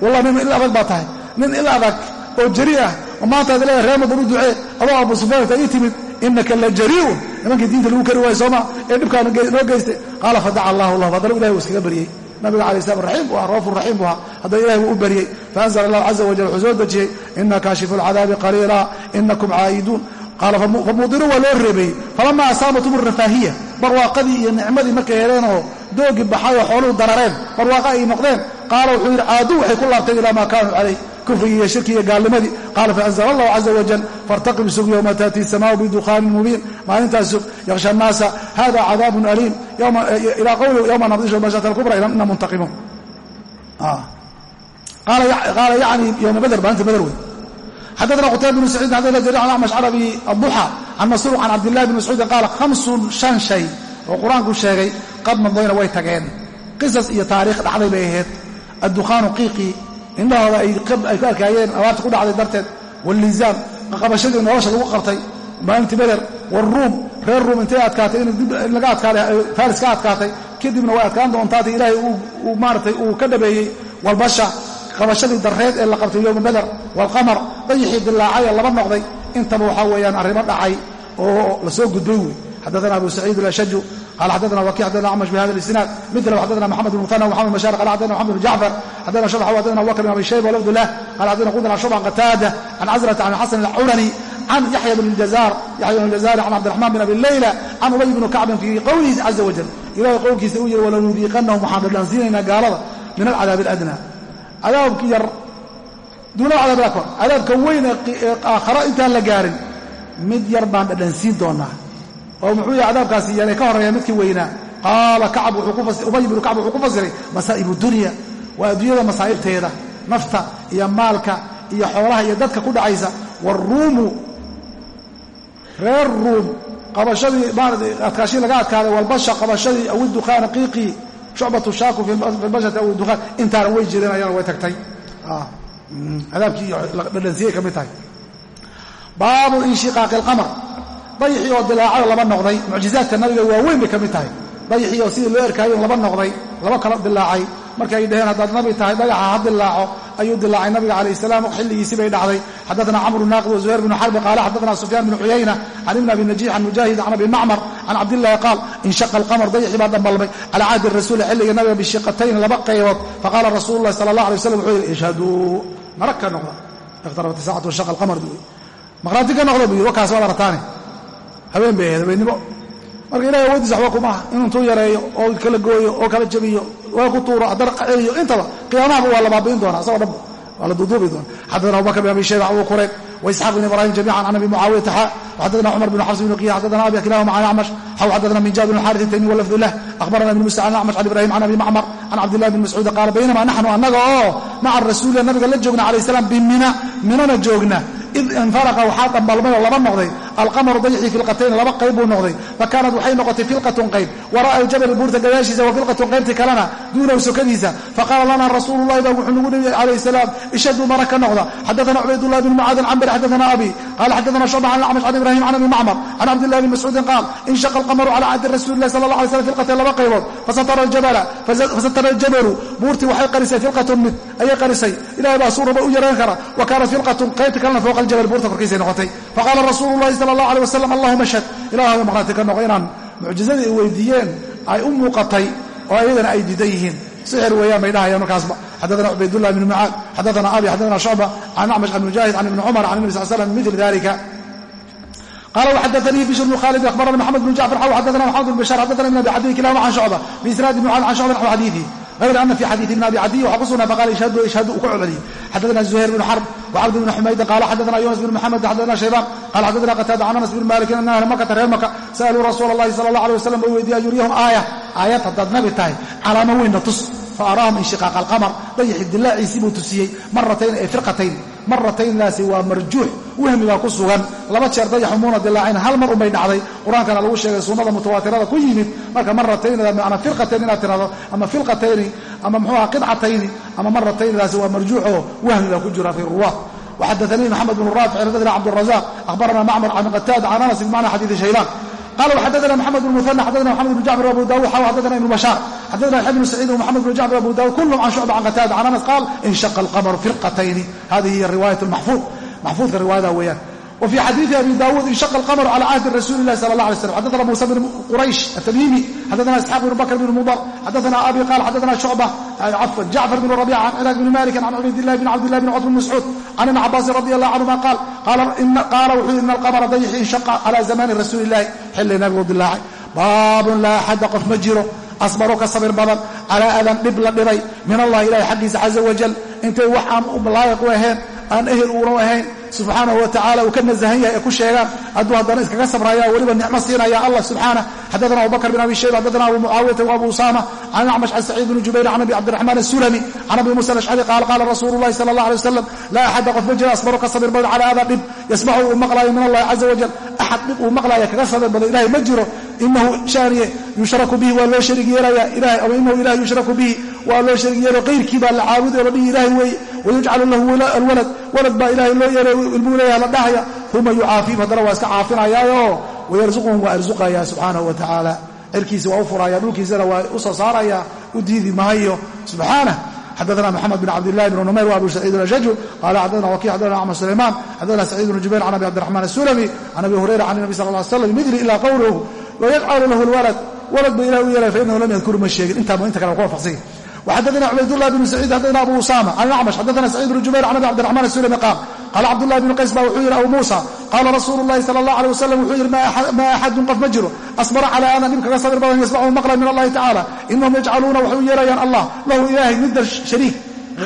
Wallah nin il adag baa tahay. Nin il adag oo jari ah oo maanta ad leedahay reer mudar u ducee adoo abu sufyaan ta ii timid inaka la jariiun nimankii diinta lagu kari waayo sooma ee dhibkaa noo geystay. Qaala fadaca allahu lahu. Haddana ilahi uu iskaga baryey nabiga alai slam raxiim bu ah raufun raxiim bu ahaa. Haddana ilahi wuu u baryey faanzla allahu caza wajal wuxuu soo dejiyey ina kaashifu alcadaabi qaliila inakum caa'iduun qaala famudiruu waa loo reebeeyey falama asaabatum arafaahiya barwaaqadii iyo nicmadii markay heleen oo doogii baxay oo xooluhu darareen barwaaqa ay noqdeen. Qaala wuxuu yidhi caaduu waxay ku laabteen ilaa maa kaanuu calayh kufrigii iyo shirki iyo gaalnimadii qaala faanzla allahu caza wajal faartaqib sug yowma taati samaau bidukhaanin mubiin maalintaas sug yakhsha annaasa hada cadaabun aliim ilaa qowli yowma nabdishu bashata alkubra ina muntaqimuun qaala yacni yowma badr maalinta badr wey xadana qutayba bn saciid xadana jari an acmash carabi aduxa can masruuq can cabdillahi bn mascuudin qaala hamsun shan shay oo qur'aanku sheegay qad madayna way tageen qisas iyo taariikh dhacday bay ahayd addukhaanu qiiqii indhahooda ay ku arkaayeen abaarta ku dhacday darteed wاllizaam qabashadii nolosha lagu qabtay maalintii beder wاruum reer ruum intay adkaatay in laga adkaaday faris ka adkaatay kadibna way adkaan doontaata ilaahay maaratay uu ka dhabeeyey walbasha qabashadii darreed ee la qabtay yowma beder waalqamar dayixii dilaacay ee laba noqday intaba waxaa weeyaan arrimo dhacay oo la soo gudbay wey xadaana abu saciid alashaju qala xadana waki xadana acmash bihada isnaad mila xadana maxamed bn muhana maxamed mashaar qala xadana maxamed bn jacfar xadana shubx xadana abubakr bn abi shayba walafd lah qala xadana qudna shuba an qataada can casrata can xasan alcurani can yaxya bn jazaar yaxya bn jazaari can cabdiraxmaan bin abi leyla can ubay bni kacbin fii qowlihi caza wajal ilahay qowlkiisa uu yihi walanudiiqanahum waxaan dhadhaansiinaynaa gaalada min alcadaab aladnaa cadaabki yar duuna cadaab akbar cadaabka weyn ee aakhara intaan la gaarin mid yar baan dhadhansiin doonaa oo muxuu yahay cadaabkaasi yeelay ka horreeya midkii weynaa. Qaala ubay bnu kacb wuxuu ku fasiray masaa'ibu dunya. Waa adduunyada masaa'ibteeda nafta iyo maalka iyo xoolaha iyo dadka ku dhacaysa. Waaruumu reer ruum qabashadii maarata adkaashii laga adkaaday walbasha qabashadii awi dukhaana qiiqii shucbatu shaaku fi lbashati aw dukhaan. Intaana way jireen ayana way tagtay. Cadaabkii dhadhansiyay ka mid tahay. Baabu inshiqaaqi alqamar dayixii oo dilaacayo laba noqday. Mucjizaadka nabiga waaweyn bay ka mid tahay. Dayixii oo sidii loo erkaayo laba noqday laba kala dilaacay. Markay ay dhaheen haddaad nabi tahay dhagaxa ha dilaaco ayuu dilaacay nabiga calayh salaam xilligiisii bay dhacday. Xadaana camru naaqid wa zuhayr bnu xarbi qaala xadaana sufyaan bnu cuyayna can ibn abi najiix can mujaahid can abi macmar can cabdillahi qaal inshaqa alqamar dayixii baa dhambalmay calaa cahdi rasuuli xilliga nabiga bishiqatayn laba qaybood. Faqaala rasuulu llahi sala allah alay waslam wuxuu yidhi ishhaduu marag ka noqda iqtarabat saacatu washaqa alqamar buu ka noqda buu yidhi wakaas waad arataane habeen bay ahayd habeennimo marka ilahay awoodiisa waxba kuma aha. Inuu intuu yareeyo oo kala gooyo oo kala jabiyo waa ku tuuro haddana qaceeyo. Intaba qiyaamahaba waa la baabi'in doona asagoo dhanba waa la duuduubi doona xadana abubakr bin abi shayba abu kurayb waisxaaq bin ibrahim jamiican can abi mucaawiyata xa waxadana cumar bin xafs bin qiya xadana abi kilahuma can acmash xaw xadana min jaabir bin xarit taymi walafdu lah akhbarana ibn musa can acmash can ibrahim can abi macmar can cabdillahi bin mascuud qaala baynama naxnu annaga oo maca rasuulilah nabiga la joogna calayh salaam bimina minana joogna. Id infaraqa waxaa dhambalmay oo laba noqday alqamaru dayxii filqatayn laba qayb buu noqday fa waxay noqotay filqatun qayb wara'a aljabali buurta gadaashiisa wa filqatun kalena duunahu sokadiisa faqaala lana rasuulu baa wuxuu nagu nabiyey calayh salaam ishaduu mara ka noqda xadaana cubaydullahi bn mucaadin can bari xadaana abi qaala xadaana shucba can can ibrahim can abi macmar can cabdillahi bn mascuudin qaal inshaqa alqamaru cala cahdi rasuuli lahi sala allah alay slam filqatayn laba qaybood fasatara aljabalu buurtii waxay qarisay filqatun mid ayay qarisay ilahay baa suuraba u yarayn kara wa kaanat filqatun qaybtii kalena fowqa aljabal buurta korkiisay noqotay faqaala rasuulu llahi sala allah alay wasalam allahuma ashhad ilaahga maqhraati ka noqo inaan mucjizadii ay weydiiyeen ay u muuqatay oo ayadana ay diidan yihiin. Sixir weeyaan bay dhahayaan markaasba xadaana cubaydullah bn mucaad xadaana abi xadaana shucba can acmash can mujaahid can ibni cumar can nabi sal slam mil dalika qala wxadaanii bishr bn khaalid akhbarana maxamed bn jacfar xaw xadaana maxamed bn bashaar xadaana ibn abi cadiy kilahuma can shucba biisnaadi mucaad can shucba naxw xadiiثi غayr ana fi xadiiث ibn abi cadiy waxaa ku sugnaa faqala ishhadu ishhadu uu ku celceliyey xadaana zuhayr bn xarb wcabd bn xumaydin qaala xadaana yunas bn mxamed xadaana shaybaan qala xadaana qataada can anas bn malikin ana ahla makata reer maka sa'aluu rasuula اllahi sala اllah alيه wasalam way weydiiye an yuriyahum aaya aayad haddaad nabi tahay calaamo weynna tus faaraahum inshiqaaqa alqamar dayixi dilaaciisii buu tusiyey maratayn ee firqatayn maratayndaasi waa marjuux wahmiga ku sugan. Laba jeer dayaxumuuna dilaacayn hal mar unbay dhacday. Qur'aankana lagu sheegay sunnada mutawaatirada ku yimid. Marka maratayn mana firqatayn inaad tirahdo ama filqatayni ama mxuuha qidcatayni ama maratayndaasi waa marjuux oo wahmiga ku jira fi ruwaad. Waxadaanii maxamed bnu raafic xadana cabdirazaaq ahbarana macmar can qataad can anas bimacna xadiidi shaylaan qala وxadana mxamed بن mثنى xadana mxamed بن jacfر abu dawud xaw xadana ibn bashaar xadana yaxya bn saciid ومxamed بن jacfر abu dawud kulhm can shucba can qataada can anas qaal inshaqa الqmr firqatayni hadihi hiy riwaayaة اmaxfuud maxfuudka riwaayada weeyaan وفي xadيiثi أbي dاود انشhق القمر على cهد رsuل اللh صلى الله عليه وسلم xdثna موسى بن qرayش التميمي xdثna اسحاq بن بكر بن مضر xdثna أbي قال xdثna شعبة cفوا جعفر بن ربيعة عن cراك بن مالك عن عبيد الله بن عبد الله بن cوف can ibni cabaasin radi allah canhuma qaal qaala wuxuu ina alqamara dayaxi inshaqa calaa zamaani rasuuli illaahi xilli nabigu dilaacay baabun laa axadda qof ma jiro asbaru ka sabir badan calaa adan dhib la dhibay min allahi ilahi xaggiisa caza wajal intay wax aan u laayiq u ahayn aan ehel uuna u ahayn subxaanahu wa tacala uu ka nasahan yahay ee ku sheegaan. Hadduu haddana iskaga sabraya weliba nicmo siinaya allah subxaanah xadana abubakr bin abi shayba xadana abu mucaawiyata abu usama can acmash can saciid bni jubayr can abi cabdiraxmaan asulami can abi musa alashcari qaala qaala rasuulu llahi sala allah alay wasalam laa axada qof ma jira asbaru ka sabir badan calaa adan dhib yasmacu uu maqlaayo min allahi caza wajal axad dhib uu maqlaaya kaga sabir badan ilahay ma jiro. Inahu shaaniye yushraku bihi waa loo sharig yeelaya inahu ilahay yushraku bihi waa loo sharig yeelo. Qayrkii baa la caabudi oo la dhihi ilahay weeye wayujcalu lahu alwalad walad baa ilahay loo yeelay ilmuu leeyaha la dhahaya uma yucaafiim haddana waa iska caafinayaayo wayarsuquhum waa arsuqaya subxaanahu wa tacaala cirkiisa waa u furaya dhulkiisana waa u soo saaraya u diidi mahayo subxaanah xadana mxamed bn cabdilahi bn numayr w abu saciid ashaju qala xadana waki xadana acmar sulayman xadana saciid bn jubayr can abi cabdiraxmaan asulami can abi hurayra can nabi sal lla slam midli ila qowluhu wayajcalu lahu lwalad walad ba ilahi u yeelay fainahu lam yadkuru ma sheegin intaa inta kale ku waafaqsanya وxadثna cbaydاللh بن سعيid xadثna abu usama عن الأcmش xadثna سعيid بن jubayr عن abi cبdiرحman الsulmi qaal qala cbdاللh بن qays ba wuxuu yidhi abu muسى qala rasuul الlahi salى الlaه عليه وsلم wuxuu yidhi ma axadun qof ma jiro asbra calى ana dhib kaga sabir badan yasmcu maqla min allahi tacaalى inahum yajcaluuna waxay u yeerayaan allah lahu ilahay midda shariik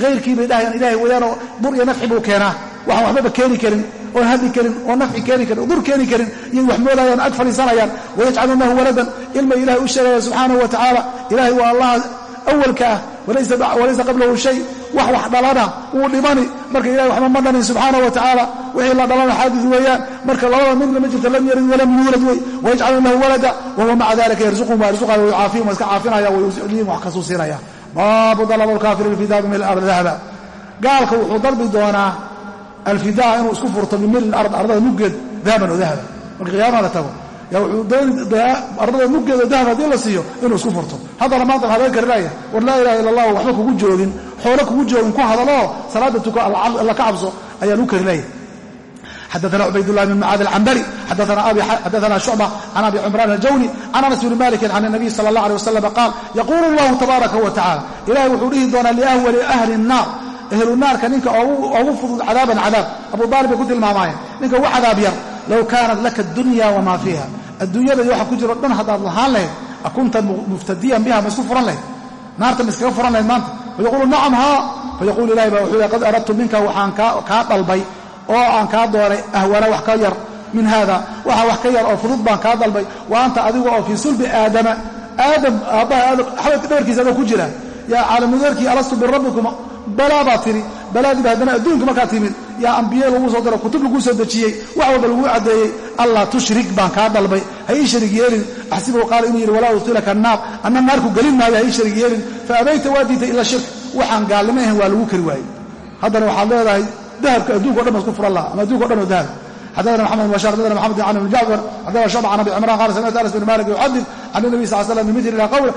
hayrkii bay dhahayaan ilahay wayaanoo bur iyo nafci buu keenaa waxaan waxbaba keeni karin oon hadli karin oon nafci keeni karin oo dur keeni karin iyay wax moodayaan ag fadhiisanayaan wayajcaluun lahu waladan ilmay ilahay u sheegaya subxaanaه wa tacaala ilahay waa allah awalka ah walaysa qablahu shay wax wax dhalana wuu dhimani marka ilahay waxba ma dhanin subxaana wa tacaala wixii la dhalana xaadis weeyaan. Marka labada midna ma jirto lam yalid walam yuulad wey. Wayajcaluun lahu walada wahuwa maca dalika yarzuqhum waa yarzuqaya wayucaafihim waa iska caafinaya wayucliihim wax kasuu siinaya. Baabu dalab alkaafiri alfidaa min alard dahaba. Gaalka wuxuu dalbi doonaa alfidaa inuu isku furto min ard ardada muggeed dahaban oo dahaba. Marka qiyaamaha la tago yaa wuxuu dooni ardada muggeeda dahab haddii la siiyo inuu isku furto haddana maanta waxaa laga karinaya war laa ilaha illa allah waxba kugu joogin xoolo kugu joogin ku hadaloo salaada tuko alla ka cabso ayaa lagu karinaya xadana cubaydالlah bn mcaad alcambari xadana shucba can abi cumraan aljawni can anas bni maliki can الnabiy salى اllah alيه wasalam qaal yaquulu اllahu tabaaraka wa tacala ilahay wuxuu dhihi doonaa liahwali ahli الnaar ehlu naarka ninka ogu fudud cadaaban cadaab abu aalib bay ku tilmaamaayeen ninka ugu cadaab yar low kaanat laka dunya wamaa fiiha adduunyada iyo waxa ku jiro dhan haddaad lahaan lahayd akunta muftadiyan biha ma isku furan lahayd naarta ma iskaga furan lahayd maanta fayaquulu nacam haa fayaquulu ilahi baa wuxuu qad aradtu minka waxaan kaa dalbay oo aan kaa doonay ahwana wax ka yar min haada waxa wax ka yar oo fudud baan kaa dalbay wa anta adigu oo fii sulbi aadama aadam aabbaha aadam adoo ku jira yaa caalamudeerkii alastu birabbikum balaa baa tiri balaadiiba haddana adduunka markaa timid. Yaa ambiye lagu soo daro kutub laguu soo dejiyey wax walba laguu caddeeyey. Allah tushrik baan kaa dalbay. Ha ii sharig yeelin. Axsibuhu qaala inuu yidhi walaa udkhilaka annaar. Anna naarku gelin maayo ha ii sharig yeelin. Fa abayta waa diintay ila shirk. Waxaan gaalnimo ahayn waa lagu kari waayey. Haddana waxaad leedahay dahabka adduunka o dhan ba isku furan laha ama adunka o dhan oo dahab. Xadana maxamed bashar xadana maxamed can ibn jacfar xadana shucba can abi cimraan qala samictu anas bin malik yuxadid can الnabi sal slam bimili qawle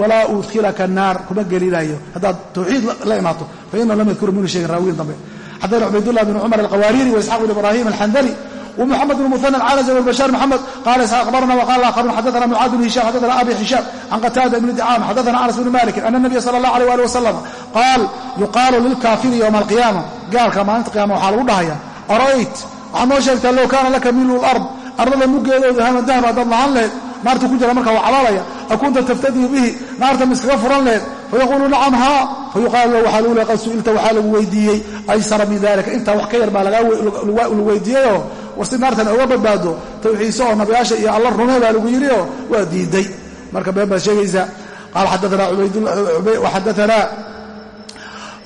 walaa udkhilaka الnaar kuma gelinayo haddaad tawxiid la imaato fainahu lam yadkuru minu sheegin raawiyin dambe xadana cubaydullah bn cumar alqawaariri waisxaaq bn ibrahim alxandali ومحمد بن مثنى العنزي والبشار محمد قال اسحاق اخبرنا وقال اخرون حدثنا معاذ بن هشام حدثنا ابي هشام عن قتاده بن دعام حدثنا انس بن مالك ان النبي صلى الله عليه واله وسلم قال يقال للكافر يوم القيامه قال maalinta qiyama waxaa lagu dhahaya arayt waxaad noo sheegtaa low kaana laka milu lard ardada muggeedooda hama dahab haddaad lahaan laheyd naartu ku jira marka waa caloolaya akunta taftadiu bihi naarta ma furan leed. Fayaquulu nacam haa fayuqaalu la waxaa lula qad su'ilta waxaa lagu weydiiyey. Aysara min dalika intaa wax ka yar baa la weydiiyeyoo war si naartan uga badbaado tawxiise oo nabiyaasha iyo alla rume baa lagu yidhioo waa diiday. Marka been baad sheegaysaa qaala xadaanaa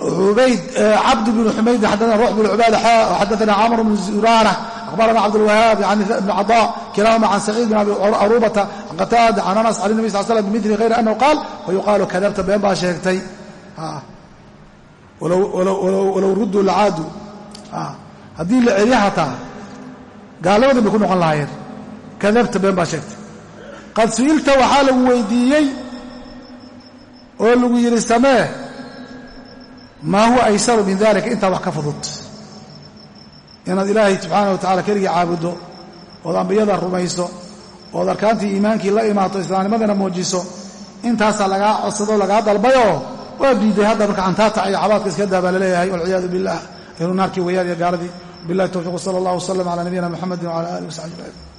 eh, cabd bn xumaydin xadaana ruux bn cubaada xaa xadaana camr bn zuraara abarana cabdاlwahaabi an ibn caطa kilahuma can saciid bin abi arubata an qataada can anas can nabi sal slm bimili hayr anahu qaal fayuqaalu kadabta been baa sheegtay walow rudduu lacaadu haddii la celiya hataa gaalabadii bay ku noqon lahaayeen kadabta been baa sheegtay qad su'ilta waxaa lagu weydiiyey oo lagu yidhi samee maa huwa aysaru min dalika intaa wax ka fudud inaad ilaahay subxaana wa tacala keligii caabuddo ood ambiyada rumayso ood arkaantii iimaankii la imaato islaamnimadana muujiso intaasaa lagaa codsado lagaa dalbayoo waa diiday hadda marka cantaata iyo cabaadka iska daa baa la leeyahay walciyaadu billah ahlu naarkii wayaan iyo gaaladii billahi towfiiq sala allah wasalam cala nabiyina muxamedin wcala alih wasaxbi ajmaciin